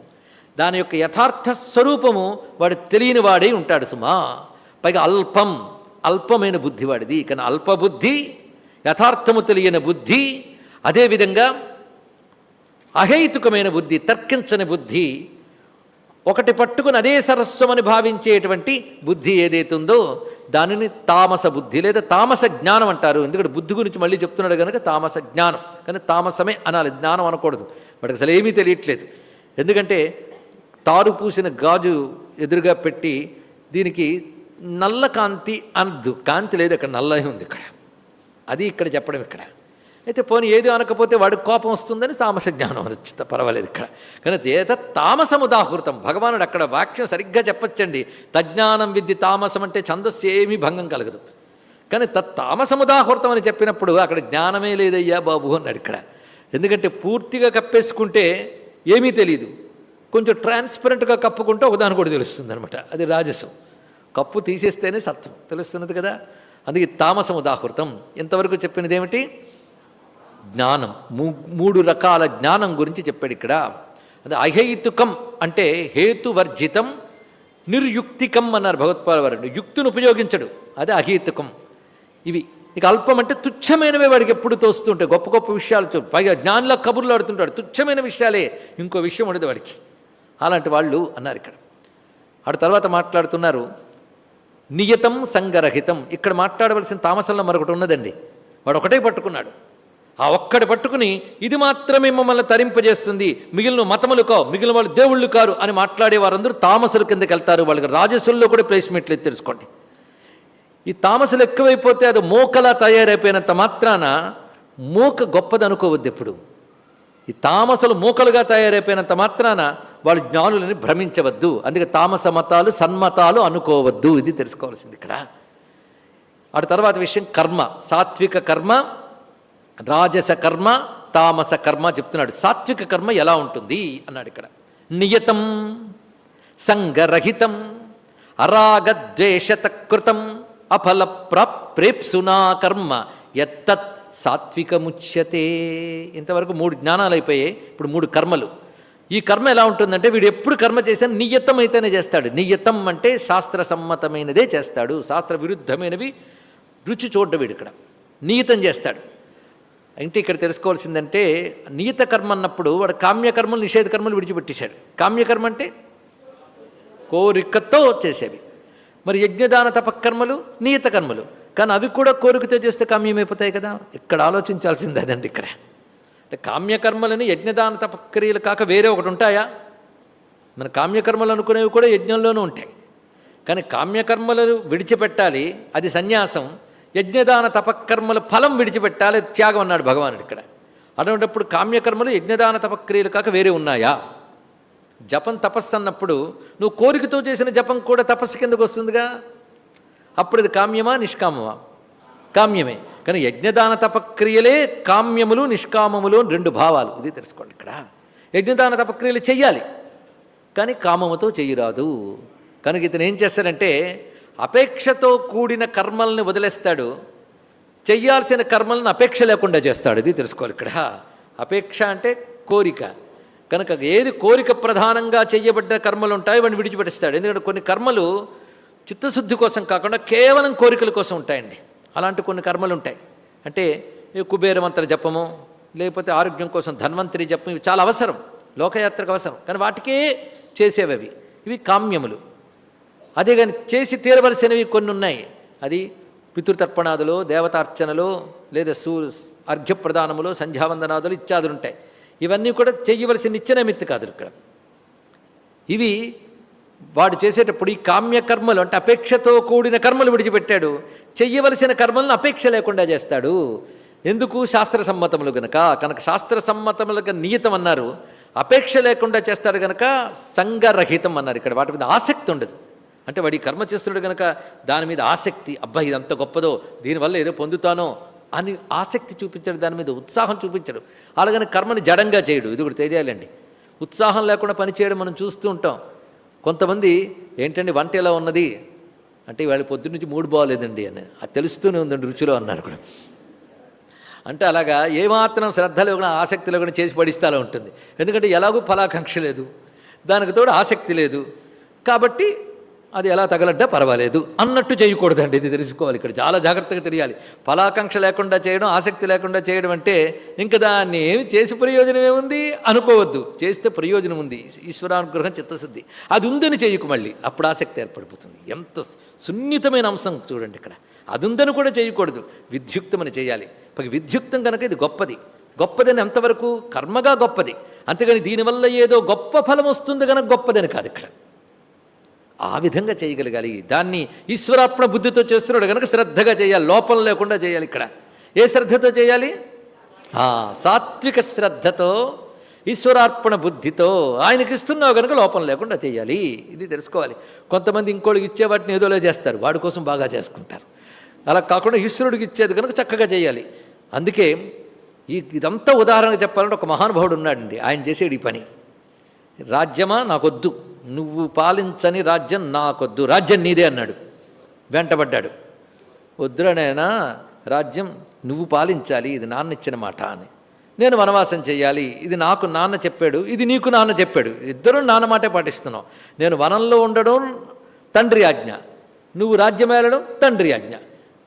దాని యొక్క యథార్థ స్వరూపము వాడు తెలియని వాడే ఉంటాడు సుమా. పైగా అల్పం అల్పమైన బుద్ధి వాడిది. కానీ అల్పబుద్ధి యథార్థము తెలియని బుద్ధి అదేవిధంగా అహైతుకమైన బుద్ధి తర్కించని బుద్ధి ఒకటి పట్టుకుని అదే సరస్వమని భావించేటువంటి బుద్ధి ఏదైతుందో దానిని తామస బుద్ధి లేదా తామస జ్ఞానం అంటారు. ఎందుకంటే బుద్ధి గురించి మళ్ళీ చెప్తున్నాడు కనుక తామస జ్ఞానం. కానీ తామసమే అనాలి జ్ఞానం అనకూడదు. వాడికి అసలు ఏమీ తెలియట్లేదు. ఎందుకంటే తారు పూసిన గాజు ఎదురుగా పెట్టి దీనికి నల్ల కాంతి అనద్దు. కాంతి లేదు అక్కడ నల్లనే ఉంది ఇక్కడ. అది ఇక్కడ చెప్పడం ఇక్కడ. అయితే పోనీ ఏది అనకపోతే వాడికి కోపం వస్తుందని తామస జ్ఞానం అనొచ్చు పర్వాలేదు ఇక్కడ. కానీ ఏత తామసముదాహృతం. భగవానుడు అక్కడ వాక్యం సరిగ్గా చెప్పచ్చండి. తజ్ఞానం విద్య తామసం అంటే ఛందస్సు ఏమీ భంగం కలగదు. కానీ తత్ తామసముదాహృతం అని చెప్పినప్పుడు అక్కడ జ్ఞానమే లేదయ్యా బాబు అన్నాడు ఇక్కడ. ఎందుకంటే పూర్తిగా కప్పేసుకుంటే ఏమీ తెలియదు కొంచెం ట్రాన్స్పరెంట్గా కప్పుకుంటే ఒకదాని కూడా తెలుస్తుంది అనమాట అది రాజసం. కప్పు తీసేస్తేనే సత్వం. తెలుస్తున్నది కదా. అందుకే తామసముదాహృతం. ఇంతవరకు చెప్పినది ఏమిటి? జ్ఞానం మూ- మూడు రకాల జ్ఞానం గురించి చెప్పాడు ఇక్కడ. అది అహేతుకం అంటే హేతువర్జితం నిర్యుక్తికం అన్నారు భగవత్పాల వారు. యుక్తిని ఉపయోగించడు అదే అహేతుకం. ఇవి ఇక అల్పం అంటే తుచ్చమైనవే వాడికి ఎప్పుడు తోస్తుంటాయి గొప్ప గొప్ప విషయాలు చూ పైగా జ్ఞానిలో కబుర్లు ఆడుతుంటాడు. తుచ్చమైన విషయాలే ఇంకో విషయం ఉండదు వాడికి. అలాంటి వాళ్ళు అన్నారు ఇక్కడ. ఆడు తర్వాత మాట్లాడుతున్నారు నియతం సంగరహితం. ఇక్కడ మాట్లాడవలసిన తామసంలో మరొకటి ఉన్నదండి. వాడు ఒకటే పట్టుకున్నాడు. ఆ ఒక్కటి పట్టుకుని ఇది మాత్రమే మమ్మల్ని తరింపజేస్తుంది. మిగిలిన మతములు కావు మిగిలిన వాళ్ళు దేవుళ్ళు కారు అని మాట్లాడే వారందరూ తామసుల కిందకి వెళ్తారు. వాళ్ళకి రాజసుల్లో కూడా ప్లేస్మెంట్లు తెలుసుకోండి ఈ తామసులు ఎక్కువైపోతే అది మోకలా తయారైపోయినంత మాత్రాన మూక గొప్పది అనుకోవద్దు ఎప్పుడు. ఈ తామసలు మూకలుగా తయారైపోయినంత మాత్రాన వాళ్ళు జ్ఞానులని భ్రమించవద్దు. అందుకే తామస మతాలు సన్మతాలు అనుకోవద్దు. ఇది తెలుసుకోవాల్సింది ఇక్కడ. ఆ తర్వాత విషయం కర్మ సాత్విక కర్మ రాజస కర్మ తామస కర్మ చెప్తున్నాడు. సాత్విక కర్మ ఎలా ఉంటుంది? అన్నాడు ఇక్కడ. నియతం సంగరహితం అరాగద్వేషతకృతం అఫల ప్రాప్రేప్సునా కర్మ. ఎత్తత్ సాత్వికముచ్యతే. ఇంతవరకు మూడు జ్ఞానాలు అయిపోయాయి. ఇప్పుడు మూడు కర్మలు. ఈ కర్మ ఎలా ఉంటుందంటే వీడు ఎప్పుడు కర్మ చేసినా నియతం అయితేనే చేస్తాడు. నియతం అంటే శాస్త్ర సమ్మతమైనదే చేస్తాడు. శాస్త్ర విరుద్ధమైనవి రుచి చూడ్డ వీడు ఇక్కడ. నియతం చేస్తాడు. అంటే ఇక్కడ తెలుసుకోవాల్సిందంటే నియత కర్మ అన్నప్పుడు వాడు కామ్యకర్మలు నిషేధ కర్మలు విడిచిపెట్టేశాడు. కామ్యకర్మ అంటే? కోరికతో చేసేవి. మరి యజ్ఞదాన తపకర్మలు నియత కర్మలు. కానీ అవి కూడా కోరికతో చేస్తే కామ్యమైపోతాయి కదా? ఇక్కడ ఆలోచించాల్సింది అదండి ఇక్కడ. అంటే కామ్యకర్మలని యజ్ఞదాన తపక్రియలు కాక వేరే ఒకటి ఉంటాయా? మన కామ్యకర్మలు అనుకునేవి కూడా యజ్ఞంలోనూ ఉంటాయి. కానీ కామ్యకర్మలను విడిచిపెట్టాలి అది సన్యాసం. యజ్ఞదాన తపకర్మల ఫలం విడిచిపెట్టాలి త్యాగం అన్నాడు భగవానుడు ఇక్కడ. అటువంటిప్పుడు కామ్యకర్మలు యజ్ఞదాన తపక్రియలు కాక వేరే ఉన్నాయా? జపం తపస్సు అన్నప్పుడు నువ్వు కోరికతో చేసిన జపం కూడా తపస్సు కిందకు వస్తుందిగా? అప్పుడు ఇది కామ్యమా నిష్కామమా? కామ్యమే. కానీ యజ్ఞదాన తపక్రియలే కామ్యములు నిష్కామములు అని రెండు భావాలు. ఇది తెలుసుకోండి ఇక్కడ. యజ్ఞదాన తపక్రియలు చెయ్యాలి. కానీ కామముతో చెయ్యరాదు. కనుక ఇతను ఏం చేస్తాడంటే అపేక్షతో కూడిన కర్మల్ని వదిలేస్తాడు. చెయ్యాల్సిన కర్మలను అపేక్ష లేకుండా చేస్తాడు. ఇది తెలుసుకోవాలి ఇక్కడ. అపేక్ష అంటే కోరిక. కనుక ఏది కోరిక ప్రధానంగా చేయబడ్డ కర్మలు ఉంటాయో వాడిని విడిచిపెట్టిస్తాడు. ఎందుకంటే కొన్ని కర్మలు చిత్తశుద్ధి కోసం కాకుండా కేవలం కోరికల కోసం ఉంటాయండి. అలాంటి కొన్ని కర్మలు ఉంటాయి. అంటే ఈ కుబేర మంత్ర జపము లేకపోతే ఆరోగ్యం కోసం ధన్వంతరి జపం ఇవి చాలా అవసరం. లోకయాత్రకు అవసరం. కానీ వాటికే చేసేవి ఇవి కామ్యములు. అదే కానీ చేసి తీరవలసినవి కొన్ని ఉన్నాయి అది పితృతర్పణాదులు దేవతార్చనలు లేదా సూ అర్ఘ్యప్రదానములు సంధ్యావందనాదులు ఇత్యాదులు ఉంటాయి ఇవన్నీ కూడా చేయవలసిన నిత్యనైమిత్తి కాదు ఇక్కడ. ఇవి వాడు చేసేటప్పుడు ఈ కామ్యకర్మలు అంటే అపేక్షతో కూడిన కర్మలు విడిచిపెట్టాడు. చెయ్యవలసిన కర్మలను అపేక్ష లేకుండా చేస్తాడు. ఎందుకు? శాస్త్ర సమ్మతములు గనక. కనుక శాస్త్ర సమ్మతములుగా నియతం అన్నారు. అపేక్ష లేకుండా చేస్తాడు గనక సంగరహితం అన్నారు ఇక్కడ. వాటి మీద ఆసక్తి ఉండదు. అంటే వాడి కర్మ చేస్తున్నాడు కనుక దాని మీద ఆసక్తి అబ్బా ఇది అంత గొప్పదో దీనివల్ల ఏదో పొందుతానో అని ఆసక్తి చూపించాడు దాని మీద ఉత్సాహం చూపించడు. అలాగని కర్మని జడంగా చేయడు ఇది కూడా తెలియాలండి. ఉత్సాహం లేకుండా పని చేయడం మనం చూస్తూ ఉంటాం. కొంతమంది ఏంటండి వంట ఎలా ఉన్నది? అంటే వాళ్ళు పొద్దు నుంచి మూడు బాగోలేదండి అని. అది తెలుస్తూనే ఉందండి రుచిలో అన్నారు కూడా. అంటే అలాగా ఏమాత్రం శ్రద్ధ లేకుండా ఆసక్తి లేకుండా చేసి పడిస్తాలో ఉంటుంది. ఎందుకంటే ఎలాగూ ఫలాకాంక్ష లేదు. దానికి తోడు ఆసక్తి లేదు. కాబట్టి అది ఎలా తగలడ్డా పర్వాలేదు. అన్నట్టు చేయకూడదండి ఇది తెలుసుకోవాలి. ఇక్కడ చాలా జాగ్రత్తగా తెలియాలి. ఫలాకాంక్ష లేకుండా చేయడం ఆసక్తి లేకుండా చేయడం అంటే ఇంకా దాన్ని ఏమి చేసి ప్రయోజనం ఏముంది అనుకోవద్దు. చేస్తే ప్రయోజనం ఉంది. ఈశ్వరానుగ్రహం చిత్తశుద్ధి. అది ఉందని చేయకు మళ్ళీ. అప్పుడు ఆసక్తి ఏర్పడిపోతుంది. ఎంత సున్నితమైన అంశం చూడండి ఇక్కడ. అది ఉందని కూడా చేయకూడదు. విద్యుక్తమని చేయాలి. పైగా విద్యుక్తం కనుక ఇది గొప్పది. గొప్పదని ఎంతవరకు? కర్మగా గొప్పది. అంతేగాని దీనివల్ల ఏదో గొప్ప ఫలం వస్తుంది కనుక గొప్పదని కాదు ఇక్కడ. ఆ విధంగా చేయగలగాలి. దాన్ని ఈశ్వరార్పణ బుద్ధితో చేస్తున్నాడు. కనుక శ్రద్ధగా చేయాలి. లోపం లేకుండా చేయాలి ఇక్కడ. ఏ శ్రద్ధతో చేయాలి? సాత్విక శ్రద్ధతో ఈశ్వరార్పణ బుద్ధితో ఆయనకి ఇస్తున్నావు కనుక లోపం లేకుండా చేయాలి. ఇది తెలుసుకోవాలి. కొంతమంది ఇంకోళ్ళకి ఇచ్చే వాటిని ఏదోలో చేస్తారు. వాడి కోసం బాగా చేసుకుంటారు. అలా కాకుండా ఈశ్వరుడికి ఇచ్చేది కనుక చక్కగా చేయాలి. అందుకే ఈ ఇదంతా ఉదాహరణగా చెప్పాలంటే ఒక మహానుభావుడు ఉన్నాడండి. ఆయన చేసేడు ఈ పని. రాజ్యమా? నాకొద్దు. నువ్వు పాలించని రాజ్యం నాకొద్దు రాజ్యం నీదే అన్నాడు. వెంటబడ్డాడు. వద్దురనైనా రాజ్యం నువ్వు పాలించాలి ఇది నాన్న ఇచ్చిన మాట అని. నేను వనవాసం చేయాలి ఇది నాకు నాన్న చెప్పాడు ఇది నీకు నాన్న చెప్పాడు. ఇద్దరు నాన్న మాటే పాటిస్తున్నావు నేను వనంలో ఉండడం తండ్రి ఆజ్ఞ నువ్వు రాజ్యమేలడం తండ్రి ఆజ్ఞ.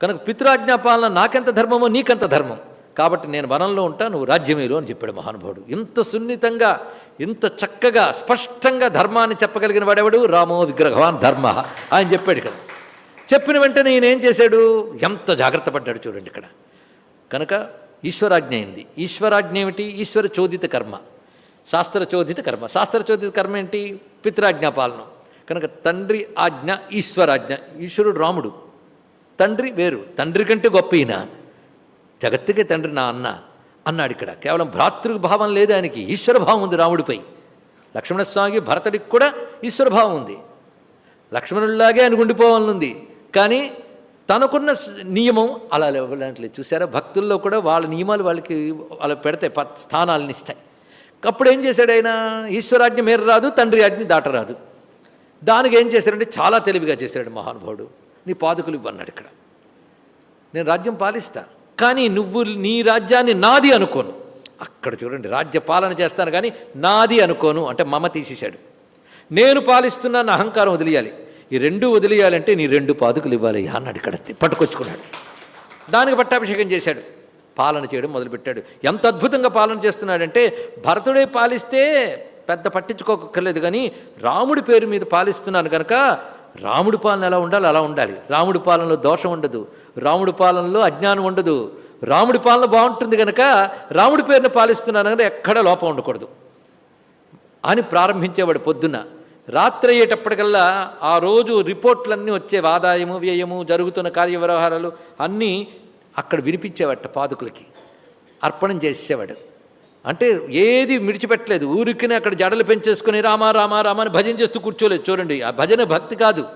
కనుక పితృాజ్ఞా పాలన నాకెంత ధర్మమో నీకెంత ధర్మం. కాబట్టి నేను వనంలో ఉంటా నువ్వు రాజ్యమేలు అని చెప్పాడు మహానుభావుడు. ఇంత సున్నితంగా ఇంత చక్కగా స్పష్టంగా ధర్మాన్ని చెప్పగలిగిన వాడెవడు? రామో విగ్రహవాన్ ధర్మ ఆయన చెప్పాడు ఇక్కడ. చెప్పిన వెంటనే ఈయన ఏం చేశాడు? ఎంత జాగ్రత్త పడ్డాడు చూడండి ఇక్కడ. కనుక ఈశ్వరాజ్ఞ అయింది. ఈశ్వరాజ్ఞ ఏమిటి? ఈశ్వర చోదిత కర్మ. శాస్త్ర చోదిత కర్మ. శాస్త్ర చోదిత కర్మ ఏంటి? పితృాజ్ఞాపాలనం కనుక తండ్రి ఆజ్ఞ ఈశ్వరాజ్ఞ. ఈశ్వరుడు రాముడు. తండ్రి వేరు. తండ్రి కంటే గొప్ప ఈయన. జగత్తుకే తండ్రి నా అన్న. అన్నాడు ఇక్కడ. కేవలం భ్రాతృభావం లేదు ఆయనకి ఈశ్వరభావం ఉంది రాముడిపై లక్ష్మణస్వామికి భరతుడికి కూడా ఈశ్వరభావం ఉంది. లక్ష్మణుడిలాగే ఆయన ఉండిపోవాలనుంది. కానీ తనకున్న నియమం అలా లేవలేదు చూసారా భక్తుల్లో కూడా వాళ్ళ నియమాలు వాళ్ళకి అలా పెడతాయి ప- స్థానాలను ఇస్తాయి. అప్పుడు ఏం చేశాడు ఆయన? ఈశ్వరాజ్ఞ మేర రాదు తండ్రి ఆజ్ఞ దాటరాదు. దానికి ఏం చేశాడంటే చాలా తెలివిగా చేశాడు మహానుభావుడు. నీ పాదుకులు ఇవ్వన్నాడు ఇక్కడ. నేను రాజ్యం పాలిస్తా. కానీ నువ్వు నీ రాజ్యాన్ని నాది అనుకోను. అక్కడ చూడండి రాజ్య పాలన చేస్తాను కానీ నాది అనుకోను అంటే మమ తీసేశాడు. నేను పాలిస్తున్నాను అహంకారం వదిలేయాలి. ఈ రెండు వదిలేయాలంటే నీ రెండు పాదుకులు ఇవ్వాలి అన్నాడు ఇక్కడ పట్టుకొచ్చుకున్నాడు. దానికి పట్టాభిషేకం చేశాడు. పాలన చేయడం మొదలుపెట్టాడు. ఎంత అద్భుతంగా పాలన చేస్తున్నాడంటే భరతుడే పాలిస్తే పెద్ద పట్టించుకోకర్లేదు కానీ రాముడి పేరు మీద పాలిస్తున్నాను కనుక రాముడి పాలన ఎలా ఉండాలి అలా ఉండాలి. రాముడి పాలనలో దోషం ఉండదు. రాముడి పాలనలో అజ్ఞానం ఉండదు. రాముడి పాలన బాగుంటుంది కనుక రాముడి పేరుని పాలిస్తున్నాను కనుక ఎక్కడ లోపం ఉండకూడదు. అని ప్రారంభించేవాడు పొద్దున్న. రాత్రి అయ్యేటప్పటికల్లా ఆ రోజు రిపోర్ట్లన్నీ వచ్చే ఆదాయము వ్యయము జరుగుతున్న కార్యవ్యవహారాలు అన్నీ అక్కడ వినిపించేవాట పాదుకులకి. అర్పణం చేసేవాడు. అంటే ఏది విడిచిపెట్టలేదు ఊరికినే అక్కడ జడలు పెంచేసుకుని రామా రామా రామా అని భజన చేస్తూ కూర్చోలేదు. చూడండి ఆ భజన భక్తి కాదు.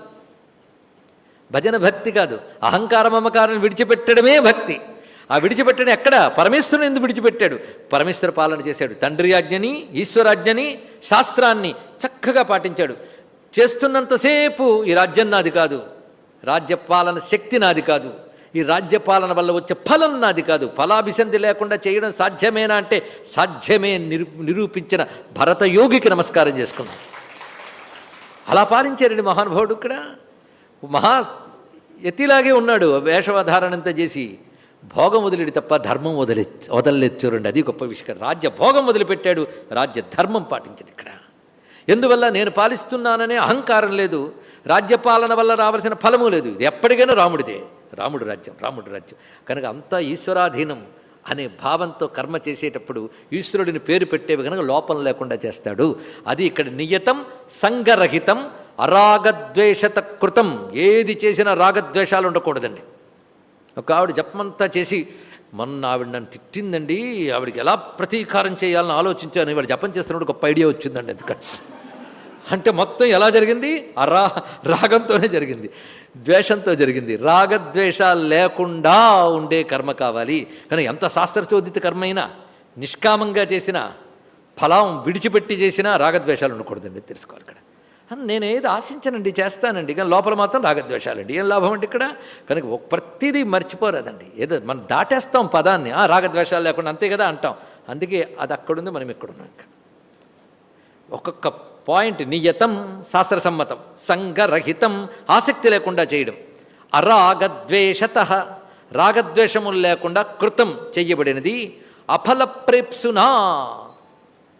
భజన భక్తి కాదు. అహంకార మమకారాన్ని విడిచిపెట్టడమే భక్తి. ఆ విడిచిపెట్టడం ఎక్కడ? పరమేశ్వరుని ఎందుకు విడిచిపెట్టాడు? పరమేశ్వర పాలన చేశాడు. తండ్రి ఆజ్ఞని ఈశ్వరాజ్ఞని శాస్త్రాన్ని చక్కగా పాటించాడు. చేస్తున్నంతసేపు ఈ రాజ్యం నాది కాదు. రాజ్యపాలన శక్తి నాది కాదు. ఈ రాజ్యపాలన వల్ల వచ్చే ఫలం నాది కాదు. ఫలాభిసంధి లేకుండా చేయడం సాధ్యమేనా అంటే సాధ్యమే నిరూ నిరూపించిన భరత యోగికి నమస్కారం చేసుకున్నాం అలా పాలించారండి మహానుభావుడు ఇక్కడ. మహా ఎత్తిలాగే ఉన్నాడు వేషవధారణంతా చేసి. భోగం వదిలేడు తప్ప ధర్మం వదిలే వదలలేదు చూడండి. అది గొప్ప విషయం. రాజ్య భోగం వదిలిపెట్టాడు. రాజ్య ధర్మం పాటించాడు ఇక్కడ. ఎందువల్ల నేను పాలిస్తున్నాననే అహంకారం లేదు. రాజ్యపాలన వల్ల రావాల్సిన ఫలము లేదు. ఇది ఎప్పటికైనా రాముడిదే. రాముడు రాజ్యం రాముడు రాజ్యం. కనుక అంతా ఈశ్వరాధీనం అనే భావంతో కర్మ చేసేటప్పుడు ఈశ్వరుడిని పేరు పెట్టేవి కనుక లోపం లేకుండా చేస్తాడు. అది ఇక్కడ నియతం సంగరహితం అరాగద్వేషత కృతం ఏది చేసినా రాగద్వేషాలు ఉండకూడదండి. ఒక ఆవిడ జపమంతా చేసి మొన్న ఆవిడ నన్ను తిట్టిందండి ఆవిడకి ఎలా ప్రతీకారం చేయాలని ఆలోచించాను ఇవాడు జపం చేస్తున్నప్పుడు గొప్ప ఐడియా వచ్చిందండి ఎందుకంటే అంటే మొత్తం ఎలా జరిగింది? ఆ రా రాగంతోనే జరిగింది. ద్వేషంతో జరిగింది. రాగద్వేషాలు లేకుండా ఉండే కర్మ కావాలి. కానీ ఎంత శాస్త్రచోదిత కర్మ అయినా నిష్కామంగా చేసిన ఫలం విడిచిపెట్టి చేసినా రాగద్వేషాలు ఉండకూడదండి. తెలుసుకోవాలి ఇక్కడ. నేను ఏది ఆశించనండి చేస్తానండి. కానీ లోపల మాత్రం రాగద్వేషాలండి. ఏం లాభం అండి ఇక్కడ? కనుక ఒక ప్రతిదీ మర్చిపోరాదండి. ఏదో మనం దాటేస్తాం పదాన్ని. ఆ రాగద్వేషాలు లేకుండా అంతే కదా అంటాం. అందుకే అది అక్కడుంది మనం ఇక్కడున్నాం ఇక్కడ. ఒక్కొక్క పాయింట్ నియతం శాస్త్రసమ్మతం. సంగరహితం ఆసక్తి లేకుండా చేయడం. అరాగద్వేషత రాగద్వేషములు లేకుండా కృతం చెయ్యబడినది. అఫలప్రేప్సునా.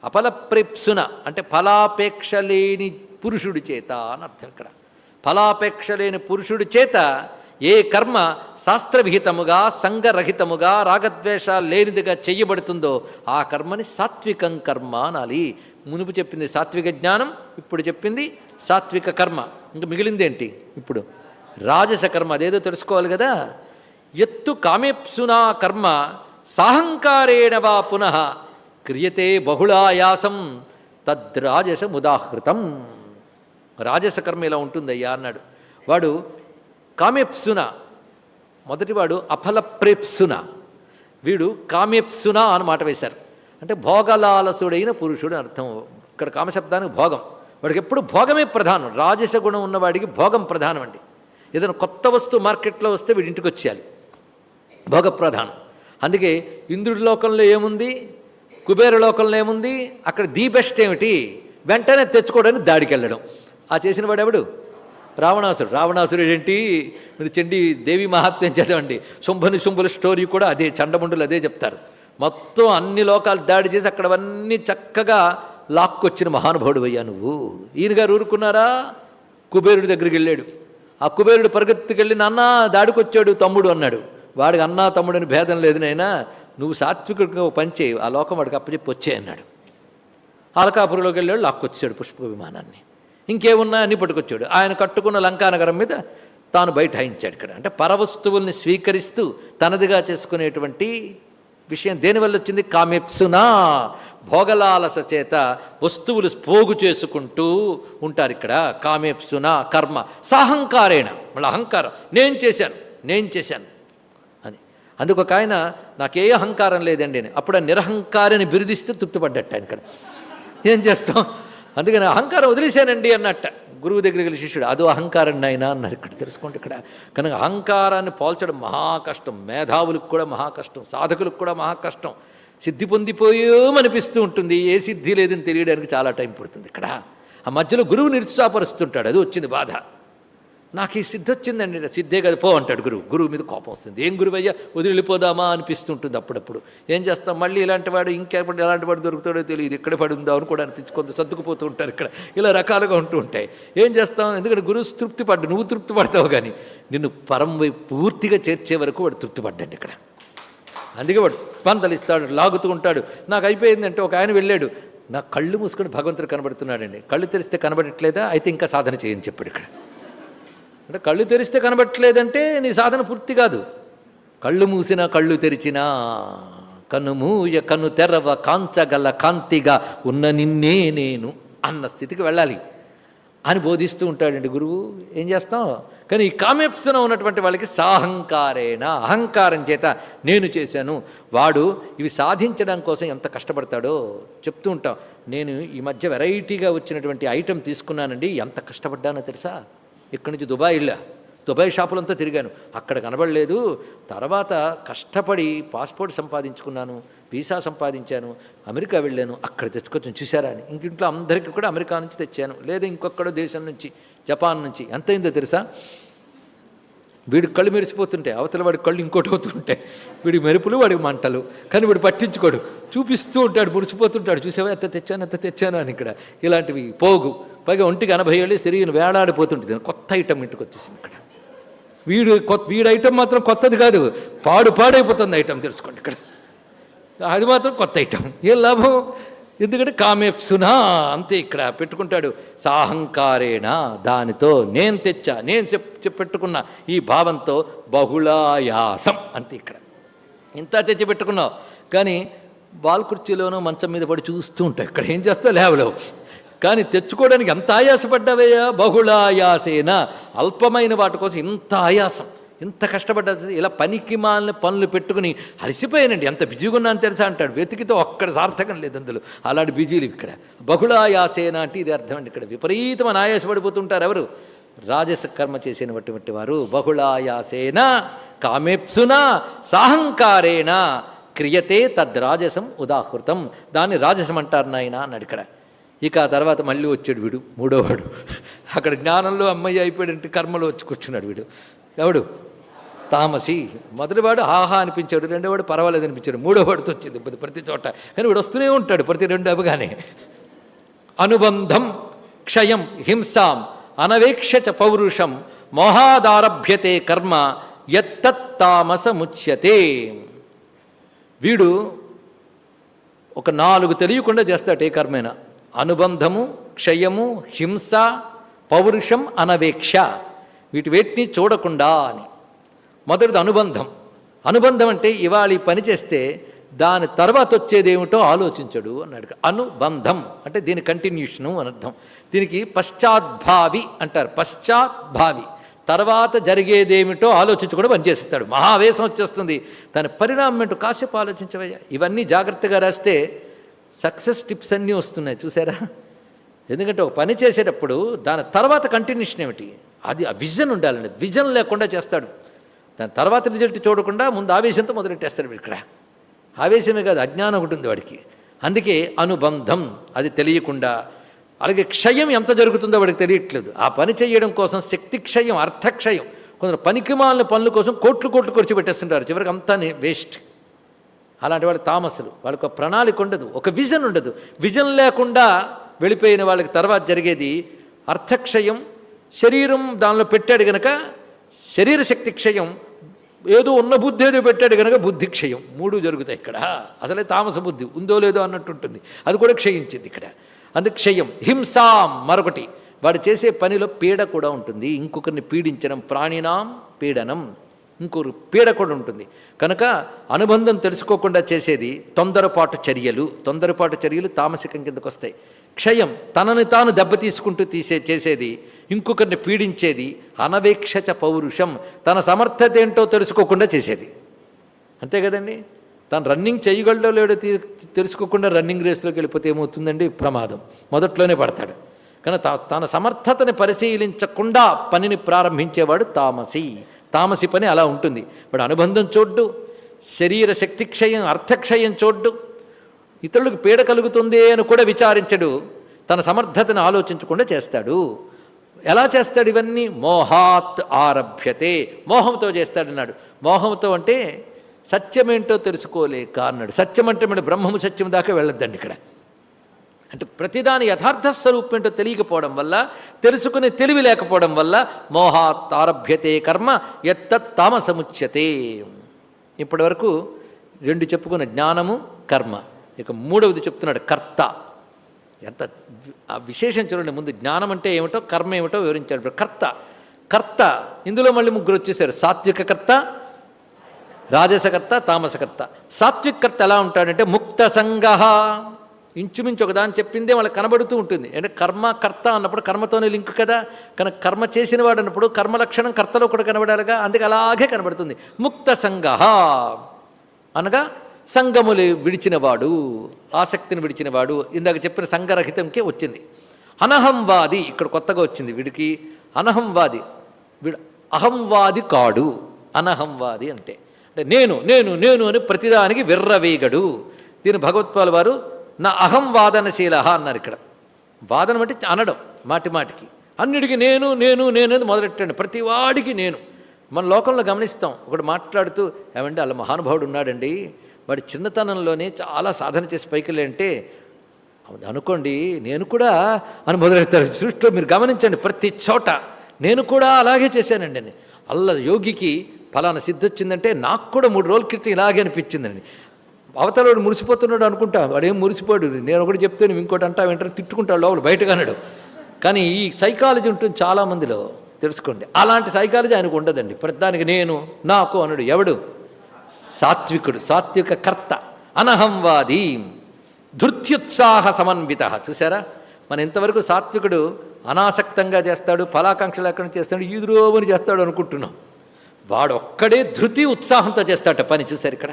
అఫలప్రేప్సున అంటే ఫలాపేక్ష లేని పురుషుడి చేత అని అర్థం ఇక్కడ. ఫలాపేక్ష లేని పురుషుడి చేత ఏ కర్మ శాస్త్రవిహితముగా సంగరహితముగా రాగద్వేషాలు లేనిదిగా చెయ్యబడుతుందో ఆ కర్మని సాత్వికం కర్మ అనాలి. మునుపు చెప్పింది సాత్విక జ్ఞానం ఇప్పుడు చెప్పింది సాత్విక కర్మ. ఇంకా మిగిలిందేంటి? ఇప్పుడు రాజస కర్మ అదేదో తెలుసుకోవాలి కదా. ఎత్తు కామేప్సునా కర్మ సాహంకారేణ వా పునః క్రియతే బహుళాయాసం తద్రాజసముదాహృతం రాజస కర్మ ఇలా ఉంటుందయ్యా అన్నాడు. వాడు కామేప్సున మొదటివాడు అఫలప్రేప్సున. వీడు కామేప్సున అని మాట వేశారు. అంటే భోగలాలసుడైన పురుషుడు అర్థం. ఇక్కడ కామశబ్దానికి భోగం. వాడికి ఎప్పుడు భోగమే ప్రధానం. రాజస గుణం ఉన్నవాడికి భోగం ప్రధానం అండి. ఏదైనా కొత్త వస్తువు మార్కెట్లో వస్తే వీడి ఇంటికి వచ్చేయాలి. భోగ ప్రధానం. అందుకే ఇంద్రుడి లోకంలో ఏముంది? కుబేర లోకంలో ఏముంది? అక్కడ ది బెస్ట్ ఏమిటి? వెంటనే తెచ్చుకోవడానికి దాడికి వెళ్ళడం. ఆ చేసిన వాడు ఎవడు? రావణాసుడు. రావణాసుడు ఏంటి? మీరు చెండి దేవి మహాత్మ్యం చదవండి. శుంభని శుంభుల స్టోరీ కూడా అదే చండముండులు అదే చెప్తారు. మొత్తం అన్ని లోకాలు దాడి చేసి అక్కడవన్నీ చక్కగా లాక్కొచ్చిన మహానుభావుడు అయ్యా నువ్వు. ఈయన గారు ఊరుకున్నారా? కుబేరుడి దగ్గరికి వెళ్ళాడు. ఆ కుబేరుడు పరిగెత్తుకెళ్ళి నాన్న దాడికొచ్చాడు తమ్ముడు అన్నాడు. వాడికి అన్నా తమ్ముడని భేదం లేదు నైనా నువ్వు సాత్వికుడిగా పనిచేయి పని చేయి. ఆ లోకం వాడికి అప్పచెప్పి వచ్చే అన్నాడు. అలకాపురంలోకి వెళ్ళాడు లాక్కొచ్చాడు పుష్ప విమానాన్ని ఇంకేమున్నా అన్ని పట్టుకొచ్చాడు. ఆయన కట్టుకున్న లంకానగరం మీద తాను బైఠాయించాడు ఇక్కడ. అంటే పరవస్తువుల్ని స్వీకరిస్తూ తనదిగా చేసుకునేటువంటి విషయం దేనివల్ల వచ్చింది? కామెప్సునా. భోగలాలస చేత వస్తువులు పోగు చేసుకుంటూ ఉంటారు ఇక్కడ. కామేప్సున కర్మ. సహంకారేణ. మళ్ళీ అహంకారం. నేను చేశాను. నేను చేశాను. అని. అందుకు ఒక ఆయన నాకే అహంకారం లేదండి అని. అప్పుడు ఆ నిరహంకారిని బిరుదిస్తే తృప్తిపడ్డట్ట ఆయన ఇక్కడ. ఏం చేస్తాం? అందుకని అహంకారం వదిలేశానండి అన్నట్ట. గురువు దగ్గరికి వెళ్ళి శిష్యుడు అదో అహంకారం నాయనా అన్నారు ఇక్కడ. తెలుసుకోండి ఇక్కడ. కనుక అహంకారాన్ని పోల్చడం మహా కష్టం మేధావులకు కూడా మహా కష్టం సాధకులకు కూడా మహా కష్టం సిద్ధి పొందిపోయేమనిపిస్తూ ఉంటుంది. ఏ సిద్ధి లేదని తెలియడానికి చాలా టైం పడుతుంది ఇక్కడ. ఆ మధ్యలో గురువు నిరుత్సాహపరుస్తుంటాడు. అది వచ్చింది బాధ. నాకు ఈ సిద్ధి వచ్చిందండి. సిద్ధే కదా పో అంటాడు గురువు. గురువు మీద కోపం వస్తుంది. ఏం గురువు అయ్యా వదిలి వెళ్ళిపోదామా అనిపిస్తుంటుంది అప్పుడప్పుడు. ఏం చేస్తాం? మళ్ళీ ఇలాంటి వాడు ఇంకెప్పుడు ఎలాంటి వాడు దొరుకుతాడో తెలియదు. ఇక్కడ పడి ఉందో అని కూడా అనిపించి కొంత సర్దుకుపోతూ ఉంటారు ఇక్కడ. ఇలా రకాలుగా ఉంటూ ఉంటాయి. ఏం చేస్తాం? ఎందుకంటే గురువు తృప్తి పడ్డు. నువ్వు తృప్తి పడతావు కానీ నిన్ను పరం వైపు పూర్తిగా చేర్చే వరకు వాడు తృప్తి పడ్డాడు ఇక్కడ. అందుకే వాడు పందలిస్తాడు లాగుతూ ఉంటాడు. నాకు అయిపోయిందంటే ఒక ఆయన వెళ్ళాడు. నా కళ్ళు మూసుకొని భగవంతుడు కనబడుతున్నాడండి. కళ్ళు తెరిస్తే కనబడట్లేదా? అయితే ఇంకా సాధన చేయని చెప్పాడు ఇక్కడ. అంటే కళ్ళు తెరిస్తే కనబట్టలేదంటే నీ సాధన పూర్తి కాదు. కళ్ళు మూసినా కళ్ళు తెరిచినా కన్ను మూయ కన్ను తెరవ కాంచగల కాంతిగా ఉన్న నిన్నే నేను అన్న స్థితికి వెళ్ళాలి. అని బోధిస్తూ ఉంటాడండి గురువు. ఏం చేస్తాం? కానీ ఈ కామెప్స్న ఉన్నటువంటి వాళ్ళకి సాహంకారేణ అహంకారం చేత నేను చేశాను. వాడు ఇవి సాధించడం కోసం ఎంత కష్టపడతాడో చెప్తూ ఉంటాం. నేను ఈ మధ్య వెరైటీగా వచ్చినటువంటి ఐటెం తీసుకున్నానండి. ఎంత కష్టపడ్డానో తెలుసా? ఇక్కడి నుంచి దుబాయ్ వెళ్ళా. దుబాయ్ షాపులంతా తిరిగాను. అక్కడ కనబడలేదు. తర్వాత కష్టపడి పాస్పోర్ట్ సంపాదించుకున్నాను. వీసా సంపాదించాను. అమెరికా వెళ్ళాను. అక్కడ తెచ్చుకొచ్చి చూసారా అని. ఇంకింట్లో అందరికీ కూడా అమెరికా నుంచి తెచ్చాను. లేదా ఇంకొక్కడో దేశం నుంచి జపాన్ నుంచి. ఎంత అయిందో తెలుసా? వీడి కళ్ళు మెరిసిపోతుంటాయి. అవతల వాడి కళ్ళు ఇంకోటి అవుతుంటాయి. వీడి మెరుపులు వాడి మంటలు. కానీ వీడు పట్టించుకోడు. చూపిస్తూ ఉంటాడు. మురిసిపోతుంటాడు. చూసావా? ఎంత తెచ్చాను ఎంత తెచ్చాను అని ఇక్కడ. ఇలాంటివి పోగు. పైగా ఒంటికి ఎనభై ఏళ్ళు శరీరం వేలాడిపోతుంటుంది కొత్త ఐటమ్ ఇంటికి వచ్చేసింది ఇక్కడ. వీడు కొత్త వీడి ఐటమ్ మాత్రం కొత్తది కాదు. పాడు పాడైపోతుంది ఐటమ్ తెలుసుకోండి ఇక్కడ. అది మాత్రం కొత్త ఐటమ్ ఏం లాభం? ఎందుకంటే కామేప్సునా అంతే ఇక్కడ పెట్టుకుంటాడు. సాహంకారేణ దానితో నేను తెచ్చా నేను చెప్ పెట్టుకున్న ఈ భావంతో బహుళాయాసం అంతే ఇక్కడ. ఇంత తెచ్చి పెట్టుకున్నావు కానీ బాల్ కుర్చీలోనూ మంచం మీద పడి చూస్తూ ఉంటావు. ఇక్కడ ఏం చేస్తావు? లేవలేవు. కానీ తెచ్చుకోవడానికి ఎంత ఆయాసపడ్డావయ్యా? బహుళాయాసేన అల్పమైన వాటి కోసం ఇంత ఆయాసం. ఇంత కష్టపడ్డా ఇలా పనికి మాలిన పనులు పెట్టుకుని అలసిపోయానండి. ఎంత బిజీగా ఉన్నాను తెలుసా అంటాడు. వెతికితే ఒక్కడ సార్థకం లేదు అందులో. అలాంటి బిజీలు ఇక్కడ. బహుళాయాసేన అంటే ఇది అర్థం అండి ఇక్కడ. విపరీతమైన ఆయాసపడిపోతుంటారు ఎవరు? రాజస కర్మ చేసినటువంటి వారు. బహుళాయాసేన కామేప్సున? సాహంకారేణ? క్రియతే తద్రాజసం ఉదాహృతం. దాన్ని రాజసం అంటారు నాయన అన్నాడు ఇక్కడ. ఇక ఆ తర్వాత మళ్ళీ వచ్చాడు వీడు మూడోవాడు. అక్కడ జ్ఞానంలో అమ్మయ్య అయిపోయాడంటే కర్మలో వచ్చి కూర్చున్నాడు వీడు. ఎవడు? తామసి. మొదటివాడు హాహా అనిపించాడు రెండోవాడు పర్వాలేదు అనిపించాడు మూడోవాడితో వచ్చింది ప్రతి- ప్రతి చోట. కానీ వీడు వస్తూనే ఉంటాడు ప్రతి రెండు అవగానే అనుబంధం క్షయం హింసాం అనవేక్ష పౌరుషం మోహాదారభ్యతే కర్మ ఎత్తత్తామసముచ్యతే వీడు ఒక నాలుగు తెలియకుండా చేస్తాడు ఏ కర్మైనా. అనుబంధము క్షయము హింస పౌరుషం అనవేక్ష. వీటి వేటిని చూడకుండా అని. మొదటిది అనుబంధం. అనుబంధం అంటే ఇవాళ ఈ పని చేస్తే దాని తర్వాత వచ్చేదేమిటో ఆలోచించడు అన్నాడు. అనుబంధం అంటే దీని కంటిన్యూషను అని అర్థం. దీనికి పశ్చాద్భావి అంటారు. పశ్చాద్భావి. తర్వాత జరిగేదేమిటో ఆలోచించుకుంటూ పనిచేస్తాడు. మహావేశం వచ్చేస్తుంది. దాని పరిణామం ఏంటో కాసేపు ఆలోచించవయ్యా. ఇవన్నీ జాగ్రత్తగా రాస్తే సక్సెస్ టిప్స్ అన్నీ వస్తున్నాయి చూసారా? ఎందుకంటే ఒక పని చేసేటప్పుడు దాని తర్వాత కంటిన్యూషన్ ఏమిటి? అది ఆ విజన్ ఉండాలండి. విజన్ లేకుండా చేస్తాడు. దాని తర్వాత రిజల్ట్ చూడకుండా ముందు ఆవేశంతో మొదలెట్టేస్తాడు ఇక్కడ. ఆవేశమే కాదు అజ్ఞానం ఒకటి ఉంది వాడికి. అందుకే అనుబంధం అది తెలియకుండా. అలాగే క్షయం ఎంత జరుగుతుందో వాడికి తెలియట్లేదు. ఆ పని చేయడం కోసం శక్తి క్షయం అర్థక్షయం. కొందరు పనికిమాలిన పనుల కోసం కోట్లు కోట్లు ఖర్చు పెట్టేస్తుంటారు. చివరికి అంతా వేస్ట్ అలాంటి వాళ్ళు తామసులు. వాళ్ళకు ఒక ప్రణాళిక ఉండదు ఒక విజన్ ఉండదు. విజన్ లేకుండా వెళ్ళిపోయిన వాళ్ళకి తర్వాత జరిగేది అర్థక్షయం శరీరం దానిలో పెట్టాడు గనక శరీర శక్తి క్షయం ఏదో ఉన్న బుద్ధి ఏదో పెట్టాడు కనుక బుద్ధి క్షయం. మూడు జరుగుతాయి ఇక్కడ. అసలే తామస బుద్ధి ఉందో లేదో అన్నట్టు ఉంటుంది. అది కూడా క్షయించింది ఇక్కడ. అందుకు క్షయం హింసాం మరొకటి. వాడు చేసే పనిలో పీడ కూడా ఉంటుంది. ఇంకొకరిని పీడించడం ప్రాణినాం పీడనం. ఇంకొకరు పీడ కూడా ఉంటుంది. కనుక అనుబంధం తెలుసుకోకుండా చేసేది తొందరపాటు చర్యలు. తొందరపాటు చర్యలు తామసికం కిందకు వస్తాయి. క్షయం తనని తాను దెబ్బతీసుకుంటూ తీసే చేసేది ఇంకొకరిని పీడించేది అనవేక్షచ పౌరుషం. తన సమర్థత ఏంటో తెలుసుకోకుండా చేసేది. అంతే కదండి? తను రన్నింగ్ చేయగలడో లేడో తెలుసుకోకుండా రన్నింగ్ రేస్లోకి వెళ్ళిపోతే ఏమవుతుందండి? ప్రమాదం. మొదట్లోనే పడతాడు. కానీ తా- తన సమర్థతని పరిశీలించకుండా పనిని ప్రారంభించేవాడు తామసి. తామసి పని అలా ఉంటుంది. వాడు అనుబంధం చూడ్డు శరీర శక్తి క్షయం అర్థక్షయం చూడ్డు ఇతరులకు పీడ కలుగుతుంది అని కూడా విచారించడు. తన సమర్థతను ఆలోచించకుండా చేస్తాడు. ఎలా చేస్తాడు ఇవన్నీ? మోహాత్ ఆరభ్యతే. మోహంతో చేస్తాడన్నాడు. మోహంతో అంటే సత్యమేంటో తెలుసుకోలేక అన్నాడు. సత్యం అంటే మన బ్రహ్మము సత్యం దాకా వెళ్ళొద్దండి ఇక్కడ. అంటే ప్రతిదాని యథార్థ స్వరూపం ఏంటో తెలియకపోవడం వల్ల తెలుసుకునే తెలివి లేకపోవడం వల్ల మోహాత్ ఆరభ్యతే కర్మ ఎత్తత్ తామసముచ్యతే. ఇప్పటి వరకు రెండు చెప్పుకున్న జ్ఞానము కర్మ. ఇక మూడవది చెప్తున్నాడు కర్త. ఎంత ఆ విశేషం చూడండి ముందు జ్ఞానం అంటే ఏమిటో కర్మ ఏమిటో వివరించాడు. ఇప్పుడు కర్త కర్త. ఇందులో మళ్ళీ ముగ్గురు వచ్చేసారు. సాత్విక కర్త రాజసకర్త తామసకర్త సాత్వికర్త ఎలా ఉంటాడంటే ముక్త సంగ ఇంచుమించు ఒకదాని చెప్పిందే వాళ్ళకి కనబడుతూ ఉంటుంది. అంటే కర్మ కర్త అన్నప్పుడు కర్మతోనే లింక్ కదా? కనుక కర్మ చేసిన వాడు అన్నప్పుడు కర్మ లక్షణం కర్తలో కూడా కనబడాలిగా? అందుకే అలాగే కనబడుతుంది. ముక్త సంగ అనగా సంగములు విడిచినవాడు ఆసక్తిని విడిచినవాడు. ఇందాక చెప్పిన సంగరహితంకే వచ్చింది. అనహంవాది ఇక్కడ కొత్తగా వచ్చింది వీడికి. అనహంవాది వీడు అహంవాది కాడు. అనహంవాది అంటే అంటే నేను నేను నేను అని ప్రతిదానికి విర్రవేగడు. దీని భగవత్పాల్ వారు నా అహం వాదనశీల అన్నారు ఇక్కడ. వాదనం అంటే అనడం మాటి మాటికి. అన్నిటికీ నేను నేను నేను మొదలెట్టండి. ప్రతి వాడికి నేను. మన లోకంలో గమనిస్తాం. ఒకడు మాట్లాడుతూ ఏమండి అలా మహానుభావుడు ఉన్నాడండి. వాడి చిన్నతనంలోనే చాలా సాధన చేసి పైకి అంటే అవును అనుకోండి నేను కూడా అని మొదలెడతారు. సృష్టిలో మీరు గమనించండి ప్రతి చోట నేను కూడా అలాగే చేశానండి అల్ల యోగికి ఫలానా సిద్ధి వచ్చిందంటే నాకు కూడా మూడు రోజుల క్రితం ఇలాగే అనిపించిందండి. అవతలవాడు మురిసిపోతున్నాడు అనుకుంటా. వాడేం మురిసిపోడు. నేను ఒకటి చెప్తే నువ్వు ఇంకోటి అంటా వెంటనే తిట్టుకుంటాడు లోపల బయటకు అన్నాడు కానీ ఈ సైకాలజీ ఉంటుంది చాలామందిలో తెలుసుకోండి. అలాంటి సైకాలజీ ఆయనకు ఉండదండి. ప్రతిదానికి నేను నాకు అనుడు. ఎవడు? సాత్వికుడు సాత్విక కర్త. అనహంవాది ధృత్యుత్సాహ సమన్విత. చూసారా మన ఇంతవరకు సాత్వికుడు అనాసక్తంగా చేస్తాడు ఫలాకాంక్ష లేకుండా చేస్తాడు ఈదురోవని చేస్తాడు అనుకుంటున్నాం. వాడు ఒక్కడే ధృతి ఉత్సాహంతో చేస్తాడట పని. చూశారు ఇక్కడ?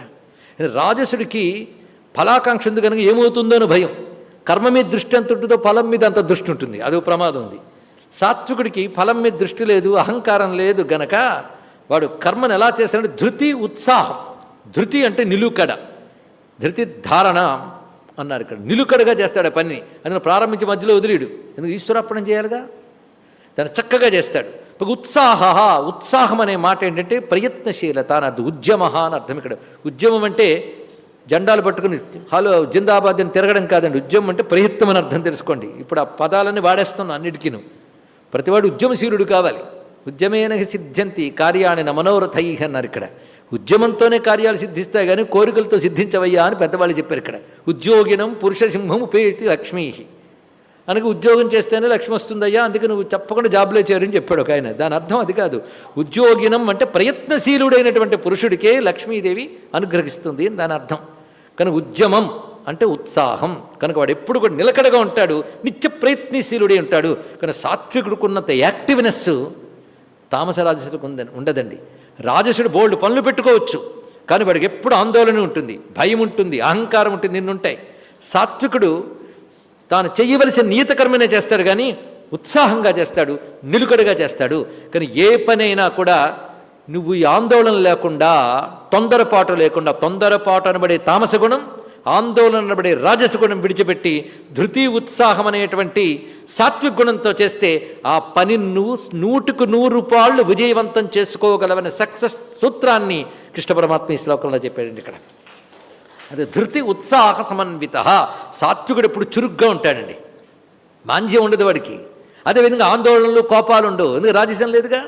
రాజసుడికి ఫలాకాంక్ష ఉంది కనుక ఏమవుతుందో అని భయం. కర్మ మీద దృష్టి ఎంత ఉంటుందో ఫలం మీద అంత దృష్టి ఉంటుంది. అదో ప్రమాదం ఉంది. సాత్వికుడికి ఫలం మీద దృష్టి లేదు అహంకారం లేదు గనక వాడు కర్మను ఎలా చేశాడంటే ధృతి ఉత్సాహం. ధృతి అంటే నిలుకడ. ధృతి ధారణ అన్నారు ఇక్కడ. నిలుకడగా చేస్తాడు ఆ పని అందులో ప్రారంభించి మధ్యలో వదిలేడు. ఎందుకు ఈశ్వరార్పణం చేయాలిగా? దాన్ని చక్కగా చేస్తాడు. ఉత్సాహ ఉత్సాహం అనే మాట ఏంటంటే ప్రయత్నశీలత అని అర్థం. ఉద్యమ అని అర్థం ఇక్కడ. ఉద్యమం అంటే జెండాలు పట్టుకుని హలో జిందాబాద్ అని తిరగడం కాదండి. ఉద్యమం అంటే ప్రయత్నం అని అర్థం తెలుసుకోండి. ఇప్పుడు ఆ పదాలన్నీ వాడేస్తున్నాను అన్నిటికీను. ప్రతివాడు ఉద్యమశీలుడు కావాలి. ఉద్యమేన సిద్ధ్యంతి కార్యాన్ని నమనోరథై అన్నారు ఇక్కడ. ఉద్యమంతోనే కార్యాలు సిద్ధిస్తాయి కానీ కోరికలతో సిద్ధించవయ్యా అని పెద్దవాళ్ళు చెప్పారు ఇక్కడ. ఉద్యోగినం పురుష సింహం ఉపేతి లక్ష్మీ. అనగా ఉద్యోగం చేస్తేనే లక్ష్మి వస్తుందయ్యా అందుకే నువ్వు తప్పకుండా జాబ్లో చేరని చెప్పాడు ఒక ఆయన. దాని అర్థం అది కాదు. ఉద్యోగినం అంటే ప్రయత్నశీలుడైనటువంటి పురుషుడికే లక్ష్మీదేవి అనుగ్రహిస్తుంది అని దాని అర్థం. కనుక ఉద్యమం అంటే ఉత్సాహం. కనుక వాడు ఎప్పుడు కూడా నిలకడగా ఉంటాడు నిత్య ప్రయత్నశీలుడే ఉంటాడు. కనుక సాత్వికుడుకున్నంత యాక్టివ్నెస్ తామస రాజసుడికి ఉందని ఉండదండి. రాజసుడు బోల్డ్ పనులు పెట్టుకోవచ్చు కానీ వాడికి ఎప్పుడు ఆందోళన ఉంటుంది భయం ఉంటుంది అహంకారం ఉంటుంది నిన్నుంటాయి. సాత్వికుడు తాను చేయవలసిన నియత కర్మనే చేస్తాడు కానీ ఉత్సాహంగా చేస్తాడు నిలుకడగా చేస్తాడు. కానీ ఏ పనైనా కూడా నువ్వు ఈ ఆందోళన లేకుండా తొందరపాటు లేకుండా తొందరపాటు అనబడే తామస గుణం ఆందోళన అనబడే రాజసగుణం విడిచిపెట్టి ధృతి ఉత్సాహం అనేటువంటి సాత్విక గుణంతో చేస్తే ఆ పని నువ్వు నూటుకు నూరు పాళ్ళు విజయవంతం చేసుకోగలవనే సక్సెస్ సూత్రాన్ని కృష్ణ పరమాత్మ ఈ శ్లోకంలో చెప్పాడండి ఇక్కడ. అది ధృతి ఉత్సాహ సమన్విత. సాత్వికుడు ఎప్పుడు చురుగ్గా ఉంటాడండి. మాంద్యం ఉండదు వాడికి. అదేవిధంగా ఆందోళనలు కోపాలు ఉండవు. ఎందుకు రాజసం లేదుగా?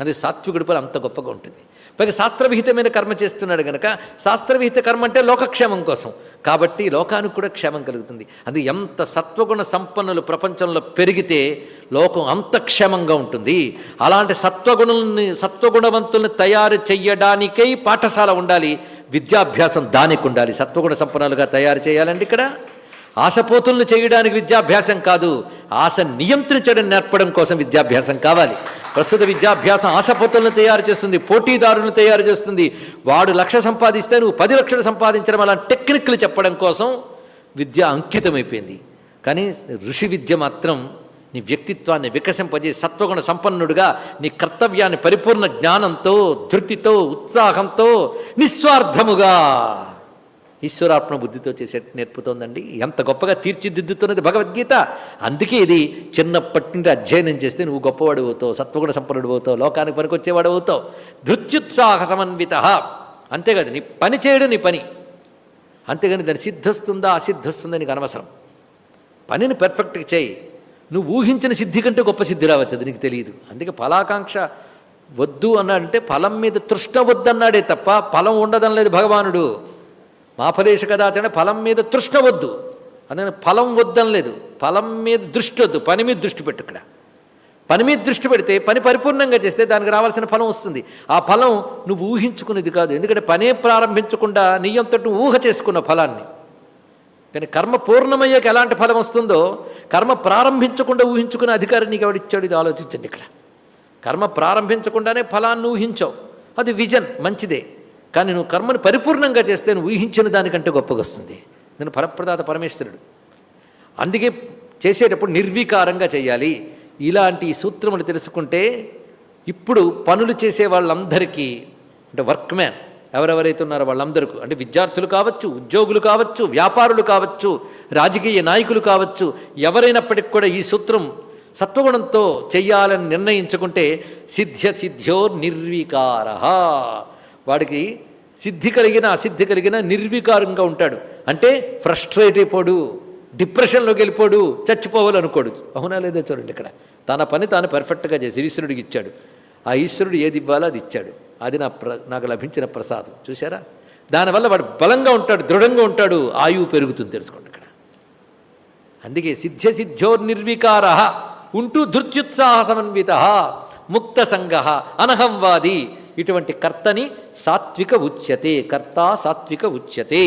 అది సాత్వికుడి పని అంత గొప్పగా ఉంటుంది. పైగా శాస్త్రవిహితమైన కర్మ చేస్తున్నాడు కనుక శాస్త్రవిహిత కర్మ అంటే లోకక్షేమం కోసం. కాబట్టి లోకానికి కూడా క్షేమం కలుగుతుంది. అది ఎంత సత్వగుణ సంపన్నులు ప్రపంచంలో పెరిగితే లోకం అంత క్షేమంగా ఉంటుంది. అలాంటి సత్వగుణుల్ని సత్వగుణవంతుల్ని తయారు చెయ్యడానికై పాఠశాల ఉండాలి. విద్యాభ్యాసం దానికి ఉండాలి. సత్వగుణ సంపన్నులుగా తయారు చేయాలండి ఇక్కడ. ఆశపోతులను చేయడానికి విద్యాభ్యాసం కాదు ఆశ నియంత్రించడం నేర్పడం కోసం విద్యాభ్యాసం కావాలి. ప్రస్తుత విద్యాభ్యాసం ఆశపోతులను తయారు చేస్తుంది పోటీదారులను తయారు చేస్తుంది. వాడు లక్ష సంపాదిస్తే నువ్వు పది లక్షలు సంపాదించడం అలా టెక్నిక్లు చెప్పడం కోసం విద్య అంకితమైపోయింది. కానీ ఋషి విద్య మాత్రం నీ వ్యక్తిత్వాన్ని వికసింపజే సత్వగుణ సంపన్నుడుగా నీ కర్తవ్యాన్ని పరిపూర్ణ జ్ఞానంతో ధృతితో ఉత్సాహంతో నిస్వార్థముగా ఈశ్వరాత్మ బుద్ధితో చేసే నేర్పుతోందండి. ఎంత గొప్పగా తీర్చిదిద్దుతున్నది భగవద్గీత. అందుకే ఇది చిన్నప్పటి నుండి అధ్యయనం చేస్తే నువ్వు గొప్పవాడు అవుతావు సత్వగుణ సంపన్నుడు అవుతావు లోకానికి పనికొచ్చేవాడు అవుతావు. ధృత్యుత్సాహ సమన్విత. అంతేకాదు నీ పని చేయడం నీ పని. అంతేగాని దాని సిద్ధొస్తుందా అసిద్ధొస్తుందా నీకు అనవసరం. పనిని పర్ఫెక్ట్గా చేయి. నువ్వు ఊహించిన సిద్ధి కంటే గొప్ప సిద్ధి రావచ్చు అది నీకు తెలియదు. అందుకే ఫలాకాంక్ష వద్దు అన్నాడంటే ఫలం మీద తృష్ణ వద్దన్నాడే తప్ప ఫలం ఉండదనలేదు భగవానుడు. మా ఫలేష ఫలం మీద తృష్ణ వద్దు. అందుకని ఫలం వద్దనలేదు. ఫలం మీద దృష్టి వద్దు. పని మీద దృష్టి పెట్టు ఇక్కడ. పని మీద దృష్టి పెడితే పని పరిపూర్ణంగా చేస్తే దానికి రావాల్సిన ఫలం వస్తుంది. ఆ ఫలం నువ్వు ఊహించుకునేది కాదు. ఎందుకంటే పనే ప్రారంభించకుండా నీయంతో ఊహ చేసుకున్న ఫలాన్ని. కానీ కర్మ పూర్ణమయ్యాక ఎలాంటి ఫలం వస్తుందో కర్మ ప్రారంభించకుండా ఊహించుకునే అధికారం నీకు ఎవడిచ్చాడు ఇది ఆలోచించండి ఇక్కడ. కర్మ ప్రారంభించకుండానే ఫలాన్ని ఊహించావు. అది విజన్ మంచిదే. కానీ నువ్వు కర్మను పరిపూర్ణంగా చేస్తే నువ్వు ఊహించిన దానికంటే గొప్పగా వస్తుంది. నేను పరప్రదాత పరమేశ్వరుడు. అందుకే చేసేటప్పుడు నిర్వికారంగా చేయాలి. ఇలాంటి సూత్రములు తెలుసుకుంటే ఇప్పుడు పనులు చేసే వాళ్ళందరికీ అంటే వర్క్ మ్యాన్ ఎవరెవరైతే ఉన్నారో వాళ్ళందరికీ అంటే విద్యార్థులు కావచ్చు ఉద్యోగులు కావచ్చు వ్యాపారులు కావచ్చు రాజకీయ నాయకులు కావచ్చు ఎవరైనప్పటికి కూడా ఈ సూత్రం సత్వగుణంతో చెయ్యాలని నిర్ణయించుకుంటే సిద్ధ్య సిద్ధ్యో నిర్వికార. వాడికి సిద్ధి కలిగిన అసిద్ధి కలిగిన నిర్వికారంగా ఉంటాడు. అంటే ఫ్రస్ట్రేట్ అయిపోడు డిప్రెషన్లోకి వెళ్ళిపోడు చచ్చిపోవాలనుకోడు. అవునా లేదా చూడండి ఇక్కడ. తన పని తాను పర్ఫెక్ట్గా చేసి శ్రీశ్వరుడికి ఇచ్చాడు. ఆ ఈశ్వరుడు ఏది ఇవ్వాలో అది ఇచ్చాడు. అది నా ప్ర నాకు లభించిన ప్రసాదం. చూసారా దానివల్ల వాడు బలంగా ఉంటాడు దృఢంగా ఉంటాడు ఆయువు పెరుగుతుంది తెలుసుకోండి ఇక్కడ. అందుకే సిద్ధ్య సిద్ధ్యో నిర్వికార ఉంటూ ధృత్యుత్సాహ సమన్విత ముక్త సంగ అనహంవాది ఇటువంటి కర్తని సాత్విక ఉచ్యతే కర్త సాత్విక ఉచ్యతే.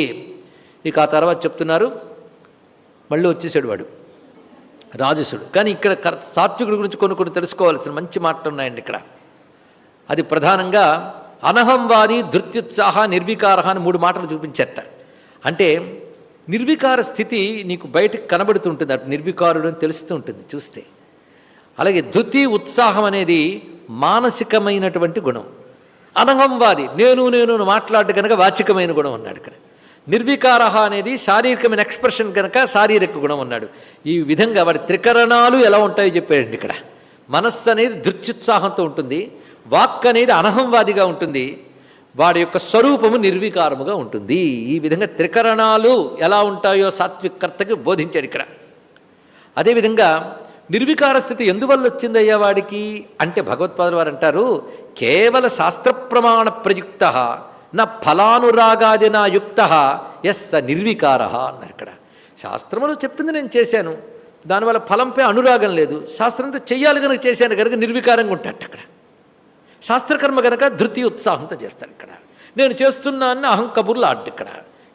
ఇక ఆ తర్వాత చెప్తున్నారు మళ్ళీ వచ్చేసాడు వాడు రాజసుడు. కానీ ఇక్కడ కర్ సాత్వికుడి గురించి కొన్ని కొన్ని తెలుసుకోవాల్సిన మంచి మాటలు ఉన్నాయండి ఇక్కడ. అది ప్రధానంగా అనహంవాది ధృత్యుత్సాహ నిర్వికార అని మూడు మాటలు చూపించట. అంటే నిర్వికార స్థితి నీకు బయటకు కనబడుతుంటుంది అటు నిర్వికారుడు అని తెలుస్తూ ఉంటుంది చూస్తే. అలాగే ధృతి ఉత్సాహం అనేది మానసికమైనటువంటి గుణం. అనహంవాది నేను నేను అని కనుక వాచికమైన గుణం ఉన్నాడు ఇక్కడ. నిర్వికార అనేది శారీరకమైన ఎక్స్ప్రెషన్ కనుక శారీరక గుణం ఉన్నాడు ఈ విధంగా వాడి త్రికరణాలు ఎలా ఉంటాయో చెప్పాడండి ఇక్కడ. మనస్సు అనేది ధృత్యుత్సాహంతో ఉంటుంది వాక్ అనేది అనహంవాదిగా ఉంటుంది. వాడి యొక్క స్వరూపము నిర్వికారముగా ఉంటుంది. ఈ విధంగా త్రికరణాలు ఎలా ఉంటాయో సాత్వికర్తకి బోధించాడు ఇక్కడ. అదేవిధంగా నిర్వికార స్థితి ఎందువల్ల వచ్చిందయ్యా వాడికి? అంటే భగవత్పాదులు వారు అంటారు కేవల శాస్త్ర ప్రమాణ ప్రయుక్త నా ఫలానురాగాది నా యుక్త ఎస్ స నిర్వికార అన్నారు ఇక్కడ. శాస్త్రములు చెప్పింది నేను చేశాను. దానివల్ల ఫలంపై అనురాగం లేదు. శాస్త్రంతో చెయ్యాలి కనుక చేశాను కనుక నిర్వికారంగా ఉంటాడు అక్కడ. శాస్త్రకర్మ గనక ధృతి ఉత్సాహంతో చేస్తాడు ఇక్కడ. నేను చేస్తున్నాను అహం కబుర్లు ఆడ్డు ఇక్కడ.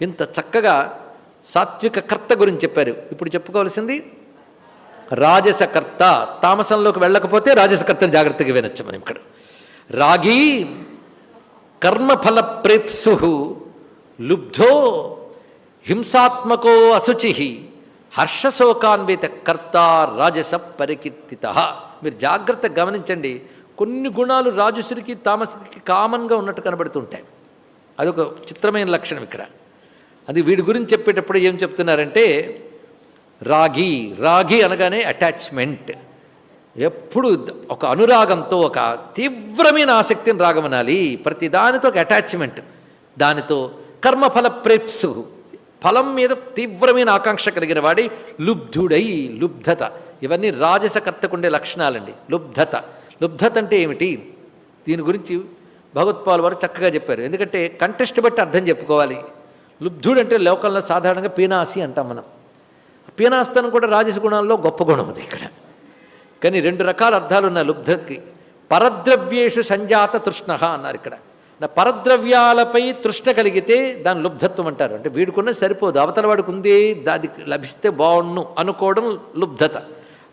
ఇంత చక్కగా సాత్విక కర్త గురించి చెప్పారు. ఇప్పుడు చెప్పుకోవాల్సింది రాజసకర్త తామసంలోకి వెళ్ళకపోతే రాజసకర్తను జాగ్రత్తగా వినొచ్చు మనం ఇక్కడ. రాగి కర్మఫల ప్రేప్సు లుబ్ధో హింసాత్మకో అశుచి హర్షశోకాన్విత కర్త రాజస పరికీర్తిత మీరు జాగ్రత్త గమనించండి కొన్ని గుణాలు రాజుశ్రీకి తామసుడికి కామన్గా ఉన్నట్టు కనబడుతుంటాయి. అదొక చిత్రమైన లక్షణం ఇక్కడ. అది వీడి గురించి చెప్పేటప్పుడు ఏం చెప్తున్నారంటే రాగి రాగి అనగానే అటాచ్మెంట్ ఎప్పుడు ఒక అనురాగంతో ఒక తీవ్రమైన ఆసక్తిని రాగమనాలి. ప్రతి దానితో ఒక అటాచ్మెంట్ దానితో కర్మఫల ప్రేప్సు. ఫలం మీద తీవ్రమైన ఆకాంక్ష కలిగిన వాడి లుబ్ధుడై లుబ్ధత. ఇవన్నీ రాజసకర్తకుండే లక్షణాలండి. లుబ్ధత. లుబ్ధత అంటే ఏమిటి? దీని గురించి భగవత్పాల్ వారు చక్కగా చెప్పారు. ఎందుకంటే కంటెస్ట్ బట్టి అర్థం చెప్పుకోవాలి. లుబ్ధుడు అంటే లోకంలో సాధారణంగా పీనాసి అంటాం మనం. పీనాస్తనం కూడా రాజస గుణాల్లో గొప్ప గుణం అది ఇక్కడ. కానీ రెండు రకాల అర్థాలు ఉన్నాయి లుబ్ధకి. పరద్రవ్యేషు సంజాత తృష్ణ అన్నారు ఇక్కడ. నా పరద్రవ్యాలపై తృష్ణ కలిగితే దాని లుబ్ధత్వం అంటారు. అంటే వీడుకున్న సరిపోదు. అవతల వాడికి ఉంది అది లభిస్తే బాగుండు అనుకోవడం లుబ్ధత.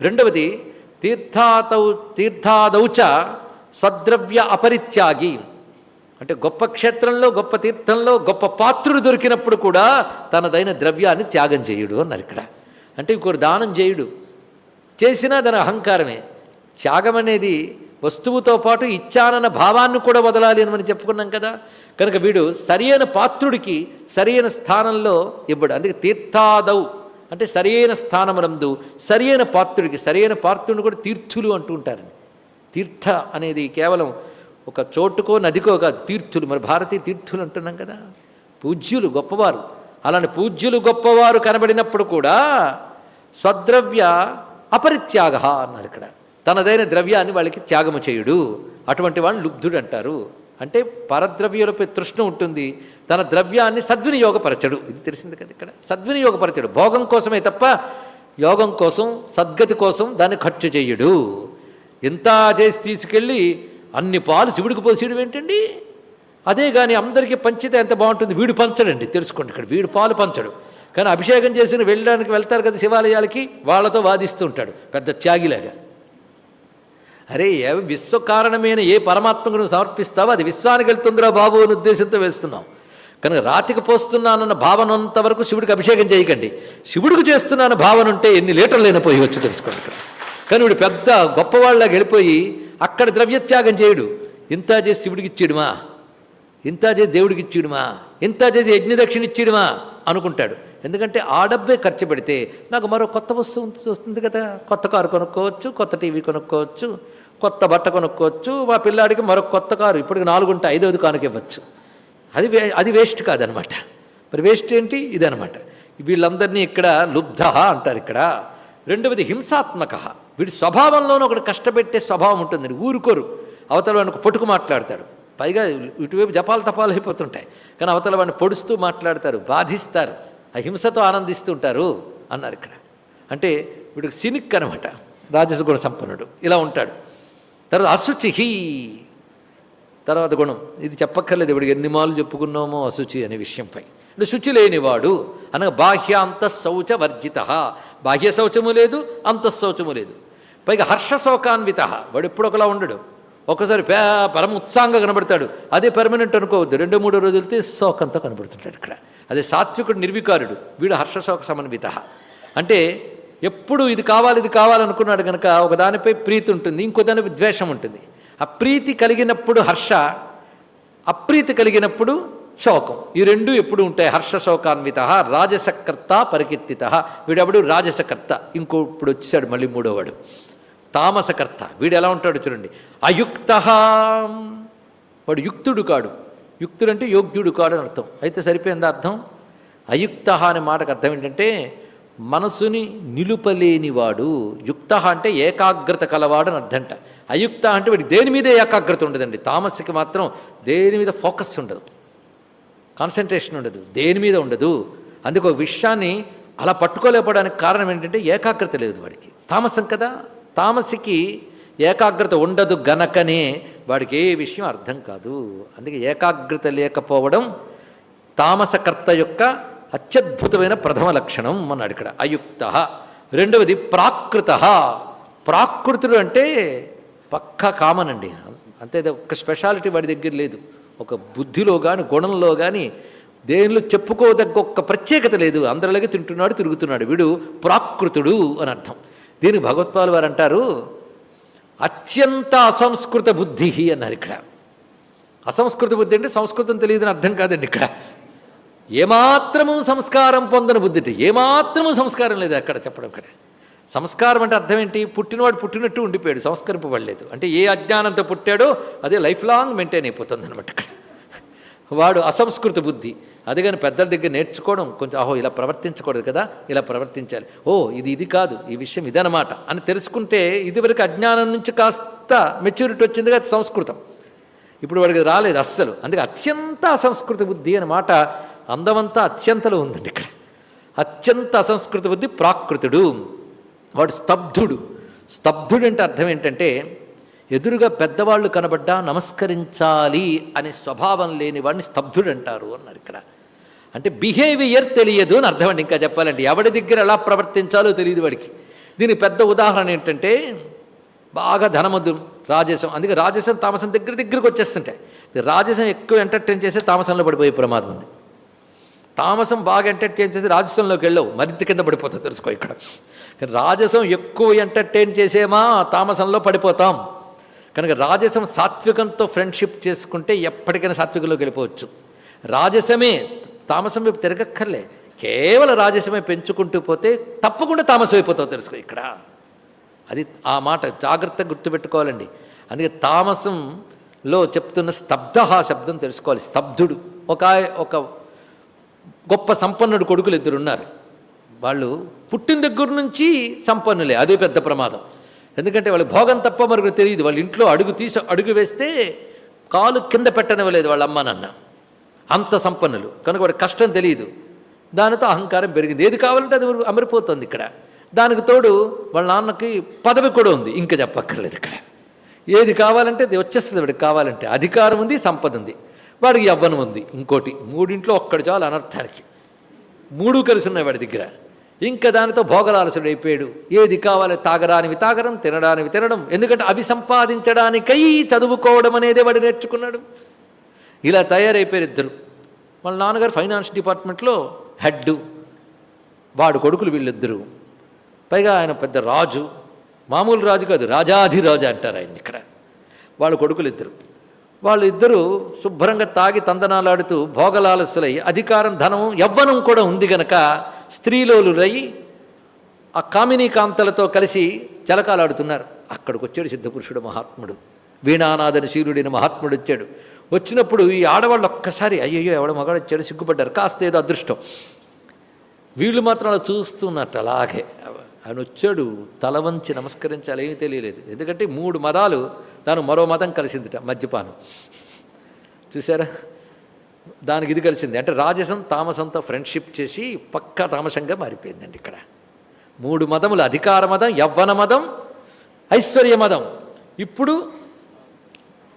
రెండవది తీర్థాతౌ తీర్థాదౌచ సద్రవ్య అపరిత్యాగి. అంటే గొప్ప క్షేత్రంలో గొప్ప తీర్థంలో గొప్ప పాత్రుడు దొరికినప్పుడు కూడా తనదైన ద్రవ్యాన్ని త్యాగం చేయుడు అన్నారు ఇక్కడ. అంటే ఇంకొకరు దానం చేయుడు. చేసినా దాని అహంకారమే. త్యాగం అనేది వస్తువుతో పాటు ఇచ్చానన్న భావాన్ని కూడా వదలాలి అని మనం చెప్పుకున్నాం కదా. కనుక వీడు సరియైన పాత్రుడికి సరియైన స్థానంలో ఇవ్వడు. అందుకే తీర్థాదౌ. అంటే సరియైన స్థానమునందు సరియైన పాత్రుడికి సరియైన పాత్రుడిని కూడా తీర్థులు అంటూ ఉంటారండి. తీర్థ అనేది కేవలం ఒక చోటుకో నదికో కాదు తీర్థులు. మరి భారతీయ తీర్థులు అంటున్నాం కదా. పూజ్యులు గొప్పవారు. అలాంటి పూజ్యులు గొప్పవారు కనబడినప్పుడు కూడా స్వద్రవ్య అపరిత్యాగ అన్నారు ఇక్కడ. తనదైన ద్రవ్యాన్ని వాళ్ళకి త్యాగము చేయుడు. అటువంటి వాడిని లుబ్ధుడు అంటారు అంటే పరద్రవ్యులపై తృష్ణ ఉంటుంది తన ద్రవ్యాన్ని సద్వినియోగపరచడు. ఇది తెలిసింది కదా ఇక్కడ. సద్వినియోగపరచడు. భోగం కోసమే తప్ప యోగం కోసం సద్గతి కోసం దాన్ని ఖర్చు చేయడు. ఎంత చేసి తీసుకెళ్ళి అన్ని పాలు శివుడికి పోసేయడం ఏంటండి? అదే కానీ అందరికీ పంచితే ఎంత బాగుంటుంది? వీడు పంచడండి. తెలుసుకోండి ఇక్కడ. వీడు పాలు పంచడు. కానీ అభిషేకం చేసిన వెళ్ళడానికి వెళ్తారు కదా శివాలయాలకి వాళ్ళతో వాదిస్తూ ఉంటాడు. పెద్ద త్యాగిలాగా. అరే విశ్వ కారణమైన ఏ పరమాత్మకు నువ్వు సమర్పిస్తావో అది విశ్వానికి వెళ్తుందిరా బాబు అని ఉద్దేశంతో వేస్తున్నావు. కనుక రాతికి పోస్తున్నానన్న భావన అంతవరకు శివుడికి అభిషేకం చేయకండి. శివుడికి చేస్తున్నాను భావన ఉంటే ఎన్ని లీటర్లు పోయి వచ్చి తెలుసుకోండి కానీ వీడు పెద్ద గొప్పవాళ్ళకి వెళ్ళిపోయి అక్కడ ద్రవ్యత్యాగం చేయడు. ఇంత చేసి శివుడికి ఇచ్చేడుమా ఇంత చేసి దేవుడికి ఇచ్చేడుమా ఇంత చేసి యజ్ఞదక్షిణ ఇచ్చేడుమా అనుకుంటాడు. ఎందుకంటే ఆ డబ్బే ఖర్చు పెడితే నాకు మరో కొత్త వస్తువు వస్తుంది కదా. కొత్త కారు కొనుక్కోవచ్చు కొత్త టీవీ కొనుక్కోవచ్చు కొత్త బట్ట కొనుక్కోవచ్చు మా పిల్లాడికి మరొక కొత్త కారు ఇప్పటికి నాలుగుంటే ఐదవది కానుక ఇవ్వచ్చు. అది వే అది వేస్ట్ కాదనమాట. మరి వేస్ట్ ఏంటి? ఇదనమాట. వీళ్ళందరినీ ఇక్కడ లుబ్ధ అంటారు ఇక్కడ. రెండవది హింసాత్మక. వీడి స్వభావంలోనూ ఒకటి కష్టపెట్టే స్వభావం ఉంటుంది. ఊరుకోరు. అవతల వాడికి పొట్టుకు మాట్లాడతాడు. పైగా ఇటువైపు జపాలు తపాలు అయిపోతుంటాయి. కానీ అవతల వాడిని పొడుస్తూ మాట్లాడతారు బాధిస్తారు. ఆ హింసతో ఆనందిస్తూ ఉంటారు అన్నారు ఇక్కడ. అంటే వీడికి సినిక్ అనమాట. రాజసగుణ సంపన్నుడు. ఇలా ఉంటాడు. తర్వాత అశుచిహి తర్వాత గుణం. ఇది చెప్పక్కర్లేదు ఇప్పటికి ఎన్ని మాలు చెప్పుకున్నామో అశుచి అనే విషయంపై. అంటే శుచి లేనివాడు అనగా బాహ్యాంత శౌచ వర్జిత. బాహ్య శౌచము లేదు అంతఃశౌచము లేదు. పైగా హర్షశోకాన్విత వాడు ఎప్పుడు ఒకలా ఉండడు. ఒకసారి పే పరమ ఉత్సాహంగా కనబడతాడు. అదే పెర్మనెంట్ అనుకోవద్దు. రెండు మూడు రోజులతో శోకంతో కనబడుతుంటాడు ఇక్కడ. అదే సాత్వికుడు నిర్వికారుడు. వీడు హర్షశోక సమన్విత. అంటే ఎప్పుడు ఇది కావాలి ఇది కావాలనుకున్నాడు కనుక ఒకదానిపై ప్రీతి ఉంటుంది ఇంకో దానిపై ద్వేషం ఉంటుంది. ఆ ప్రీతి కలిగినప్పుడు హర్ష అప్రీతి కలిగినప్పుడు శోకం. ఈ రెండు ఎప్పుడు ఉంటాయి? హర్ష శోకాన్విత రాజసకర్త పరికీర్తిత. వీడెవడు? రాజసకర్త. ఇంకో ఇప్పుడు వచ్చాడు మళ్ళీ మూడోవాడు. తామసకర్త. వీడు ఎలా ఉంటాడు చూడండి. అయుక్త. వాడు యుక్తుడు కాడు. యుక్తుడు అంటే యోగ్యుడు కాడు అని అర్థం. అయితే సరిపోయింది అర్థం? అయుక్త అనే మాటకు అర్థం ఏంటంటే మనసుని నిలుపలేనివాడు యుక్త అంటే ఏకాగ్రత కలవాడు అని అర్థంట. అయుక్త అంటే వాడికి దేని మీద ఏకాగ్రత ఉండదండి. తామస్కి మాత్రం దేని మీద ఫోకస్ ఉండదు. కాన్సన్ట్రేషన్ ఉండదు. దేని మీద ఉండదు. అందుకు ఒక విషయాన్ని అలా పట్టుకోలేకపోవడానికి కారణం ఏంటంటే ఏకాగ్రత లేదు వాడికి. తామసం కదా? తామసికి ఏకాగ్రత ఉండదు గనకనే వాడికి ఏ విషయం అర్థం కాదు. అందుకే ఏకాగ్రత లేకపోవడం తామసకర్త యొక్క అత్యద్భుతమైన ప్రథమ లక్షణం అన్నాడు ఇక్కడ. అయుక్త. రెండవది ప్రాకృత. ప్రాకృతుడు అంటే పక్కా కామన్ అండి. అంతే ఒక ఒక్క స్పెషాలిటీ వాడి దగ్గర లేదు. ఒక బుద్ధిలో కానీ గుణంలో కానీ దేనిలో చెప్పుకోదగ్గ ఒక్క ప్రత్యేకత లేదు. అందరిలాగే తింటున్నాడు తిరుగుతున్నాడు. వీడు ప్రాకృతుడు అని అర్థం. దీని భగవత్పాల్ వారు అంటారు అత్యంత అసంస్కృత బుద్ధి అన్నారు ఇక్కడ. అసంస్కృత బుద్ధి అంటే సంస్కృతం తెలియదని అర్థం కాదండి ఇక్కడ. ఏమాత్రము సంస్కారం పొందని బుద్ధి ఏమాత్రము సంస్కారం లేదు అక్కడ చెప్పడం అక్కడ సంస్కారం అంటే అర్థం ఏంటి? పుట్టినవాడు పుట్టినట్టు ఉండిపోయాడు సంస్కరింపబడలేదు. అంటే ఏ అజ్ఞానంతో పుట్టాడో అదే లైఫ్ లాంగ్ మెయింటైన్ అయిపోతుంది అనమాట అక్కడ. వాడు అసంస్కృత బుద్ధి. అదే కానీ పెద్దల దగ్గర నేర్చుకోవడం కొంచెం అహో ఇలా ప్రవర్తించకూడదు కదా ఇలా ప్రవర్తించాలి. ఓ ఇది ఇది కాదు ఈ విషయం ఇదనమాట అని తెలుసుకుంటే ఇదివరకు అజ్ఞానం నుంచి కాస్త మెచ్యూరిటీ వచ్చింది కదా సంస్కృతం. ఇప్పుడు వాడికి రాలేదు అస్సలు. అందుకే అత్యంత అసంస్కృత బుద్ధి అన్నమాట అందమంతా అత్యంతలో ఉందండి ఇక్కడ. అత్యంత అసంస్కృత బుద్ధి ప్రాకృతుడు. వాడు స్తబ్ధుడు. స్తబ్ధుడు అంటే అర్థం ఏంటంటే ఎదురుగా పెద్దవాళ్ళు కనబడ్డా నమస్కరించాలి అనే స్వభావం లేని వాడిని స్తబ్ధుడు అంటారు అన్నారు ఇక్కడ. అంటే బిహేవియర్ తెలియదు అని అర్థం అండి ఇంకా చెప్పాలంటే ఎవడి దగ్గర ఎలా ప్రవర్తించాలో తెలియదు వాడికి. దీనికి పెద్ద ఉదాహరణ ఏంటంటే బాగా ధనమద్దు రాజసం. అందుకే రాజసం తామసం దగ్గర దగ్గరకు వచ్చేస్తుంటాయి. రాజసం ఎక్కువ ఎంటర్టైన్ చేస్తే తామసంలో పడిపోయే ప్రమాదం ఉంది. తామసం బాగా ఎంటర్టైన్ చేసి రాజసంలోకి వెళ్ళవు. మరింత కింద పడిపోతావు తెలుసుకో ఇక్కడ. రాజసం ఎక్కువ ఎంటర్టైన్ చేసేమా తామసంలో పడిపోతాం. కనుక రాజసం సాత్వికంతో ఫ్రెండ్షిప్ చేసుకుంటే ఎప్పటికైనా సాత్వికంలోకి వెళ్ళిపోవచ్చు. రాజసమే తామసం వైపు తిరగక్కర్లే. కేవలం రాజసమే పెంచుకుంటూ పోతే తప్పకుండా తామసం అయిపోతావు తెలుసుకో ఇక్కడ. అది ఆ మాట జాగ్రత్తగా గుర్తుపెట్టుకోవాలండి. అందుకే తామసంలో చెప్తున్న స్తబ్ద శబ్దం తెలుసుకోవాలి. స్తబ్దుడు. ఒక ఒక గొప్ప సంపన్నుడు కొడుకులు ఇద్దరు ఉన్నారు. వాళ్ళు పుట్టిన దగ్గర నుంచి సంపన్నులే. అదే పెద్ద ప్రమాదం. ఎందుకంటే వాళ్ళు భోగం తప్ప మరొక తెలియదు. వాళ్ళ ఇంట్లో అడుగు తీసి అడుగు వేస్తే కాలు కింద పెట్టనివ్వలేదు వాళ్ళ అమ్మ నాన్న. అంత సంపన్నులు. కనుక వాడి కష్టం తెలియదు. దానితో అహంకారం పెరిగింది. ఏది కావాలంటే అది అమరిపోతుంది ఇక్కడ. దానికి తోడు వాళ్ళ నాన్నకి పదవి కూడా ఉంది. ఇంకా చెప్పక్కర్లేదు ఇక్కడ. ఏది కావాలంటే అది వచ్చేస్తుంది. వాడికి కావాలంటే అధికారం ఉంది సంపద ఉంది. వాడికి యవ్వనం ఉంది. ఇంకోటి మూడింట్లో ఒక్కడు చాలు అనర్థానికి. మూడు కలిసి ఉన్నాయి వాడి దగ్గర. ఇంకా దానితో భోగలాలసుడు అయిపోయాడు. ఏది కావాలి తాగరానివి తాగడం తినడానివి తినడం. ఎందుకంటే అవి సంపాదించడానికై చదువుకోవడం అనేదే వాడు నేర్చుకున్నాడు. ఇలా తయారైపోయారు ఇద్దరు. వాళ్ళ నాన్నగారు ఫైనాన్స్ డిపార్ట్మెంట్లో హెడ్. వాడు కొడుకులు వీళ్ళిద్దరూ. పైగా ఆయన పెద్ద రాజు. మామూలు రాజు కాదు రాజాధిరాజు అంటారు ఆయన ఇక్కడ. వాళ్ళ కొడుకులు ఇద్దరు. వాళ్ళు శుభ్రంగా తాగి తందనాలాడుతూ భోగలాలసులై అధికారం ధనం యవ్వనం కూడా ఉంది గనక స్త్రీలోలులై ఆ కామినీ కాంతలతో కలిసి జలకాలాడుతున్నారు అక్కడికి వచ్చాడు సిద్ధపురుషుడు మహాత్ముడు. వీణానాథని శీలుడైన మహాత్ముడు వచ్చాడు. వచ్చినప్పుడు ఈ ఆడవాళ్ళు ఒక్కసారి అయ్యయ్యో ఎవడ మగాడు వచ్చాడు సిగ్గుపడ్డారు. కాస్త ఏదో అదృష్టం. వీళ్ళు మాత్రం అలా చూస్తున్నట్టు అలాగే. ఆయన వచ్చాడు తల వంచి నమస్కరించాలి ఏమీ తెలియలేదు. ఎందుకంటే మూడు మదాలు దాని మరో మతం కలిసిందిట మద్యపానం. చూసారా దానికి ఇది కలిసింది. అంటే రాజసం తామసంతో ఫ్రెండ్షిప్ చేసి పక్కా తామసంగా మారిపోయిందండి ఇక్కడ. మూడు మతములు అధికార మతం యవ్వన మతం ఐశ్వర్య మతం. ఇప్పుడు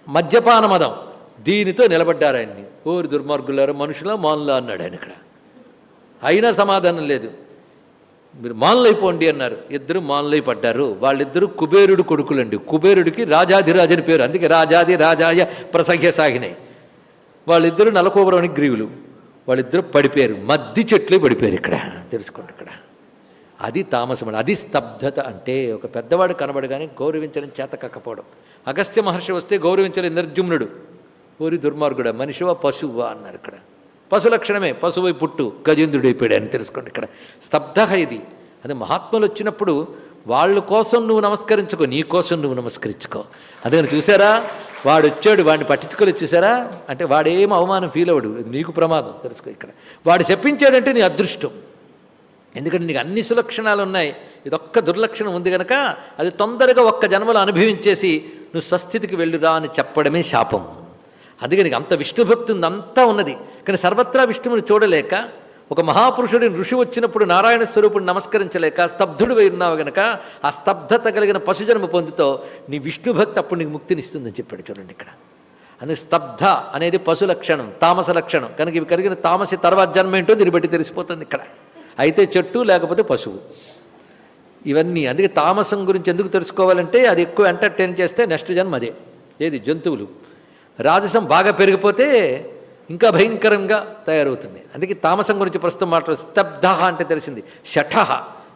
మద్యపాన మతం. దీనితో నిలబడ్డారు ఆయన్ని ఓరి దుర్మార్గులారు మనుషుల మానులా అన్నాడు ఆయన ఇక్కడ. అయినా సమాధానం లేదు. మీరు మాన్లైపోండి అన్నారు. ఇద్దరు మాన్లై పడ్డారు. వాళ్ళిద్దరు కుబేరుడు కొడుకులండి. కుబేరుడికి రాజాధిరాజు అని పేరు. అందుకే రాజాది రాజాయ ప్రసంఖ్య సాగినాయి. వాళ్ళిద్దరు నలకోబరానికి గ్రీవులు. వాళ్ళిద్దరూ పడిపోయారు. మద్ది చెట్లే పడిపోయారు ఇక్కడ. తెలుసుకోండి ఇక్కడ. అది తామసమణి. అది స్తబ్దత అంటే ఒక పెద్దవాడు కనబడగానే గౌరవించడం చేత కక్కపోవడం అగస్త్య మహర్షి వస్తే గౌరవించలేదు నిర్జుమ్నుడు. ఊరి దుర్మార్గుడా మనిషివా పశువా అన్నారు ఇక్కడ. పశులక్షణమే పశువై పుట్టు గజేంద్రుడు అయిపోయాడు అని తెలుసుకోండి ఇక్కడ. స్తబ్ధ ఇది. అది మహాత్ములు వచ్చినప్పుడు వాళ్ళ కోసం నువ్వు నమస్కరించుకో నీ కోసం నువ్వు నమస్కరించుకో. అదే చూసారా? వాడు వచ్చాడు వాడిని పట్టించుకొని వచ్చేసారా అంటే వాడేం అవమానం ఫీల్ అవ్వడు. నీకు ప్రమాదం తెలుసుకో ఇక్కడ. వాడు చెప్పించాడంటే నీ అదృష్టం. ఎందుకంటే నీకు అన్ని సులక్షణాలు ఉన్నాయి. ఇదొక్క దుర్లక్షణం ఉంది కనుక అది తొందరగా ఒక్క జన్మలో అనుభవించేసి నువ్వు స్వస్థితికి వెళ్ళురా అని చెప్పడమే శాపం. అందుకే నీకు అంత విష్ణుభక్తి ఉంది అంతా ఉన్నది. కానీ సర్వత్రా విష్ణువుని చూడలేక ఒక మహాపురుషుడిని ఋషి వచ్చినప్పుడు నారాయణ స్వరూపుడు నమస్కరించలేక స్తబ్దుడివై ఉన్నావు గనక ఆ స్తబ్ధత కలిగిన పశుజన్మ పొందుతో నీ విష్ణుభక్తి అప్పుడు నీకు ముక్తినిస్తుందని చెప్పాడు చూడండి ఇక్కడ. అందుకే స్తబ్ధ అనేది పశు లక్షణం తామస లక్షణం. కనుక ఇవి కలిగిన తామసి తర్వాత జన్మ ఏంటో దీన్ని బట్టి తెలిసిపోతుంది ఇక్కడ. అయితే చెట్టు లేకపోతే పశువు. ఇవన్నీ అందుకే తామసం గురించి ఎందుకు తెలుసుకోవాలంటే అది ఎక్కువ ఎంటర్టైన్ చేస్తే నెక్స్ట్ జన్మ అదే. ఏది? జంతువులు. రాజసం బాగా పెరిగిపోతే ఇంకా భయంకరంగా తయారవుతుంది. అందుకే తామసం గురించి ప్రస్తుతం మాట్లాడు స్తబ్ధ అంటే తెలిసింది. షఠ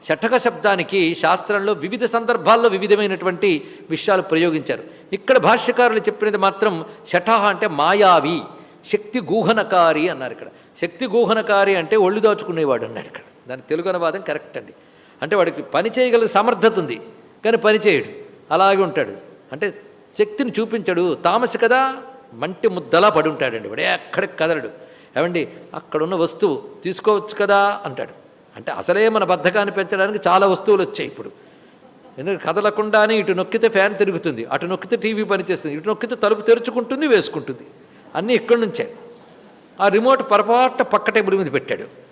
షఠక శబ్దానికి శాస్త్రంలో వివిధ సందర్భాల్లో వివిధమైనటువంటి విషయాలు ప్రయోగించారు. ఇక్కడ భాష్యకారులు చెప్పినది మాత్రం షఠ అంటే మాయావి శక్తి గూహనకారి అన్నారు ఇక్కడ. శక్తి గూహనకారి అంటే ఒళ్ళు దాచుకునేవాడు అన్నాడు ఇక్కడ. దాని తెలుగు అనువాదం కరెక్ట్ అండి. అంటే వాడికి పని చేయగల సమర్థత ఉంది కానీ పని చేయడు. అలాగే ఉంటాడు. అంటే శక్తిని చూపించడు. తామసి కదా మంటి ముద్దలా పడి ఉంటాడండి వాడే. ఎక్కడికి కదలడు. ఏమండి అక్కడున్న వస్తువు తీసుకోవచ్చు కదా అంటాడు. అంటే అసలే మన బద్ధకాన్ని పెంచడానికి చాలా వస్తువులు వచ్చాయి ఇప్పుడు. ఎందుకంటే కదలకుండానే ఇటు నొక్కితే ఫ్యాన్ తిరుగుతుంది అటు నొక్కితే టీవీ పనిచేస్తుంది ఇటు నొక్కితే తలుపు తెరుచుకుంటుంది వేసుకుంటుంది. అన్నీ ఇక్కడి నుంచే. ఆ రిమోట్ పొరపాటు పక్క టేబుల్ మీద పెట్టాడు.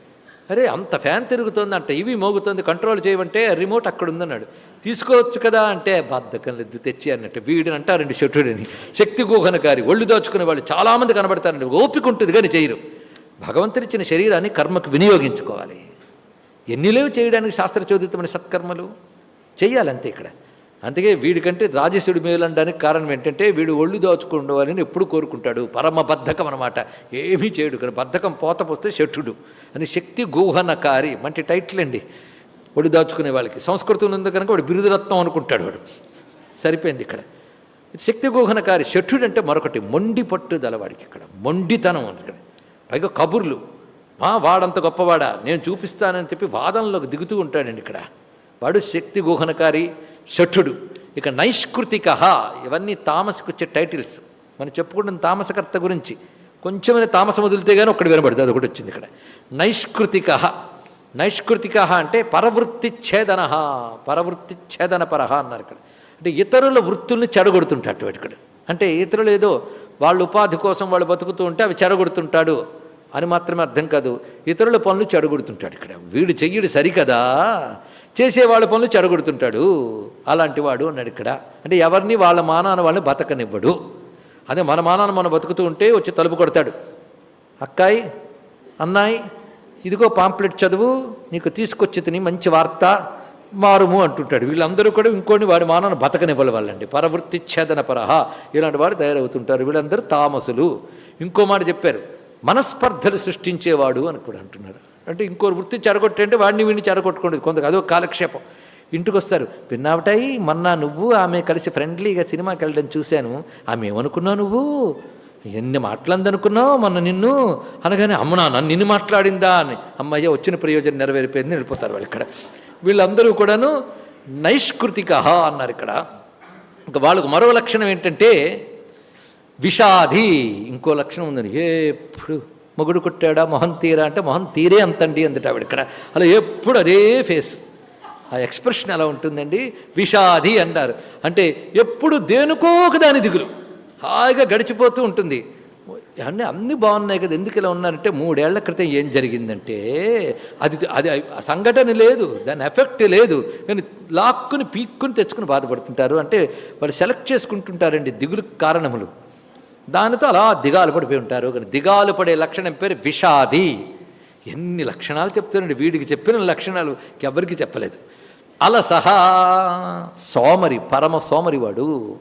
అరే అంత ఫ్యాన్ తిరుగుతుంది అంట ఇవి మోగుతుంది కంట్రోల్ చేయమంటే రిమోట్ అక్కడ ఉందన్నాడు తీసుకోవచ్చు కదా అంటే బద్ధకం లేదు తెచ్చి అన్నట్టు. వీడిని అంటారండి శఠుడిని శక్తి గూహనకారి ఒళ్ళు దోచుకునే వాళ్ళు చాలామంది కనబడతారండి. ఓపిక ఉంటుంది కానీ చేయరు. భగవంతుడిచ్చిన శరీరాన్ని కర్మకు వినియోగించుకోవాలి. ఎన్ని లేవు చేయడానికి శాస్త్రచోదితమైన సత్కర్మలు? చేయాలంతే ఇక్కడ. అందుకే వీడికంటే రాజేశుడి మేలనడానికి కారణం ఏంటంటే వీడు ఒళ్ళు దాచుకోవాలని ఎప్పుడు కోరుకుంటాడు. పరమ బద్ధకం అనమాట ఏమీ చేయడు. కానీ బద్ధకం పోత పోస్తే శఠుడు అని శక్తి గూహనకారి మంచి టైటిల్ అండి. ఒడి దాచుకునే వాళ్ళకి. సంస్కృతం ఉంది కనుక వాడు బిరుదురత్నం అనుకుంటాడు వాడు. సరిపోయింది ఇక్కడ. శక్తి గోహనకారి శఠుడు అంటే మరొకటి మొండి పట్టుదల వాడికి ఇక్కడ. మొండితనం ఉంది ఇక్కడ. పైగా కబుర్లు. మా వాడంత గొప్పవాడా? నేను చూపిస్తానని చెప్పి వాదనలోకి దిగుతూ ఉంటాడండి ఇక్కడ. వాడు శక్తి గోహనకారి శఠుడు. ఇక నైష్కృతిక ఇవన్నీ తామసకు వచ్చే టైటిల్స్. మనం చెప్పుకుంటున్న తామసకర్త గురించి. కొంచెమైనా తామసం వదిలితే కానీ ఒకటి వినబడుతుంది అది ఒకటి వచ్చింది ఇక్కడ. నైష్కృతిక నైష్కృతిక అంటే పరవృత్తి ఛేదన పరవృత్తి ఛేదన పరహ అన్నారు ఇక్కడ. అంటే ఇతరుల వృత్తుల్ని చెడగొడుతుంటాడు వాడు ఇక్కడ. అంటే ఇతరులు ఏదో వాళ్ళ ఉపాధి కోసం వాళ్ళు బతుకుతూ ఉంటే అవి చెడగొడుతుంటాడు అని మాత్రమే అర్థం కాదు. ఇతరుల పనులు చెడగొడుతుంటాడు ఇక్కడ. వీడు చెయ్యడు సరికదా? చేసేవాళ్ళ పనులు చెడగొడుతుంటాడు. అలాంటి వాడు అన్నాడు ఇక్కడ. అంటే ఎవరిని వాళ్ళ మానాన వాళ్ళని బతకనివ్వడు. అదే మన మానాన్ని మనం బతుకుతూ ఉంటే వచ్చి తలుపు కొడతాడు. అక్కాయ్ అన్నాయ్ ఇదిగో పాంప్లెట్ చదువు నీకు తీసుకొచ్చి తిని మంచి వార్త మారుము అంటుంటాడు. వీళ్ళందరూ కూడా ఇంకోటి వాడి మానాన్ని బతకనివ్వాలి వాళ్ళండి. పరవృత్తి ఛేదన పరహ ఇలాంటి వాడు తయారవుతుంటారు. వీళ్ళందరూ తామసులు. ఇంకో మాట చెప్పారు. మనస్పర్ధలు సృష్టించేవాడు అని కూడా అంటున్నారు. అంటే ఇంకో వృత్తి చెడగొట్టి వాడిని వీడిని చెడగొట్టుకోండి కొంత అదో కాలక్షేపం. ఇంటికి వస్తారు పిన్నావటాయి మొన్న నువ్వు ఆమె కలిసి ఫ్రెండ్లీగా సినిమాకి వెళ్ళడం చూశాను. ఆమె ఏమనుకున్నావు నువ్వు? ఎన్ని మాట్లాందనుకున్నావు? మొన్న నిన్ను అనగానే అమ్మనా నన్ను నిన్ను మాట్లాడిందా? అని. అమ్మయ్య వచ్చిన ప్రయోజనం నెరవేరిపోయింది వెళ్ళిపోతారు వాళ్ళు ఇక్కడ. వీళ్ళందరూ కూడాను నైష్కృతిక అన్నారు ఇక్కడ. ఇంకా వాళ్ళకు మరో లక్షణం ఏంటంటే విషాది. ఇంకో లక్షణం ఉందని. ఎప్పుడు మొగుడు కొట్టాడా మొహం తీరా అంటే మొహం తీరే అంతండి అందుట ఆవిడ ఇక్కడ. అలా ఎప్పుడు అదే ఫేస్. ఆ ఎక్స్ప్రెషన్ ఎలా ఉంటుందండి? విషాది అంటారు అంటే ఎప్పుడు దేనికో ఒక దాని దిగులు. హాయిగా గడిచిపోతూ ఉంటుంది. అన్నీ అన్నీ బాగున్నాయి కదా ఎందుకు ఇలా ఉన్నారంటే మూడేళ్ళ క్రితం ఏం జరిగిందంటే అది అది సంఘటన లేదు దాని ఎఫెక్ట్ లేదు కానీ లాక్కుని పీక్కుని తెచ్చుకుని బాధపడుతుంటారు. అంటే వాళ్ళు సెలెక్ట్ చేసుకుంటుంటారండి దిగులు కారణములు. దానితో అలా దిగాలు పడిపోయి ఉంటారు. కానీ దిగాలు పడే లక్షణం పేరు విషాది. ఎన్ని లక్షణాలు చెప్తారండి? వీడికి చెప్పిన లక్షణాలు ఎవరికి చెప్పలేదు. అలసహ సోమరి పరమ సోమరి వాడు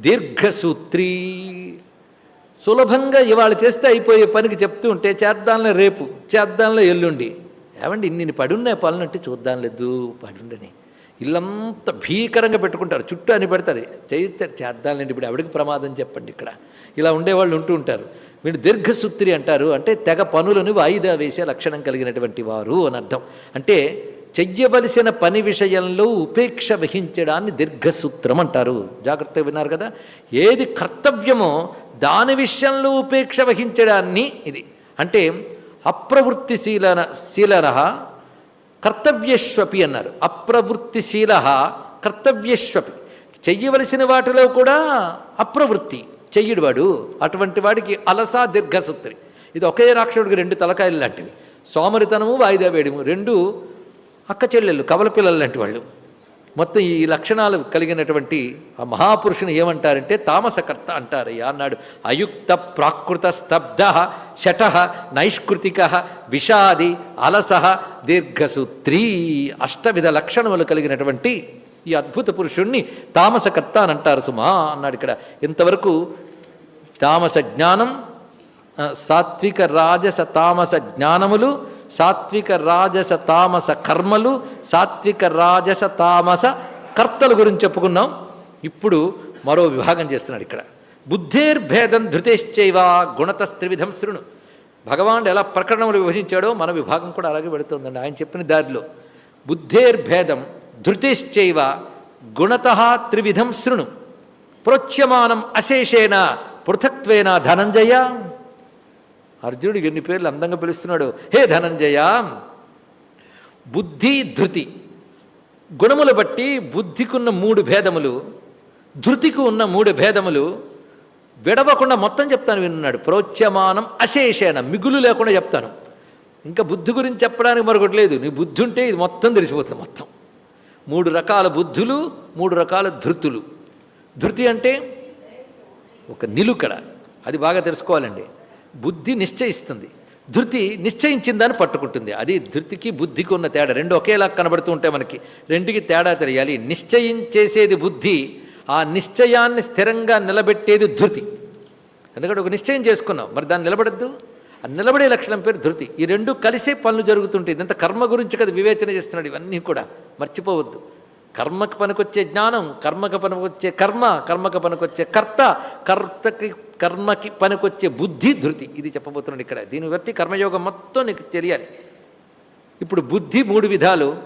దీర్ఘసూత్రి. సులభంగా ఇవాళ చేస్తే అయిపోయే పనికి చెప్తూ ఉంటే చేద్దాంలో రేపు చేద్దాంలో ఎల్లుండి. ఏమండి ఇన్ని పడున్నాయి పనులు అంటే చూద్దాం లేదు పడుండని. ఇల్లంతా భీకరంగా పెట్టుకుంటారు. చుట్టూ అని పెడతారు. చేయిస్తారు చేద్దాంలేండి. ఇప్పుడు ఎవడికి ప్రమాదం చెప్పండి ఇక్కడ. ఇలా ఉండేవాళ్ళు ఉంటూ ఉంటారు. వీడు దీర్ఘసూత్రి అంటారు. అంటే తెగ పనులను వాయిదా వేసే లక్షణం కలిగినటువంటి వారు అని అర్థం. అంటే చెయ్యవలసిన పని విషయంలో ఉపేక్ష వహించడాన్ని దీర్ఘసూత్రం అంటారు జాగ్రత్తగా విన్నారు కదా? ఏది కర్తవ్యమో దాని విషయంలో ఉపేక్ష వహించడాన్ని ఇది. అంటే అప్రవృత్తిశీలన శీలన కర్తవ్యశ్వపి అన్నారు. అప్రవృత్తిశీల కర్తవ్యశ్వపి. చెయ్యవలసిన వాటిలో కూడా అప్రవృత్తి చెయ్యడు వాడు అటువంటి వాడికి అలసా దీర్ఘసూత్రి. ఇది ఒకే రాక్షసుడికి రెండు తలకాయలు లాంటివి. సోమరితనము వాయిదా వేయడము రెండు అక్క చెల్లెళ్ళు కవల పిల్లలు లాంటి వాళ్ళు. మొత్తం ఈ లక్షణాలు కలిగినటువంటి ఆ మహాపురుషుని ఏమంటారంటే తామసకర్త అంటారయ్యా అన్నాడు. అయుక్త ప్రాకృత స్తబ్ధ శట నైష్కృతిక విషాది అలస దీర్ఘసూత్రీ అష్టవిధ లక్షణములు కలిగినటువంటి ఈ అద్భుత పురుషుణ్ణి తామసకర్త అని అంటారు సుమా అన్నాడు ఇక్కడ. ఇంతవరకు తామస జ్ఞానం సాత్విక రాజస తామస జ్ఞానములు సాత్విక రాజస తామస కర్మలు సాత్విక రాజస తామస కర్తల గురించి చెప్పుకున్నాం. ఇప్పుడు మరో విభాగం చేస్తున్నాడు ఇక్కడ. బుద్ధేర్భేదం ధృతేశ్చైవ గుణతస్త్రివిధం శృణు. భగవానుడు ఎలా ప్రకరణములు విభజించాడో మన విభాగం కూడా అలాగే పెడుతుందండి. ఆయన చెప్పిన దారిలో. బుద్ధేర్భేదం ధృతిశ్చైవ గుణత త్రివిధం శృణు. ప్రోచ్యమానం అశేషేణ పృథక్వేన ధనంజయ. అర్జునుడు ఎన్ని పేర్లు అందంగా పిలుస్తున్నాడు? హే ధనంజయ! బుద్ధి ధృతి. గుణములు బట్టి బుద్ధికున్న మూడు భేదములు ధృతికి ఉన్న మూడు భేదములు విడవకుండా మొత్తం చెప్తాను విన్నాడు ప్రోచ్యమానం అశేషేన మిగులు లేకుండా చెప్తాను. ఇంకా బుద్ధి గురించి చెప్పడానికి మరొకటి లేదు. నీ బుద్ధి ఉంటే ఇది మొత్తం తెలిసిపోతుంది మొత్తం. మూడు రకాల బుద్ధులు మూడు రకాల ధృతులు. ధృతి అంటే ఒక నిలుకడ. అది బాగా తెలుసుకోవాలండి. బుద్ధి నిశ్చయిస్తుంది. ధృతి నిశ్చయించిందని పట్టుకుంటుంది. అది ధృతికి బుద్ధికి ఉన్న తేడా. రెండు ఒకేలా కనబడుతూ ఉంటాయి మనకి రెండుకి తేడా తెలియాలి. నిశ్చయించేసేది బుద్ధి ఆ నిశ్చయాన్ని స్థిరంగా నిలబెట్టేది ధృతి. ఎందుకంటే ఒక నిశ్చయం చేసుకున్నాం. మరి దాన్ని నిలబడద్దు? ఆ నిలబడే లక్షణం పేరు ధృతి. ఈ రెండు కలిసే పనులు జరుగుతుంటాయి. ఇదంతా కర్మ గురించి కదా వివేచన చేస్తున్నాడు ఇవన్నీ కూడా. మర్చిపోవద్దు. కర్మకు పనికొచ్చే జ్ఞానం కర్మకు పనికొచ్చే కర్మ కర్మకు పనికొచ్చే కర్త కర్తకి కర్మకి పనికొచ్చే బుద్ధి ధృతి. ఇది చెప్పబోతున్నాడు ఇక్కడ. దీని బట్టి కర్మయోగం మొత్తం నీకు తెలియాలి. ఇప్పుడు బుద్ధి మూడు విధాలు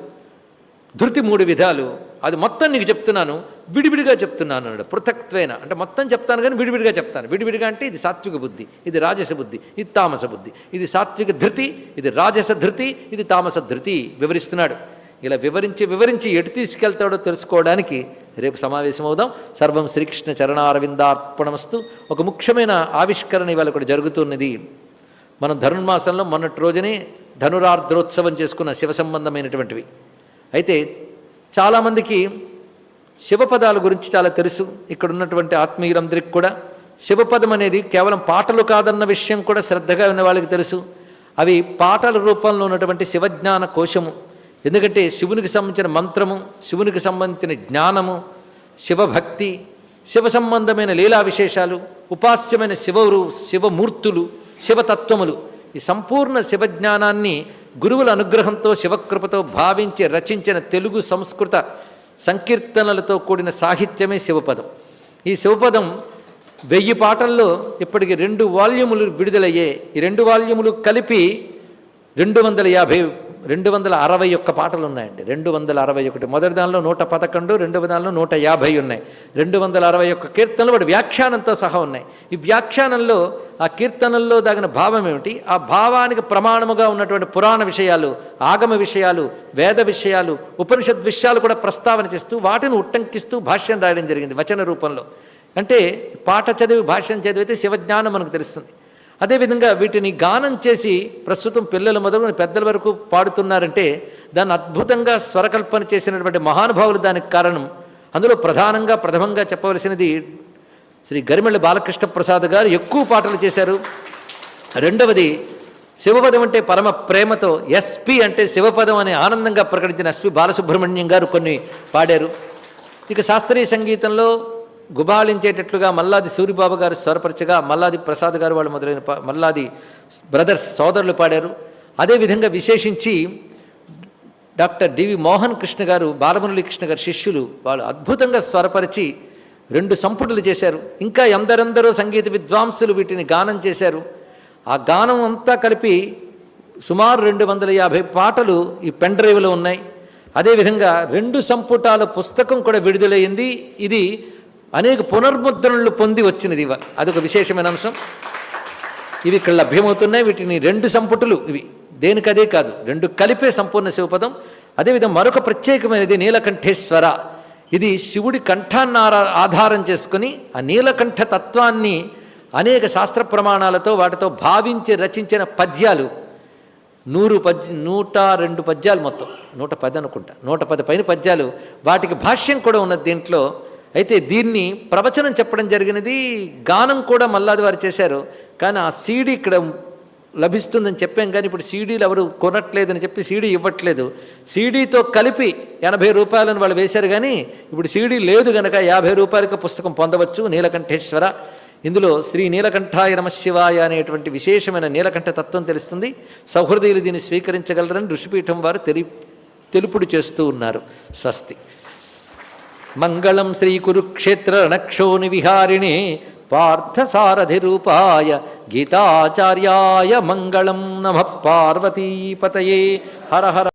ధృతి మూడు విధాలు. అది మొత్తం నీకు చెప్తున్నాను. విడివిడిగా చెప్తున్నాను అన్నాడు. పృథక్త్వేన. అంటే మొత్తం చెప్తాను కానీ విడివిడిగా చెప్తాను. విడివిడిగా అంటే ఇది సాత్విక బుద్ధి ఇది రాజస బుద్ధి ఇది తామస బుద్ధి. ఇది సాత్విక ధృతి ఇది రాజస ధృతి ఇది తామస ధృతి. వివరిస్తున్నాడు. ఇలా వివరించి వివరించి ఎటు తీసుకెళ్తాడో తెలుసుకోవడానికి రేపు సమావేశం అవుదాం సర్వం శ్రీకృష్ణ చరణారవిందార్పణమస్తు. ఒక ముఖ్యమైన ఆవిష్కరణ ఇవాళ కూడా జరుగుతున్నది. మనం ధనుర్మాసంలో మొన్నటి రోజునే ధనురార్ద్రోత్సవం చేసుకున్న శివ సంబంధమైనటువంటివి. అయితే చాలామందికి శివపదాల గురించి చాలా తెలుసు. ఇక్కడ ఉన్నటువంటి ఆత్మీయులందరికీ కూడా శివపదం అనేది కేవలం పాటలు కాదన్న విషయం కూడా శ్రద్ధగా ఉన్న వాళ్ళకి తెలుసు. అవి పాటల రూపంలో ఉన్నటువంటి శివజ్ఞాన కోశము. ఎందుకంటే శివునికి సంబంధించిన మంత్రము శివునికి సంబంధించిన జ్ఞానము శివభక్తి శివ సంబంధమైన లీలా విశేషాలు ఉపాస్యమైన శివరు శివమూర్తులు శివతత్వములు ఈ సంపూర్ణ శివజ్ఞానాన్ని గురువుల అనుగ్రహంతో శివకృపతో భావించి రచించిన తెలుగు సంస్కృత సంకీర్తనలతో కూడిన సాహిత్యమే శివపదం. ఈ శివపదం వెయ్యి పాటల్లో ఇప్పటికి రెండు వాల్యూములు విడుదలయ్యాయి ఈ రెండు వాల్యూములు కలిపి రెండు వందల యాభై రెండు వందల అరవై ఒక్క పాటలు ఉన్నాయండి రెండు వందల అరవై ఒకటి. మొదటి దానిలో నూట పదకొండు రెండవ దానిలో నూట యాభై ఉన్నాయి. రెండు వందల అరవై ఒక్క కీర్తనలు వాటి వ్యాఖ్యానంతో సహా ఉన్నాయి. ఈ వ్యాఖ్యానంలో ఆ కీర్తనల్లో దాగిన భావం ఏమిటి? ఆ భావానికి ప్రమాణముగా ఉన్నటువంటి పురాణ విషయాలు ఆగమ విషయాలు వేద విషయాలు ఉపనిషద్ విషయాలు కూడా ప్రస్తావన చేస్తూ వాటిని ఉట్టంకిస్తూ భాష్యం రాయడం జరిగింది వచన రూపంలో. అంటే పాట చదివి భాష్యం చదివితే శివజ్ఞానం మనకు తెలుస్తుంది. అదేవిధంగా వీటిని గానం చేసి ప్రస్తుతం పిల్లల మొదలు పెద్దల వరకు పాడుతున్నారంటే దాన్ని అద్భుతంగా స్వరకల్పన చేసినటువంటి మహానుభావులు దానికి కారణం. అందులో ప్రధానంగా ప్రథమంగా చెప్పవలసినది శ్రీ గరిమెళ్ళ బాలకృష్ణ ప్రసాద్ గారు ఎక్కువ పాటలు చేశారు. రెండవది శివపదం అంటే పరమ ప్రేమతో ఎస్పి అంటే శివపదం అనే ఆనందంగా ప్రకటించిన ఎస్పి బాలసుబ్రహ్మణ్యం గారు కొన్ని పాడారు. ఇక శాస్త్రీయ సంగీతంలో గుబాళించేటట్లుగా మల్లాది సూరిబాబు గారు స్వరపరచగా మల్లాది ప్రసాద్ గారు వాళ్ళు మొదలైన మల్లాది బ్రదర్స్ సోదరులు పాడారు. అదేవిధంగా విశేషించి డాక్టర్ డివి మోహన్ కృష్ణ గారు బాలమురళీ కృష్ణ గారు శిష్యులు వాళ్ళు అద్భుతంగా స్వరపరిచి రెండు సంపుటలు చేశారు. ఇంకా ఎందరెందరో సంగీత విద్వాంసులు వీటిని గానం చేశారు. ఆ గానం అంతా కలిపి సుమారు రెండు వందల యాభై పాటలు ఈ పెన్ డ్రైవ్లో ఉన్నాయి. అదేవిధంగా రెండు సంపుటాల పుస్తకం కూడా విడుదలైంది. ఇది అనేక పునర్ముద్రణలు పొంది వచ్చినది ఇవ. అదొక విశేషమైన అంశం. ఇవి ఇక్కడ లభ్యమవుతున్నాయి. వీటిని రెండు సంపుటులు ఇవి. దేనికదే కాదు రెండు కలిపే సంపూర్ణ శివపదం. అదేవిధంగా మరొక ప్రత్యేకమైనది నీలకంఠేశ్వర. ఇది శివుడి కంఠాన్ని ఆధారం చేసుకుని ఆ నీలకంఠ తత్వాన్ని అనేక శాస్త్ర ప్రమాణాలతో వాటితో భావించి రచించిన పద్యాలు. నూరు పద్య నూట రెండు పద్యాలు మొత్తం. నూట పది అనుకుంటా. నూట పది పైన పద్యాలు. వాటికి భాష్యం కూడా ఉన్నది దీంట్లో. అయితే దీన్ని ప్రవచనం చెప్పడం జరిగినది గానం కూడా మల్లాది వారు చేశారు. కానీ ఆ సీడీ ఇక్కడ లభిస్తుందని చెప్పాం కానీ ఇప్పుడు సీడీలు ఎవరు కొనట్లేదని చెప్పి సీడీ ఇవ్వట్లేదు. సీడీతో కలిపి ఎనభై రూపాయలను వాళ్ళు వేశారు కానీ ఇప్పుడు సీడీ లేదు గనక యాభై రూపాయలకి పుస్తకం పొందవచ్చు నీలకంఠేశ్వర. ఇందులో శ్రీ నీలకంఠాయ నమశివాయ అనేటువంటి విశేషమైన నీలకంఠ తత్వం తెలుస్తుంది. సౌహృదయులు దీన్ని స్వీకరించగలరని ఋషిపీఠం వారు తెలి తెలుపుడు చేస్తూ ఉన్నారు. స్వస్తి. మంగళం శ్రీ కురుక్షేత్ర రణక్షోని విహారిణి పార్థసారథి రూపాయ గీతాచార్యాయ మంగళం నమ పార్వతీపతయే. హర హర